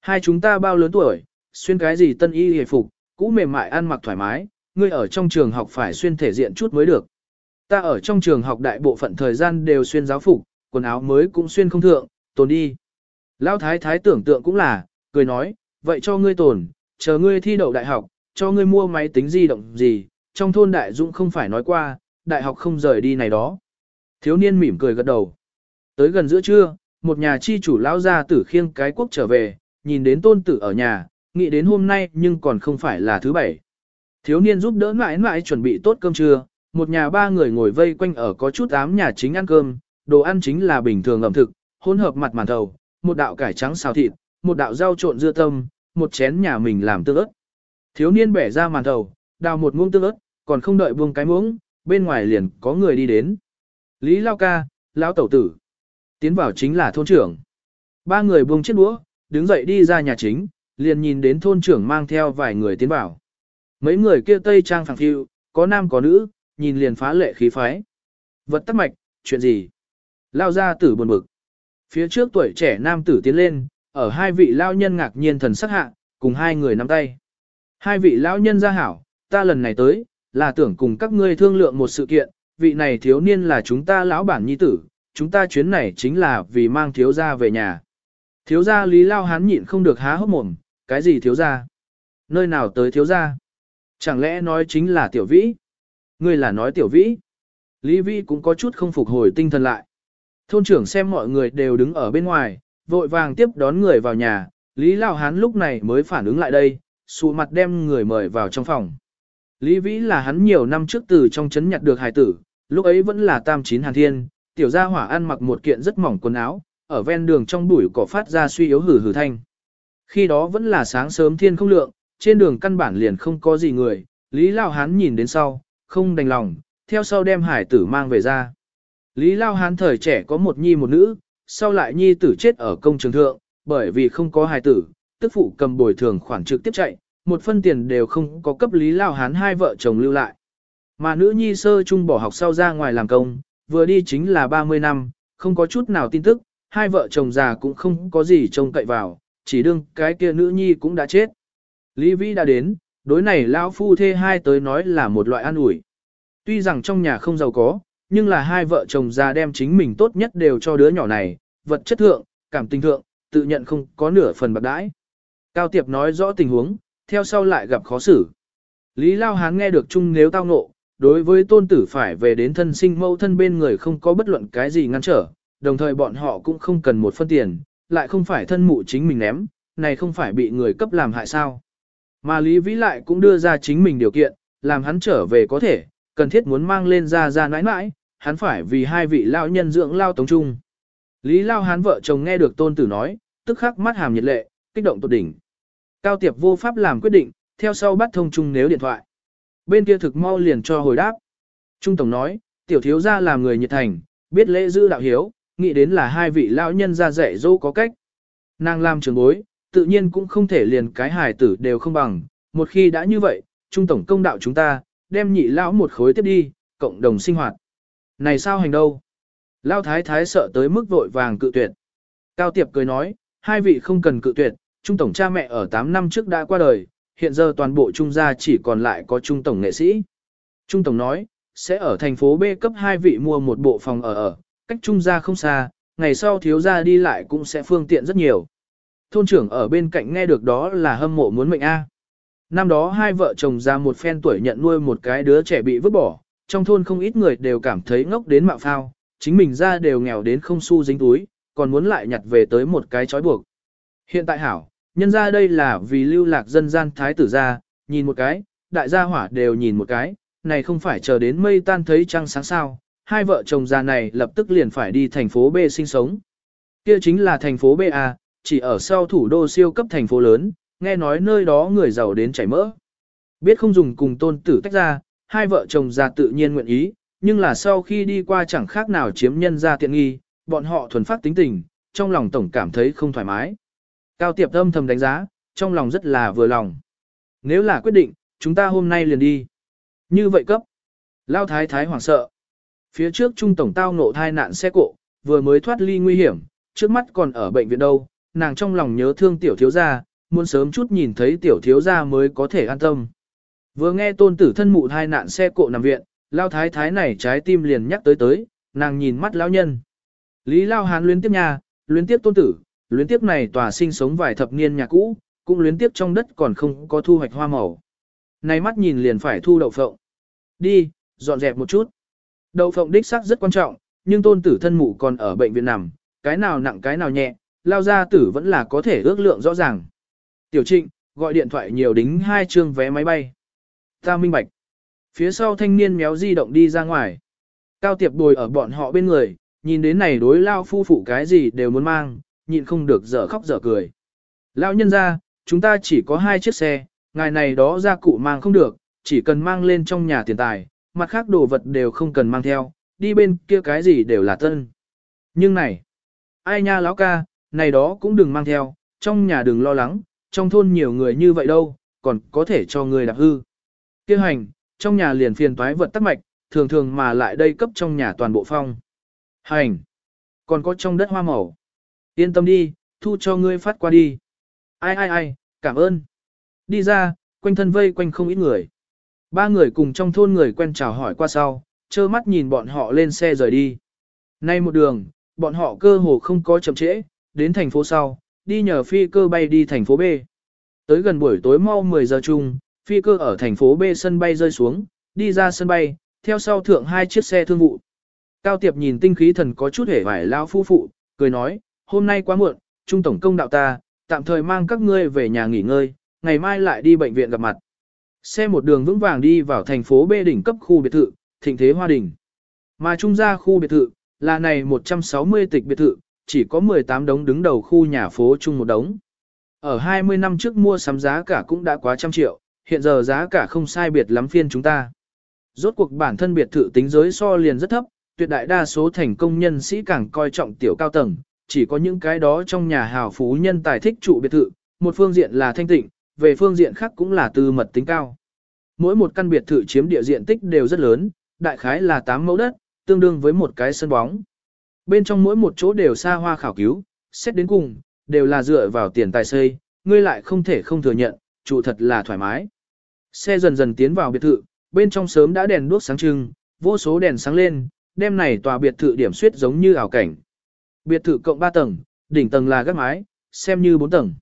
Hai chúng ta bao lớn tuổi, xuyên cái gì tân y hề phục, cũ mềm mại ăn mặc thoải mái, ngươi ở trong trường học phải xuyên thể diện chút mới được. Ta ở trong trường học đại bộ phận thời gian đều xuyên giáo phục, quần áo mới cũng xuyên không thượng, tồn đi. Lão thái thái tưởng tượng cũng là, cười nói, vậy cho ngươi tồn, chờ ngươi thi đậu đại học, cho ngươi mua máy tính di động gì, trong thôn đại dũng không phải nói qua, đại học không rời đi này đó. Thiếu niên mỉm cười gật đầu. Tới gần giữa trưa, một nhà chi chủ lão gia tử khiêng cái quốc trở về, nhìn đến tôn tử ở nhà, nghĩ đến hôm nay nhưng còn không phải là thứ bảy. Thiếu niên giúp đỡ mãi mãi chuẩn bị tốt cơm trưa, một nhà ba người ngồi vây quanh ở có chút ám nhà chính ăn cơm, đồ ăn chính là bình thường ẩm thực, hỗn hợp mặt màn thầu, một đạo cải trắng xào thịt, một đạo rau trộn dưa tâm, một chén nhà mình làm tương ớt. Thiếu niên bẻ ra màn thầu, đào một muỗng tương ớt, còn không đợi buông cái muỗng, bên ngoài liền có người đi đến. Lý Lao Ca, Lão Tẩu Tử. Tiến vào chính là thôn trưởng. Ba người buông chiếc đũa, đứng dậy đi ra nhà chính, liền nhìn đến thôn trưởng mang theo vài người tiến vào. Mấy người kia tây trang phẳng phiu, có nam có nữ, nhìn liền phá lệ khí phái. Vật tắc mạch, chuyện gì? Lao ra tử buồn bực. Phía trước tuổi trẻ nam tử tiến lên, ở hai vị lao nhân ngạc nhiên thần sắc hạ, cùng hai người nắm tay. Hai vị lão nhân ra hảo, ta lần này tới, là tưởng cùng các ngươi thương lượng một sự kiện, vị này thiếu niên là chúng ta lão bản nhi tử, chúng ta chuyến này chính là vì mang thiếu gia về nhà. Thiếu gia Lý Lao Hán nhịn không được há hốc mồm, cái gì thiếu gia? Nơi nào tới thiếu gia? Chẳng lẽ nói chính là tiểu vĩ? Ngươi là nói tiểu vĩ? Lý Vĩ cũng có chút không phục hồi tinh thần lại. Thôn trưởng xem mọi người đều đứng ở bên ngoài, vội vàng tiếp đón người vào nhà, Lý lão Hán lúc này mới phản ứng lại đây, sụ mặt đem người mời vào trong phòng. Lý Vĩ là hắn nhiều năm trước từ trong chấn nhặt được hài tử, lúc ấy vẫn là tam chín hàn thiên, tiểu gia hỏa ăn mặc một kiện rất mỏng quần áo, ở ven đường trong bụi cỏ phát ra suy yếu hử hử thanh. Khi đó vẫn là sáng sớm thiên không lượng, trên đường căn bản liền không có gì người, Lý lão Hán nhìn đến sau, không đành lòng, theo sau đem hải tử mang về ra. Lý Lao Hán thời trẻ có một nhi một nữ, sau lại nhi tử chết ở công trường thượng, bởi vì không có hải tử, tức phụ cầm bồi thường khoản trực tiếp chạy, một phân tiền đều không có cấp Lý Lao Hán hai vợ chồng lưu lại. Mà nữ nhi sơ trung bỏ học sau ra ngoài làm công, vừa đi chính là 30 năm, không có chút nào tin tức, hai vợ chồng già cũng không có gì trông cậy vào, chỉ đương cái kia nữ nhi cũng đã chết. Lý Vĩ đã đến, đối này lão phu thê hai tới nói là một loại an ủi. Tuy rằng trong nhà không giàu có, nhưng là hai vợ chồng già đem chính mình tốt nhất đều cho đứa nhỏ này, vật chất thượng, cảm tình thượng, tự nhận không có nửa phần bạc đãi. Cao Tiệp nói rõ tình huống, theo sau lại gặp khó xử. Lý Lao Hán nghe được chung nếu tao ngộ, đối với tôn tử phải về đến thân sinh mẫu thân bên người không có bất luận cái gì ngăn trở, đồng thời bọn họ cũng không cần một phân tiền, lại không phải thân mụ chính mình ném, này không phải bị người cấp làm hại sao. Mà Lý Vĩ lại cũng đưa ra chính mình điều kiện, làm hắn trở về có thể, cần thiết muốn mang lên ra ra nãi nãi, hắn phải vì hai vị lão nhân dưỡng lao tống trung. Lý Lao Hán vợ chồng nghe được tôn tử nói, tức khắc mắt hàm nhiệt lệ, kích động tột đỉnh. Cao Tiệp vô pháp làm quyết định, theo sau bắt thông trung nếu điện thoại. Bên kia thực mau liền cho hồi đáp. Trung Tổng nói, tiểu thiếu gia làm người nhiệt thành, biết lễ giữ đạo hiếu, nghĩ đến là hai vị lão nhân ra dạy dỗ có cách. Nàng làm trường bối, tự nhiên cũng không thể liền cái hài tử đều không bằng. Một khi đã như vậy, Trung Tổng công đạo chúng ta, đem nhị lão một khối tiếp đi, cộng đồng sinh hoạt. Này sao hành đâu? Lão thái thái sợ tới mức vội vàng cự tuyệt. Cao Tiệp cười nói, hai vị không cần cự tuyệt, Trung Tổng cha mẹ ở 8 năm trước đã qua đời, hiện giờ toàn bộ Trung gia chỉ còn lại có Trung Tổng nghệ sĩ. Trung Tổng nói, sẽ ở thành phố B cấp hai vị mua một bộ phòng ở ở, cách trung gia không xa, ngày sau thiếu gia đi lại cũng sẽ phương tiện rất nhiều. Thôn trưởng ở bên cạnh nghe được đó là hâm mộ muốn mệnh A. Năm đó hai vợ chồng ra một phen tuổi nhận nuôi một cái đứa trẻ bị vứt bỏ, trong thôn không ít người đều cảm thấy ngốc đến mạo phao, chính mình ra đều nghèo đến không xu dính túi, còn muốn lại nhặt về tới một cái chói buộc. Hiện tại hảo, nhân ra đây là vì lưu lạc dân gian thái tử ra, nhìn một cái, đại gia hỏa đều nhìn một cái, này không phải chờ đến mây tan thấy trăng sáng sao, hai vợ chồng già này lập tức liền phải đi thành phố B sinh sống. Kia chính là thành phố B A, chỉ ở sau thủ đô siêu cấp thành phố lớn, nghe nói nơi đó người giàu đến chảy mỡ. Biết không dùng cùng tôn tử tách ra, hai vợ chồng già tự nhiên nguyện ý, nhưng là sau khi đi qua chẳng khác nào chiếm nhân ra tiện nghi, bọn họ thuần phát tính tình, trong lòng tổng cảm thấy không thoải mái. Cao tiệp âm thầm đánh giá, trong lòng rất là vừa lòng. Nếu là quyết định, chúng ta hôm nay liền đi. Như vậy cấp. Lao thái thái hoảng sợ. Phía trước trung tổng tao nộ thai nạn xe cộ, vừa mới thoát ly nguy hiểm, trước mắt còn ở bệnh viện đâu, nàng trong lòng nhớ thương tiểu thiếu gia, muốn sớm chút nhìn thấy tiểu thiếu gia mới có thể an tâm. Vừa nghe tôn tử thân mụ hai nạn xe cộ nằm viện, lao thái thái này trái tim liền nhắc tới tới, nàng nhìn mắt lão nhân. Lý lao hán luyến tiếp nhà, luyến tiếp tôn tử, luyến tiếp này tòa sinh sống vài thập niên nhà cũ, cũng luyến tiếp trong đất còn không có thu hoạch hoa màu. Này mắt nhìn liền phải thu đậu phộng. Đi, dọn dẹp một chút. Đậu phộng đích xác rất quan trọng, nhưng tôn tử thân mụ còn ở bệnh viện nằm, cái nào nặng cái nào nhẹ, lao gia tử vẫn là có thể ước lượng rõ ràng. Tiểu trịnh, gọi điện thoại nhiều đính hai chương vé máy bay. Ta minh bạch. Phía sau thanh niên méo di động đi ra ngoài. Cao tiệp bồi ở bọn họ bên người, nhìn đến này đối lao phu phụ cái gì đều muốn mang, nhịn không được dở khóc dở cười. Lao nhân ra, chúng ta chỉ có hai chiếc xe, ngài này đó ra cụ mang không được, chỉ cần mang lên trong nhà tiền tài, mặt khác đồ vật đều không cần mang theo, đi bên kia cái gì đều là tân. Nhưng này, ai nha lão ca, này đó cũng đừng mang theo, trong nhà đừng lo lắng, trong thôn nhiều người như vậy đâu, còn có thể cho người đạp hư. Kêu hành, trong nhà liền phiền toái vật tắc mạch, thường thường mà lại đây cấp trong nhà toàn bộ phong. Hành, còn có trong đất hoa màu. Yên tâm đi, thu cho ngươi phát qua đi. Ai ai ai, cảm ơn. Đi ra, quanh thân vây quanh không ít người. Ba người cùng trong thôn người quen chào hỏi qua sau, trơ mắt nhìn bọn họ lên xe rời đi. Nay một đường, bọn họ cơ hồ không có chậm trễ, đến thành phố sau, đi nhờ phi cơ bay đi thành phố B. Tới gần buổi tối mau 10 giờ chung, phi cơ ở thành phố B sân bay rơi xuống, đi ra sân bay, theo sau thượng hai chiếc xe thương vụ. Cao Tiệp nhìn tinh khí thần có chút hề vải lao phu phụ, cười nói, hôm nay quá muộn, trung tổng công đạo ta, tạm thời mang các ngươi về nhà nghỉ ngơi, ngày mai lại đi bệnh viện gặp mặt. Xe một đường vững vàng đi vào thành phố B đỉnh cấp khu biệt thự, thịnh thế hoa đình. Mà trung ra khu biệt thự, là này 160 tịch biệt thự, chỉ có 18 đống đứng đầu khu nhà phố chung một đống. Ở 20 năm trước mua sắm giá cả cũng đã quá trăm triệu, hiện giờ giá cả không sai biệt lắm phiên chúng ta. Rốt cuộc bản thân biệt thự tính giới so liền rất thấp, tuyệt đại đa số thành công nhân sĩ càng coi trọng tiểu cao tầng, chỉ có những cái đó trong nhà hào phú nhân tài thích trụ biệt thự, một phương diện là thanh tịnh, về phương diện khác cũng là tư mật tính cao. Mỗi một căn biệt thự chiếm địa diện tích đều rất lớn, đại khái là 8 mẫu đất, tương đương với một cái sân bóng. Bên trong mỗi một chỗ đều xa hoa khảo cứu, xét đến cùng, đều là dựa vào tiền tài xây, ngươi lại không thể không thừa nhận, trụ thật là thoải mái. Xe dần dần tiến vào biệt thự, bên trong sớm đã đèn đuốc sáng trưng, vô số đèn sáng lên, đêm này tòa biệt thự điểm suyết giống như ảo cảnh. Biệt thự cộng 3 tầng, đỉnh tầng là gác mái, xem như 4 tầng.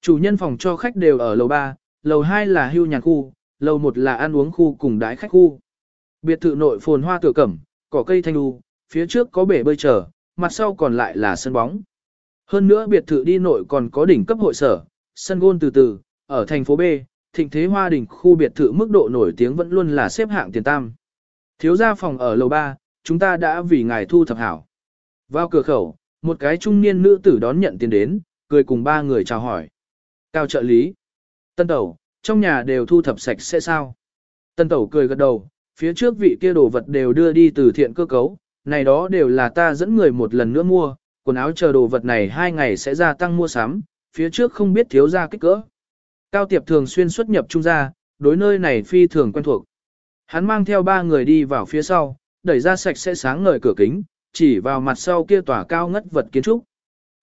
Chủ nhân phòng cho khách đều ở lầu 3, lầu 2 là hưu nhàn khu, lầu 1 là ăn uống khu cùng đái khách khu. Biệt thự nội phồn hoa tựa cẩm, cỏ cây thanh lưu, phía trước có bể bơi chờ, mặt sau còn lại là sân bóng. Hơn nữa biệt thự đi nội còn có đỉnh cấp hội sở, sân gôn từ từ, ở thành phố B, thịnh thế hoa đỉnh khu biệt thự mức độ nổi tiếng vẫn luôn là xếp hạng tiền tam. Thiếu gia phòng ở lầu 3, chúng ta đã vì ngài thu thập hảo. Vào cửa khẩu, một cái trung niên nữ tử đón nhận tiền đến, cười cùng ba người chào hỏi. Cao trợ lý. Tân tẩu, trong nhà đều thu thập sạch sẽ sao? Tân tẩu cười gật đầu, phía trước vị kia đồ vật đều đưa đi từ thiện cơ cấu, này đó đều là ta dẫn người một lần nữa mua, quần áo chờ đồ vật này hai ngày sẽ gia tăng mua sắm, phía trước không biết thiếu ra kích cỡ. Cao tiệp thường xuyên xuất nhập trung gia, đối nơi này phi thường quen thuộc. Hắn mang theo ba người đi vào phía sau, đẩy ra sạch sẽ sáng ngời cửa kính, chỉ vào mặt sau kia tỏa cao ngất vật kiến trúc.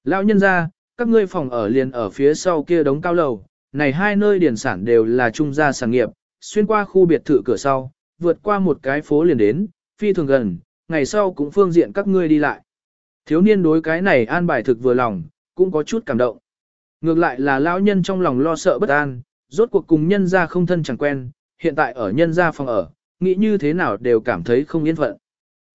Lão nhân ra, các ngươi phòng ở liền ở phía sau kia đống cao lầu, này hai nơi điển sản đều là trung gia sản nghiệp, xuyên qua khu biệt thự cửa sau, vượt qua một cái phố liền đến, phi thường gần, ngày sau cũng phương diện các ngươi đi lại. Thiếu niên đối cái này an bài thực vừa lòng, cũng có chút cảm động. Ngược lại là lão nhân trong lòng lo sợ bất an, rốt cuộc cùng nhân gia không thân chẳng quen, hiện tại ở nhân gia phòng ở, nghĩ như thế nào đều cảm thấy không yên phận.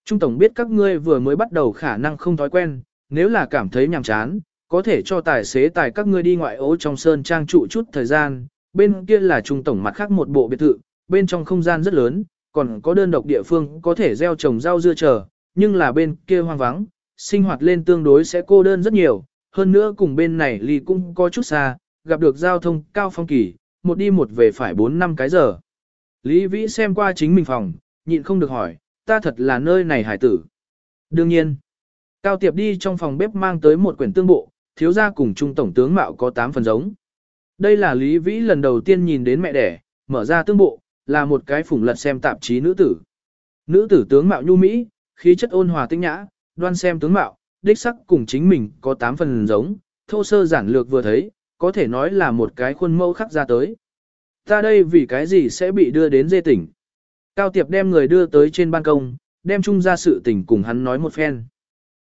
Trung Tổng biết các ngươi vừa mới bắt đầu khả năng không thói quen, nếu là cảm thấy nhàm chán, có thể cho tài xế tài các ngươi đi ngoại ố trong sơn trang trụ chút thời gian, bên kia là Trung Tổng mặt khác một bộ biệt thự, bên trong không gian rất lớn, còn có đơn độc địa phương có thể gieo trồng rau dưa chờ, nhưng là bên kia hoang vắng, sinh hoạt lên tương đối sẽ cô đơn rất nhiều, hơn nữa cùng bên này ly cũng có chút xa, gặp được giao thông cao phong kỳ, một đi một về phải 4 năm cái giờ. Lý Vĩ xem qua chính mình phòng, nhịn không được hỏi, ta thật là nơi này hải tử. Đương nhiên, Cao Tiệp đi trong phòng bếp mang tới một quyển tương bộ, thiếu gia cùng trung tổng tướng mạo có 8 phần giống. Đây là Lý Vĩ lần đầu tiên nhìn đến mẹ đẻ, mở ra tương bộ, là một cái phủng lật xem tạp chí nữ tử. Nữ tử tướng mạo nhu mỹ, khí chất ôn hòa tinh nhã, đoan xem tướng mạo, đích sắc cùng chính mình có 8 phần giống, thô sơ giản lược vừa thấy, có thể nói là một cái khuôn mẫu khắc ra tới. Ta đây vì cái gì sẽ bị đưa đến dê tỉnh. Cao Tiệp đem người đưa tới trên ban công, đem chung ra sự tình cùng hắn nói một phen.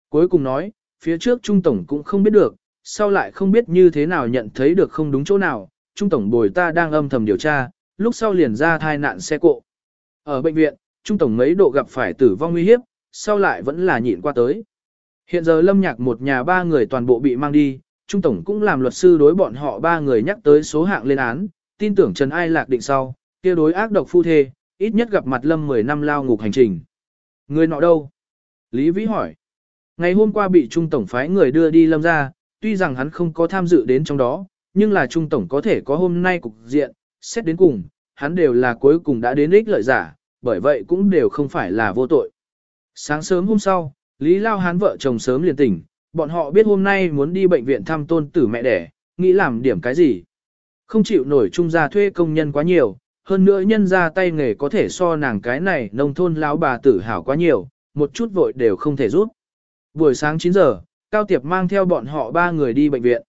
Cuối cùng nói, phía trước Trung Tổng cũng không biết được, sau lại không biết như thế nào nhận thấy được không đúng chỗ nào, Trung Tổng bồi ta đang âm thầm điều tra, lúc sau liền ra thai nạn xe cộ. Ở bệnh viện, Trung Tổng mấy độ gặp phải tử vong nguy hiếp, sau lại vẫn là nhịn qua tới. Hiện giờ Lâm Nhạc một nhà ba người toàn bộ bị mang đi, Trung Tổng cũng làm luật sư đối bọn họ ba người nhắc tới số hạng lên án, tin tưởng Trần Ai Lạc định sau, kia đối ác độc phu thê, ít nhất gặp mặt Lâm 10 năm lao ngục hành trình. Người nọ đâu? Lý Vĩ hỏi. Ngày hôm qua bị Trung Tổng phái người đưa đi Lâm ra, tuy rằng hắn không có tham dự đến trong đó, nhưng là Trung Tổng có thể có hôm nay cục diện, xét đến cùng, hắn đều là cuối cùng đã đến ích lợi giả, bởi vậy cũng đều không phải là vô tội. Sáng sớm hôm sau, Lý Lao Hán vợ chồng sớm liền tỉnh, bọn họ biết hôm nay muốn đi bệnh viện thăm tôn tử mẹ đẻ, nghĩ làm điểm cái gì. Không chịu nổi trung gia thuê công nhân quá nhiều, hơn nữa nhân ra tay nghề có thể so nàng cái này nông thôn lão bà tử hảo quá nhiều, một chút vội đều không thể rút. Buổi sáng 9 giờ, Cao Tiệp mang theo bọn họ ba người đi bệnh viện.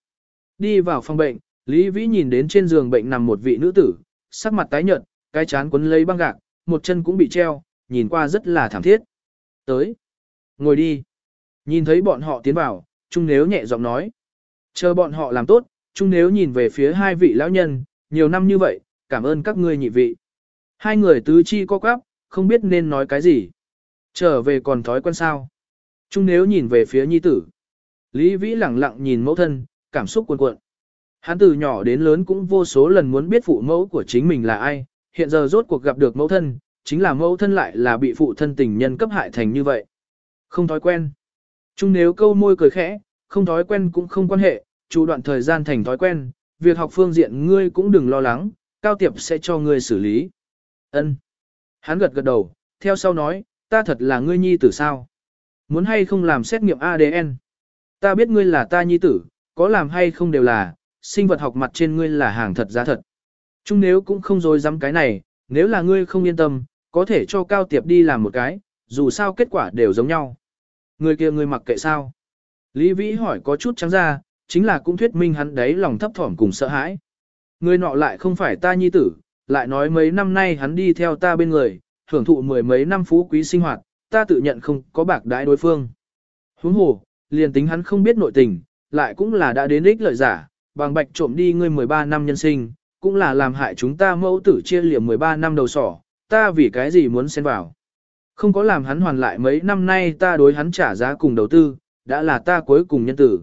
Đi vào phòng bệnh, Lý Vĩ nhìn đến trên giường bệnh nằm một vị nữ tử, sắc mặt tái nhợt, cái chán quấn lấy băng gạc, một chân cũng bị treo, nhìn qua rất là thảm thiết. Tới. Ngồi đi. Nhìn thấy bọn họ tiến vào, Trung Nếu nhẹ giọng nói. Chờ bọn họ làm tốt, Trung Nếu nhìn về phía hai vị lão nhân, nhiều năm như vậy, cảm ơn các ngươi nhị vị. Hai người tứ chi co quắp, không biết nên nói cái gì. Trở về còn thói quen sao. Trung Nếu nhìn về phía nhi tử. Lý Vĩ lẳng lặng nhìn mẫu thân, cảm xúc cuồn cuộn. Hắn từ nhỏ đến lớn cũng vô số lần muốn biết phụ mẫu của chính mình là ai, hiện giờ rốt cuộc gặp được mẫu thân, chính là mẫu thân lại là bị phụ thân tình nhân cấp hại thành như vậy. Không thói quen. Chung nếu câu môi cười khẽ, không thói quen cũng không quan hệ, chủ đoạn thời gian thành thói quen, việc học phương diện ngươi cũng đừng lo lắng, cao tiệp sẽ cho ngươi xử lý. Ân. Hắn gật gật đầu, theo sau nói, ta thật là ngươi nhi tử sao? Muốn hay không làm xét nghiệm ADN? Ta biết ngươi là ta nhi tử, có làm hay không đều là, sinh vật học mặt trên ngươi là hàng thật giá thật. Chung nếu cũng không dối dám cái này, nếu là ngươi không yên tâm, có thể cho Cao Tiệp đi làm một cái, dù sao kết quả đều giống nhau. Người kia ngươi mặc kệ sao? Lý Vĩ hỏi có chút trắng ra, chính là cũng thuyết minh hắn đấy lòng thấp thỏm cùng sợ hãi. Người nọ lại không phải ta nhi tử, lại nói mấy năm nay hắn đi theo ta bên người, hưởng thụ mười mấy năm phú quý sinh hoạt, ta tự nhận không có bạc đãi đối phương. Huống hồ, liền tính hắn không biết nội tình, lại cũng là đã đến ích lợi giả, bằng bạch trộm đi ngươi 13 năm nhân sinh, cũng là làm hại chúng ta mẫu tử chia liệm 13 năm đầu sỏ, ta vì cái gì muốn xen vào. Không có làm hắn hoàn lại mấy năm nay ta đối hắn trả giá cùng đầu tư, đã là ta cuối cùng nhân tử.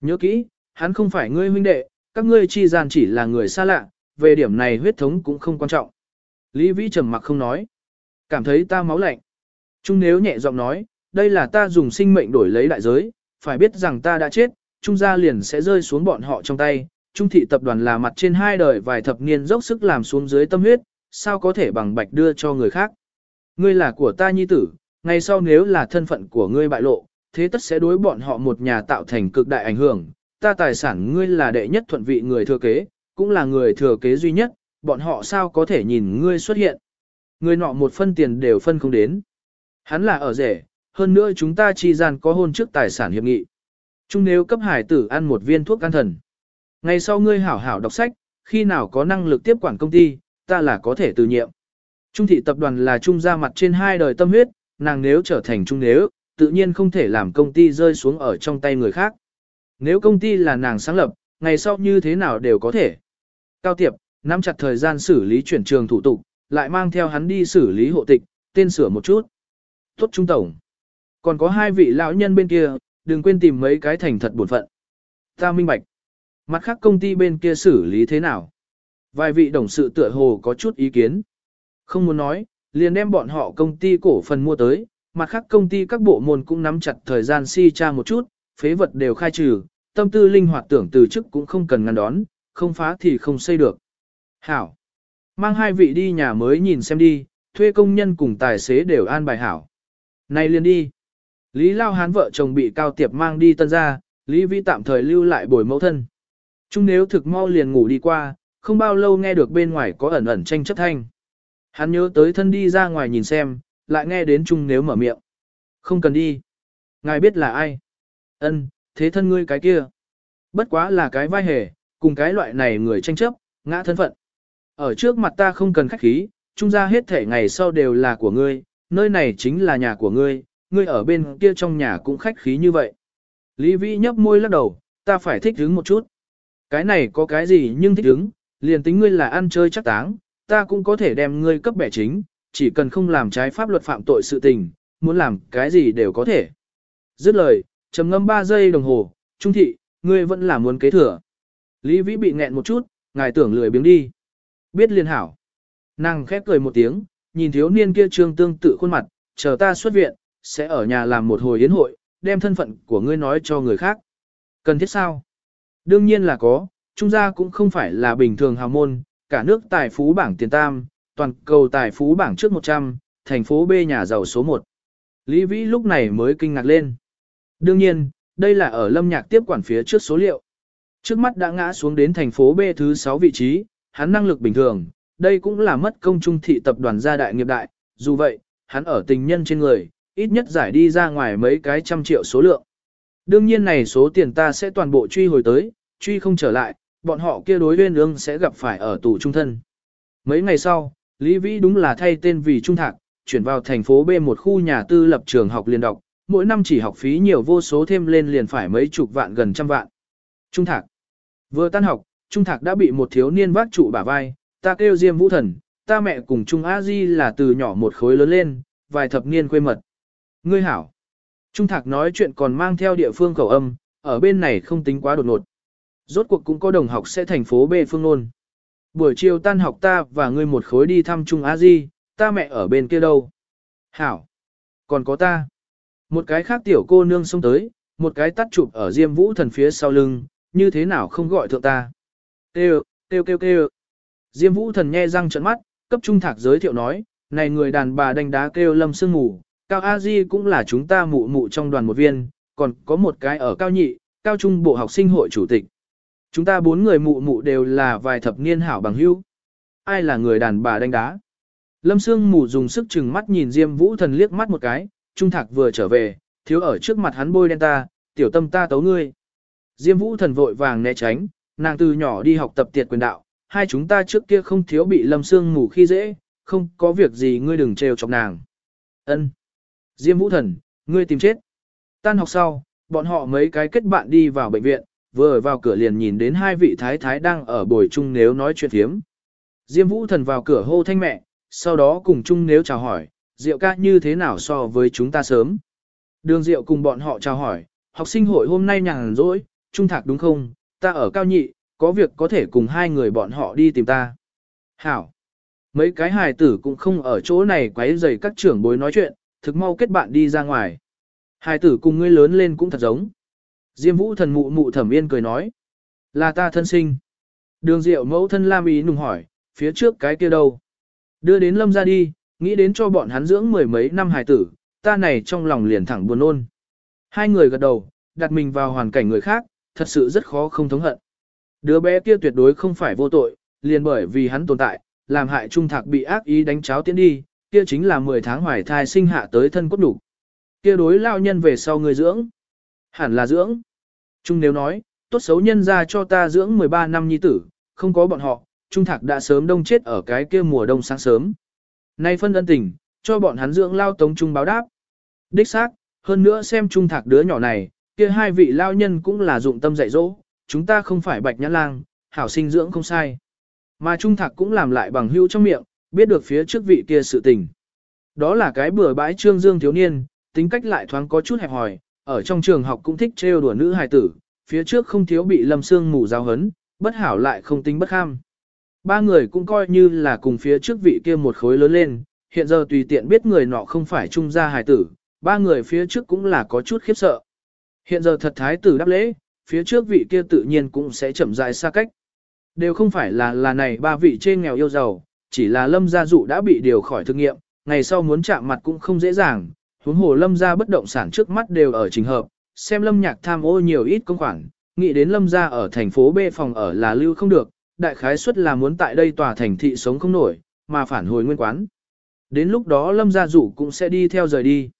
Nhớ kỹ, hắn không phải ngươi huynh đệ, các ngươi chi gian chỉ là người xa lạ, về điểm này huyết thống cũng không quan trọng. Lý Vĩ trầm mặc không nói. Cảm thấy ta máu lạnh. Trung nếu nhẹ giọng nói, đây là ta dùng sinh mệnh đổi lấy đại giới, phải biết rằng ta đã chết, Trung gia liền sẽ rơi xuống bọn họ trong tay. Trung thị tập đoàn là mặt trên hai đời vài thập niên dốc sức làm xuống dưới tâm huyết, sao có thể bằng bạch đưa cho người khác. Ngươi là của ta nhi tử, ngày sau nếu là thân phận của ngươi bại lộ, thế tất sẽ đối bọn họ một nhà tạo thành cực đại ảnh hưởng. Ta tài sản ngươi là đệ nhất thuận vị người thừa kế, cũng là người thừa kế duy nhất, bọn họ sao có thể nhìn ngươi xuất hiện. Ngươi nọ một phân tiền đều phân không đến. Hắn là ở rể, hơn nữa chúng ta chi gian có hôn trước tài sản hiệp nghị. Chung nếu cấp hải tử ăn một viên thuốc can thần. Ngày sau ngươi hảo hảo đọc sách, khi nào có năng lực tiếp quản công ty, ta là có thể từ nhiệm. Trung thị tập đoàn là trung gia mặt trên hai đời tâm huyết, nàng nếu trở thành trung nếu, tự nhiên không thể làm công ty rơi xuống ở trong tay người khác. Nếu công ty là nàng sáng lập, ngày sau như thế nào đều có thể. Cao Tiệp, nắm chặt thời gian xử lý chuyển trường thủ tục, lại mang theo hắn đi xử lý hộ tịch, tên sửa một chút. Tốt trung tổng. Còn có hai vị lão nhân bên kia, đừng quên tìm mấy cái thành thật buồn phận. Ta minh bạch. Mặt khác công ty bên kia xử lý thế nào? Vài vị đồng sự tựa hồ có chút ý kiến. Không muốn nói, liền đem bọn họ công ty cổ phần mua tới, mặt khác công ty các bộ môn cũng nắm chặt thời gian si tra một chút, phế vật đều khai trừ, tâm tư linh hoạt tưởng từ chức cũng không cần ngăn đón, không phá thì không xây được. Hảo. Mang hai vị đi nhà mới nhìn xem đi, thuê công nhân cùng tài xế đều an bài hảo. Này liền đi. Lý Lao Hán vợ chồng bị Cao Tiệp mang đi tân ra, Lý Vi tạm thời lưu lại bồi mẫu thân. Trung nếu thực mau liền ngủ đi qua, không bao lâu nghe được bên ngoài có ẩn ẩn tranh chấp thanh. Hắn nhớ tới thân đi ra ngoài nhìn xem, lại nghe đến Trung nếu mở miệng. Không cần đi. Ngài biết là ai? Ân, thế thân ngươi cái kia. Bất quá là cái vai hề, cùng cái loại này người tranh chấp, ngã thân phận. Ở trước mặt ta không cần khách khí, trung ra hết thể ngày sau đều là của ngươi, nơi này chính là nhà của ngươi, ngươi ở bên kia trong nhà cũng khách khí như vậy. Lý Vĩ nhấp môi lắc đầu, ta phải thích hứng một chút. Cái này có cái gì nhưng thích hứng, liền tính ngươi là ăn chơi chắc táng, ta cũng có thể đem ngươi cấp bẻ chính, chỉ cần không làm trái pháp luật phạm tội sự tình, muốn làm cái gì đều có thể. Dứt lời, trầm ngâm 3 giây đồng hồ, trung thị, ngươi vẫn là muốn kế thừa. Lý Vĩ bị nghẹn một chút, ngài tưởng lười biếng đi. Biết liên hảo. Nàng khép cười một tiếng, nhìn thiếu niên kia trương tương tự khuôn mặt, chờ ta xuất viện, sẽ ở nhà làm một hồi yến hội, đem thân phận của ngươi nói cho người khác. Cần thiết sao? Đương nhiên là có, trung gia cũng không phải là bình thường hào môn, cả nước tài phú bảng tiền tam, toàn cầu tài phú bảng trước 100, thành phố B nhà giàu số 1. Lý Vĩ lúc này mới kinh ngạc lên. Đương nhiên, đây là ở lâm nhạc tiếp quản phía trước số liệu. Trước mắt đã ngã xuống đến thành phố B thứ 6 vị trí, hắn năng lực bình thường, đây cũng là mất công trung thị tập đoàn gia đại nghiệp đại, dù vậy, hắn ở tình nhân trên người, ít nhất giải đi ra ngoài mấy cái trăm triệu số lượng. Đương nhiên này số tiền ta sẽ toàn bộ truy hồi tới, truy không trở lại, bọn họ kia đối viên ương sẽ gặp phải ở tù trung thân. Mấy ngày sau, Lý Vĩ đúng là thay tên vì trung thạc, chuyển vào thành phố B một khu nhà tư lập trường học liên đọc, mỗi năm chỉ học phí nhiều vô số thêm lên liền phải mấy chục vạn gần trăm vạn. Trung thạc. Vừa tan học, Trung thạc đã bị một thiếu niên vác trụ bả vai, ta kêu Diêm Vũ Thần, ta mẹ cùng Trung A Di là từ nhỏ một khối lớn lên, vài thập niên quê mật. Ngươi hảo. Trung thạc nói chuyện còn mang theo địa phương khẩu âm, ở bên này không tính quá đột ngột. Rốt cuộc cũng có đồng học sẽ thành phố B phương nôn. Buổi chiều tan học ta và ngươi một khối đi thăm Trung A Di, ta mẹ ở bên kia đâu. Hảo. Còn có ta. Một cái khác tiểu cô nương xông tới, một cái tắt chụp ở Diêm Vũ Thần phía sau lưng, như thế nào không gọi thượng ta. Têu, têu kêu kêu. Diêm Vũ Thần nhe răng trợn mắt, cấp trung thạc giới thiệu nói, này người đàn bà đánh đá kêu lâm sương ngủ, Cao A Di cũng là chúng ta mụ mụ trong đoàn một viên, còn có một cái ở cao nhị, cao trung bộ học sinh hội chủ tịch. Chúng ta bốn người mụ mụ đều là vài thập niên hảo bằng hữu. Ai là người đàn bà đánh đá? Lâm Sương mù dùng sức chừng mắt nhìn Diêm Vũ Thần liếc mắt một cái, Trung Thạc vừa trở về, thiếu ở trước mặt hắn bôi đen ta, tiểu tâm ta tấu ngươi. Diêm Vũ Thần vội vàng né tránh, nàng từ nhỏ đi học tập tiệt quyền đạo, hai chúng ta trước kia không thiếu bị Lâm Sương mù khi dễ, không có việc gì ngươi đừng trêu chọc nàng. Ân. Diêm Vũ Thần, ngươi tìm chết. Tan học sau, bọn họ mấy cái kết bạn đi vào bệnh viện, vừa ở vào cửa liền nhìn đến hai vị thái thái đang ở bồi chung nếu nói chuyện thiếm. Diêm Vũ Thần vào cửa hô thanh mẹ, sau đó cùng chung nếu chào hỏi, Diệu ca như thế nào so với chúng ta sớm. Đường Diệu cùng bọn họ chào hỏi, học sinh hội hôm nay nhàn rỗi, trung thạc đúng không, ta ở cao nhị, có việc có thể cùng hai người bọn họ đi tìm ta. Hảo. Mấy cái hài tử cũng không ở chỗ này quấy rầy các trưởng bối nói chuyện, thực mau kết bạn đi ra ngoài. Hai tử cùng ngươi lớn lên cũng thật giống. Diêm vũ thần mụ mụ thẩm yên cười nói. Là ta thân sinh. Đường diệu mẫu thân Lam ý nùng hỏi, phía trước cái kia đâu? Đưa đến lâm ra đi, nghĩ đến cho bọn hắn dưỡng mười mấy năm hài tử, ta này trong lòng liền thẳng buồn ôn. Hai người gật đầu, đặt mình vào hoàn cảnh người khác, thật sự rất khó không thống hận. Đứa bé kia tuyệt đối không phải vô tội, liền bởi vì hắn tồn tại, làm hại trung thạc bị ác ý đánh cháo tiến đi, kia chính là 10 tháng hoài thai sinh hạ tới thân cốt đủ. Kia đối lao nhân về sau người dưỡng. Hẳn là dưỡng. Trung nếu nói, tốt xấu nhân ra cho ta dưỡng 13 năm nhi tử, không có bọn họ, Trung Thạc đã sớm đông chết ở cái kia mùa đông sáng sớm. Nay phân ân tình, cho bọn hắn dưỡng lao tống trung báo đáp. Đích xác, hơn nữa xem trung thạc đứa nhỏ này, kia hai vị lao nhân cũng là dụng tâm dạy dỗ, chúng ta không phải bạch nhã lang, hảo sinh dưỡng không sai. Mà trung thạc cũng làm lại bằng hữu trong miệng, biết được phía trước vị kia sự tình. Đó là cái bừa bãi trương dương thiếu niên, tính cách lại thoáng có chút hẹp hòi, ở trong trường học cũng thích trêu đùa nữ hài tử, phía trước không thiếu bị lâm xương mù giáo hấn, bất hảo lại không tính bất kham. Ba người cũng coi như là cùng phía trước vị kia một khối lớn lên, hiện giờ tùy tiện biết người nọ không phải trung gia hài tử, ba người phía trước cũng là có chút khiếp sợ. Hiện giờ thật thái tử đáp lễ, phía trước vị kia tự nhiên cũng sẽ chậm rãi xa cách. Đều không phải là là này ba vị trên nghèo yêu giàu, chỉ là lâm gia dụ đã bị điều khỏi thực nghiệm, ngày sau muốn chạm mặt cũng không dễ dàng, huống hồ lâm gia bất động sản trước mắt đều ở trình hợp, xem lâm nhạc tham ô nhiều ít công khoản, nghĩ đến lâm gia ở thành phố B phòng ở là lưu không được, đại khái suất là muốn tại đây tòa thành thị sống không nổi, mà phản hồi nguyên quán. Đến lúc đó lâm gia dụ cũng sẽ đi theo rời đi.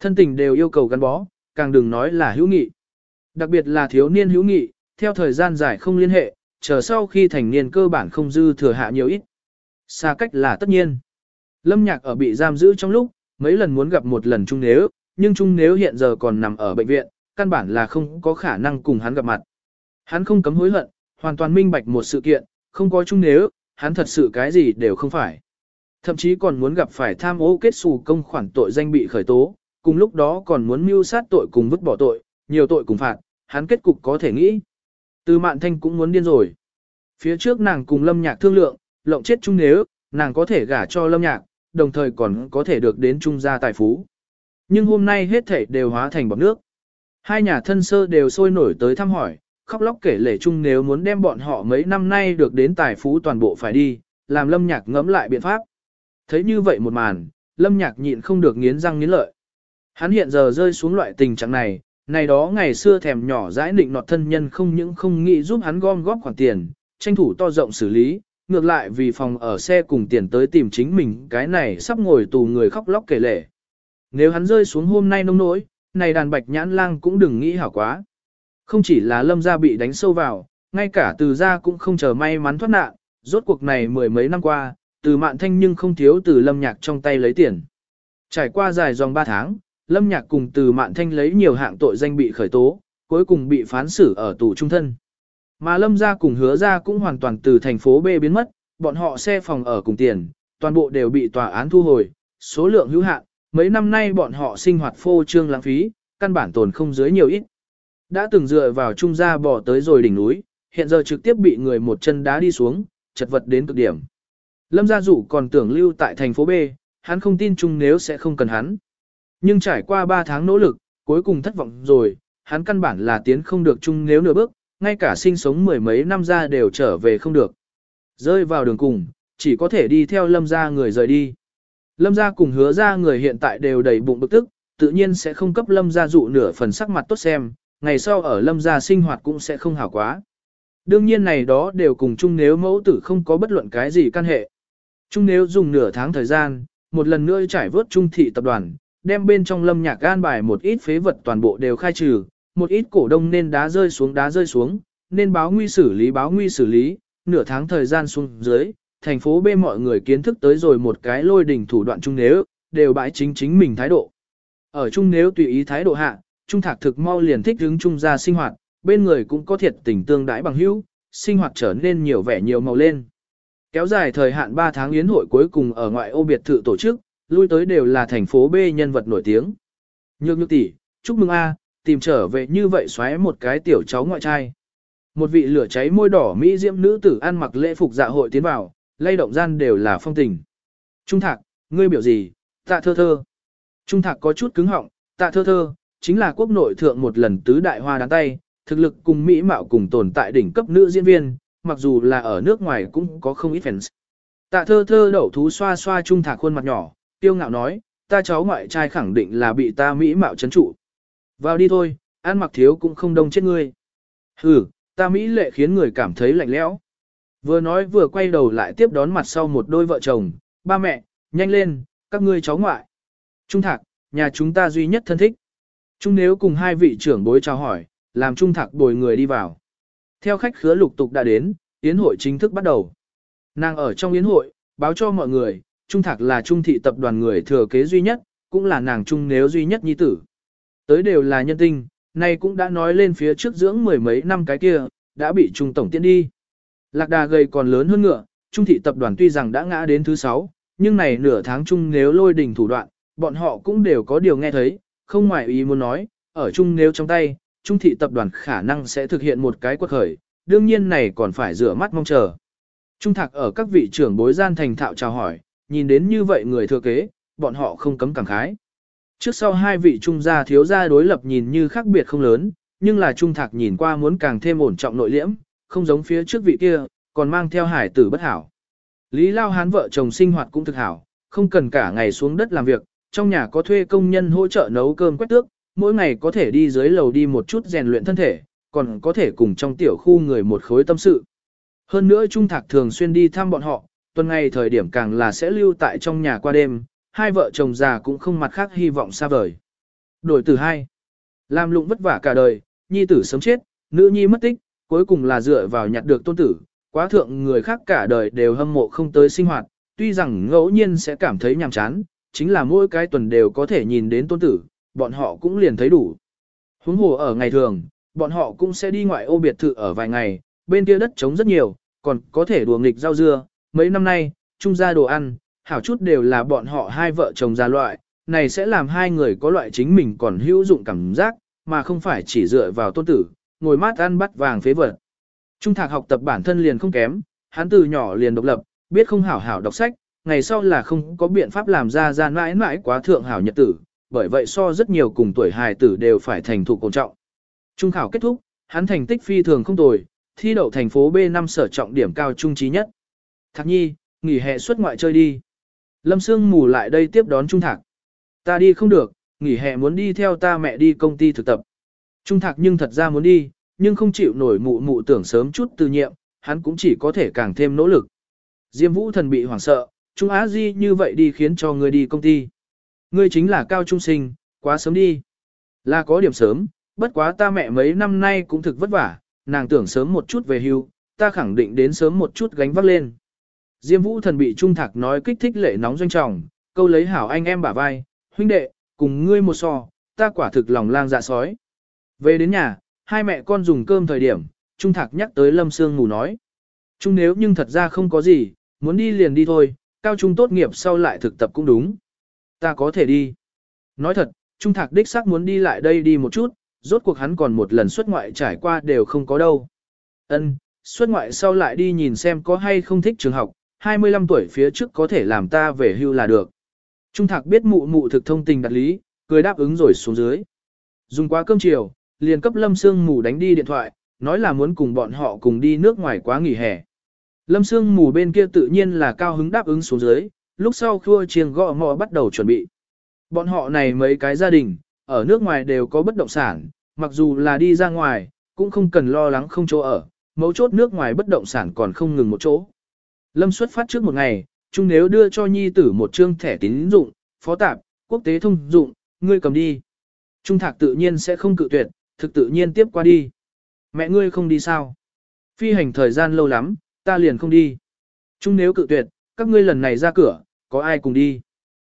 Thân tình đều yêu cầu gắn bó, càng đừng nói là hữu nghị. Đặc biệt là thiếu niên hữu nghị, theo thời gian dài không liên hệ, chờ sau khi thành niên cơ bản không dư thừa hạ nhiều ít. Xa cách là tất nhiên. Lâm nhạc ở bị giam giữ trong lúc, mấy lần muốn gặp một lần Trung Nếu, nhưng Trung Nếu hiện giờ còn nằm ở bệnh viện, căn bản là không có khả năng cùng hắn gặp mặt. Hắn không cấm hối hận, hoàn toàn minh bạch một sự kiện, không có Trung Nếu, hắn thật sự cái gì đều không phải. Thậm chí còn muốn gặp phải tham ô kết xù công khoản tội danh bị khởi tố, cùng lúc đó còn muốn mưu sát tội cùng vứt bỏ tội, nhiều tội cùng phạt, hắn kết cục có thể nghĩ. Từ mạn thanh cũng muốn điên rồi. Phía trước nàng cùng lâm nhạc thương lượng, lộng chết chung nếu, nàng có thể gả cho lâm nhạc, đồng thời còn có thể được đến trung gia tài phú. Nhưng hôm nay hết thảy đều hóa thành bọc nước. Hai nhà thân sơ đều sôi nổi tới thăm hỏi, khóc lóc kể lể chung nếu muốn đem bọn họ mấy năm nay được đến tài phú toàn bộ phải đi, làm lâm nhạc ngẫm lại biện pháp. Thấy như vậy một màn, lâm nhạc nhịn không được nghiến răng nghiến lợi. Hắn hiện giờ rơi xuống loại tình trạng này, này đó ngày xưa thèm nhỏ dãi định nọt thân nhân không những không nghĩ giúp hắn gom góp khoản tiền, tranh thủ to rộng xử lý, ngược lại vì phòng ở xe cùng tiền tới tìm chính mình cái này sắp ngồi tù người khóc lóc kể lể. Nếu hắn rơi xuống hôm nay nông nỗi, này đàn bạch nhãn lang cũng đừng nghĩ hảo quá. Không chỉ là lâm gia bị đánh sâu vào, ngay cả từ gia cũng không chờ may mắn thoát nạn, rốt cuộc này mười mấy năm qua, từ mạn thanh nhưng không thiếu từ lâm nhạc trong tay lấy tiền. Trải qua dài dòng ba tháng, lâm nhạc cùng từ mạn thanh lấy nhiều hạng tội danh bị khởi tố, cuối cùng bị phán xử ở tù trung thân. Mà lâm gia cùng hứa gia cũng hoàn toàn từ thành phố B biến mất, bọn họ xe phòng ở cùng tiền, toàn bộ đều bị tòa án thu hồi, số lượng hữu hạn, mấy năm nay bọn họ sinh hoạt phô trương lãng phí, căn bản tồn không dưới nhiều ít. Đã từng dựa vào trung gia bỏ tới rồi đỉnh núi, hiện giờ trực tiếp bị người một chân đá đi xuống, chật vật đến cực điểm. Lâm gia dụ còn tưởng lưu tại thành phố B, hắn không tin chung nếu sẽ không cần hắn. Nhưng trải qua 3 tháng nỗ lực, cuối cùng thất vọng rồi, hắn căn bản là tiến không được chung nếu nửa bước, ngay cả sinh sống mười mấy năm ra đều trở về không được. Rơi vào đường cùng, chỉ có thể đi theo lâm gia người rời đi. Lâm gia cùng hứa gia người hiện tại đều đầy bụng bực tức, tự nhiên sẽ không cấp lâm gia dụ nửa phần sắc mặt tốt xem, ngày sau ở lâm gia sinh hoạt cũng sẽ không hảo quá. Đương nhiên này đó đều cùng chung nếu mẫu tử không có bất luận cái gì căn hệ. Chung nếu dùng nửa tháng thời gian, một lần nữa trải vớt trung thị tập đoàn, đem bên trong lâm nhạc gan bài một ít phế vật toàn bộ đều khai trừ, một ít cổ đông nên đá rơi xuống đá rơi xuống, nên báo nguy xử lý báo nguy xử lý, nửa tháng thời gian xuống dưới, thành phố B mọi người kiến thức tới rồi một cái lôi đỉnh thủ đoạn chung nếu, đều bãi chính chính mình thái độ. Ở chung nếu tùy ý thái độ hạ, trung thạc thực mau liền thích hướng chung ra sinh hoạt, bên người cũng có thiệt tình tương đãi bằng hữu, sinh hoạt trở nên nhiều vẻ nhiều màu lên. Kéo dài thời hạn 3 tháng yến hội cuối cùng ở ngoại ô biệt thự tổ chức, lui tới đều là thành phố B nhân vật nổi tiếng. Nhược nhược tỷ, chúc mừng A, tìm trở về như vậy xoáy một cái tiểu cháu ngoại trai. Một vị lửa cháy môi đỏ mỹ diễm nữ tử ăn mặc lễ phục dạ hội tiến vào, lay động gian đều là phong tình. Trung thạc, ngươi biểu gì, tạ thơ thơ. Trung thạc có chút cứng họng, tạ thơ thơ, chính là quốc nội thượng một lần tứ đại hoa đán tay, thực lực cùng mỹ mạo cùng tồn tại đỉnh cấp nữ diễn viên, mặc dù là ở nước ngoài cũng có không ít fans. Tạ thơ thơ đậu thú xoa xoa trung thạc khuôn mặt nhỏ, tiêu ngạo nói, ta cháu ngoại trai khẳng định là bị ta mỹ mạo chấn trụ. Vào đi thôi, ăn mặc thiếu cũng không đông chết ngươi. Hừ, ta mỹ lệ khiến người cảm thấy lạnh lẽo. Vừa nói vừa quay đầu lại tiếp đón mặt sau một đôi vợ chồng, ba mẹ, nhanh lên, các ngươi cháu ngoại. Trung thạc, nhà chúng ta duy nhất thân thích. Trung nếu cùng hai vị trưởng bối chào hỏi, làm trung thạc bồi người đi vào. Theo khách khứa lục tục đã đến, yến hội chính thức bắt đầu. Nàng ở trong yến hội, báo cho mọi người, Trung Thạc là Trung thị tập đoàn người thừa kế duy nhất, cũng là nàng Trung nếu duy nhất nhi tử. Tới đều là nhân tinh, nay cũng đã nói lên phía trước dưỡng mười mấy năm cái kia, đã bị Trung Tổng tiễn đi. Lạc đà gầy còn lớn hơn ngựa, Trung thị tập đoàn tuy rằng đã ngã đến thứ sáu, nhưng này nửa tháng chung nếu lôi đỉnh thủ đoạn, bọn họ cũng đều có điều nghe thấy, không ngoài ý muốn nói, ở chung nếu trong tay, Trung thị tập đoàn khả năng sẽ thực hiện một cái quật khởi, đương nhiên này còn phải rửa mắt mong chờ. Trung thạc ở các vị trưởng bối gian thành thạo chào hỏi, nhìn đến như vậy người thừa kế, bọn họ không cấm cảm khái. Trước sau hai vị trung gia thiếu gia đối lập nhìn như khác biệt không lớn, nhưng là trung thạc nhìn qua muốn càng thêm ổn trọng nội liễm, không giống phía trước vị kia, còn mang theo hải tử bất hảo. Lý Lao Hán vợ chồng sinh hoạt cũng thực hảo, không cần cả ngày xuống đất làm việc, trong nhà có thuê công nhân hỗ trợ nấu cơm quét tước, mỗi ngày có thể đi dưới lầu đi một chút rèn luyện thân thể, còn có thể cùng trong tiểu khu người một khối tâm sự. Hơn nữa Trung Thạc thường xuyên đi thăm bọn họ, tuần ngày thời điểm càng là sẽ lưu tại trong nhà qua đêm, hai vợ chồng già cũng không mặt khác hy vọng xa vời. Đổi từ hai, làm lụng vất vả cả đời, nhi tử sớm chết, nữ nhi mất tích, cuối cùng là dựa vào nhặt được tôn tử, quá thượng người khác cả đời đều hâm mộ không tới sinh hoạt, tuy rằng ngẫu nhiên sẽ cảm thấy nhàm chán, chính là mỗi cái tuần đều có thể nhìn đến tôn tử, bọn họ cũng liền thấy đủ. Huống hồ ở ngày thường, bọn họ cũng sẽ đi ngoại ô biệt thự ở vài ngày, bên kia đất trống rất nhiều, còn có thể đùa nghịch rau dưa, mấy năm nay, trung gia đồ ăn, hảo chút đều là bọn họ hai vợ chồng ra loại, này sẽ làm hai người có loại chính mình còn hữu dụng cảm giác, mà không phải chỉ dựa vào tôn tử, ngồi mát ăn bắt vàng phế vật. Trung thạc học tập bản thân liền không kém, hắn từ nhỏ liền độc lập, biết không hảo hảo đọc sách, ngày sau là không có biện pháp làm ra ra mãi mãi quá thượng hảo nhật tử, bởi vậy so rất nhiều cùng tuổi hài tử đều phải thành thục cổ trọng. Trung khảo kết thúc, hắn thành tích phi thường không tồi, thi đậu thành phố B5 sở trọng điểm cao trung trí nhất. Thạc nhi, nghỉ hè xuất ngoại chơi đi. Lâm Sương mù lại đây tiếp đón Trung Thạc. Ta đi không được, nghỉ hè muốn đi theo ta mẹ đi công ty thực tập. Trung Thạc nhưng thật ra muốn đi, nhưng không chịu nổi mụ mụ tưởng sớm chút từ nhiệm, hắn cũng chỉ có thể càng thêm nỗ lực. Diêm Vũ thần bị hoảng sợ, Trung Á Di như vậy đi khiến cho người đi công ty. Ngươi chính là cao trung sinh, quá sớm đi. Là có điểm sớm, bất quá ta mẹ mấy năm nay cũng thực vất vả, nàng tưởng sớm một chút về hưu, ta khẳng định đến sớm một chút gánh vác lên. Diêm Vũ thần bị Trung Thạc nói kích thích lệ nóng doanh trọng, câu lấy hảo anh em bả vai, huynh đệ, cùng ngươi một so, ta quả thực lòng lang dạ sói. Về đến nhà, hai mẹ con dùng cơm thời điểm, Trung Thạc nhắc tới Lâm Sương ngủ nói. Trung nếu nhưng thật ra không có gì, muốn đi liền đi thôi, cao trung tốt nghiệp sau lại thực tập cũng đúng. Ta có thể đi. Nói thật, Trung Thạc đích xác muốn đi lại đây đi một chút, rốt cuộc hắn còn một lần xuất ngoại trải qua đều không có đâu. Ân, xuất ngoại sau lại đi nhìn xem có hay không thích trường học, 25 tuổi phía trước có thể làm ta về hưu là được. Trung Thạc biết mụ mụ thực thông tình đặt lý, cười đáp ứng rồi xuống dưới. Dùng quá cơm chiều, liền cấp Lâm Sương Mù đánh đi điện thoại, nói là muốn cùng bọn họ cùng đi nước ngoài quá nghỉ hè. Lâm Sương Mù bên kia tự nhiên là cao hứng đáp ứng xuống dưới, lúc sau khua chiêng gõ mò bắt đầu chuẩn bị. Bọn họ này mấy cái gia đình, ở nước ngoài đều có bất động sản, mặc dù là đi ra ngoài, cũng không cần lo lắng không chỗ ở, mấu chốt nước ngoài bất động sản còn không ngừng một chỗ. Lâm xuất phát trước một ngày, chung nếu đưa cho nhi tử một trương thẻ tín dụng, phó tạp, quốc tế thông dụng, ngươi cầm đi. Trung thạc tự nhiên sẽ không cự tuyệt, thực tự nhiên tiếp qua đi. Mẹ ngươi không đi sao? Phi hành thời gian lâu lắm, ta liền không đi. Trung nếu cự tuyệt, các ngươi lần này ra cửa, có ai cùng đi?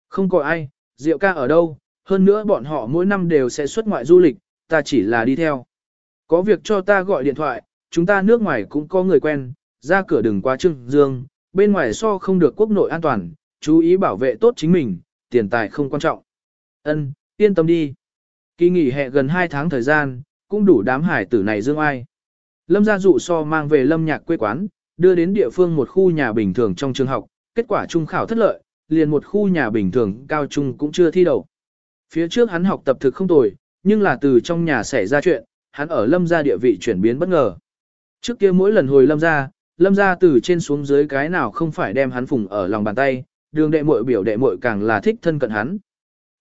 Không có ai, Diệu ca ở đâu, hơn nữa bọn họ mỗi năm đều sẽ xuất ngoại du lịch, ta chỉ là đi theo. Có việc cho ta gọi điện thoại, chúng ta nước ngoài cũng có người quen, ra cửa đừng qua trưng dương, bên ngoài so không được quốc nội an toàn, chú ý bảo vệ tốt chính mình, tiền tài không quan trọng. Ân, yên tâm đi. Kỳ nghỉ hè gần 2 tháng thời gian, cũng đủ đám hải tử này dương ai. Lâm gia dụ so mang về lâm nhạc quê quán, đưa đến địa phương một khu nhà bình thường trong trường học, kết quả trung khảo thất lợi, liền một khu nhà bình thường cao trung cũng chưa thi đậu. Phía trước hắn học tập thực không tồi, nhưng là từ trong nhà xảy ra chuyện, hắn ở lâm gia địa vị chuyển biến bất ngờ. Trước kia mỗi lần hồi lâm gia, lâm gia từ trên xuống dưới cái nào không phải đem hắn phùng ở lòng bàn tay, đường đệ muội biểu đệ muội càng là thích thân cận hắn.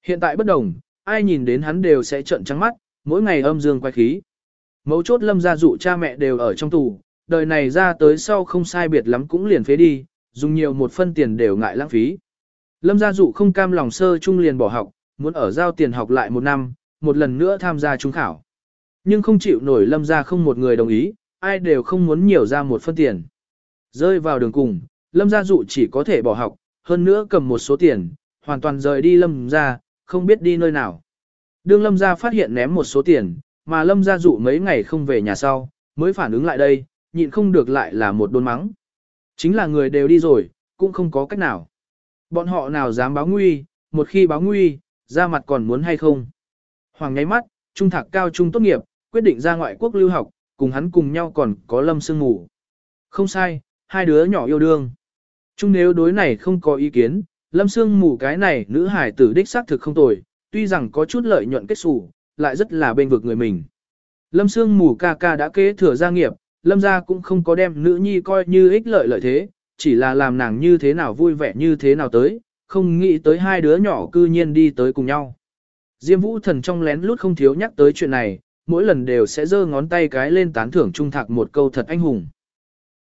Hiện tại bất đồng, ai nhìn đến hắn đều sẽ trợn trắng mắt, mỗi ngày âm dương quay khí. Mấu chốt lâm gia dụ cha mẹ đều ở trong tù, đời này ra tới sau không sai biệt lắm cũng liền phế đi, dùng nhiều một phân tiền đều ngại lãng phí. Lâm gia dụ không cam lòng sơ trung liền bỏ học, muốn ở giao tiền học lại một năm, một lần nữa tham gia trung khảo. Nhưng không chịu nổi lâm gia không một người đồng ý, ai đều không muốn nhiều ra một phân tiền. Rơi vào đường cùng, lâm gia dụ chỉ có thể bỏ học, hơn nữa cầm một số tiền, hoàn toàn rời đi lâm gia, không biết đi nơi nào. Đương lâm gia phát hiện ném một số tiền, mà lâm gia dụ mấy ngày không về nhà sau, mới phản ứng lại đây, nhịn không được lại là một đôn mắng. Chính là người đều đi rồi, cũng không có cách nào. Bọn họ nào dám báo nguy, một khi báo nguy, ra mặt còn muốn hay không. Hoàng nháy mắt, trung thạc cao trung tốt nghiệp, quyết định ra ngoại quốc lưu học, cùng hắn cùng nhau còn có lâm sương ngủ. Không sai, hai đứa nhỏ yêu đương. Chung nếu đối này không có ý kiến, lâm sương mù cái này nữ hải tử đích xác thực không tồi, tuy rằng có chút lợi nhuận kết xù, lại rất là bên vực người mình. Lâm sương mù ca ca đã kế thừa gia nghiệp, lâm gia cũng không có đem nữ nhi coi như ích lợi lợi thế, chỉ là làm nàng như thế nào vui vẻ như thế nào tới, không nghĩ tới hai đứa nhỏ cư nhiên đi tới cùng nhau. Diêm vũ thần trong lén lút không thiếu nhắc tới chuyện này, mỗi lần đều sẽ giơ ngón tay cái lên tán thưởng trung thạc một câu thật anh hùng.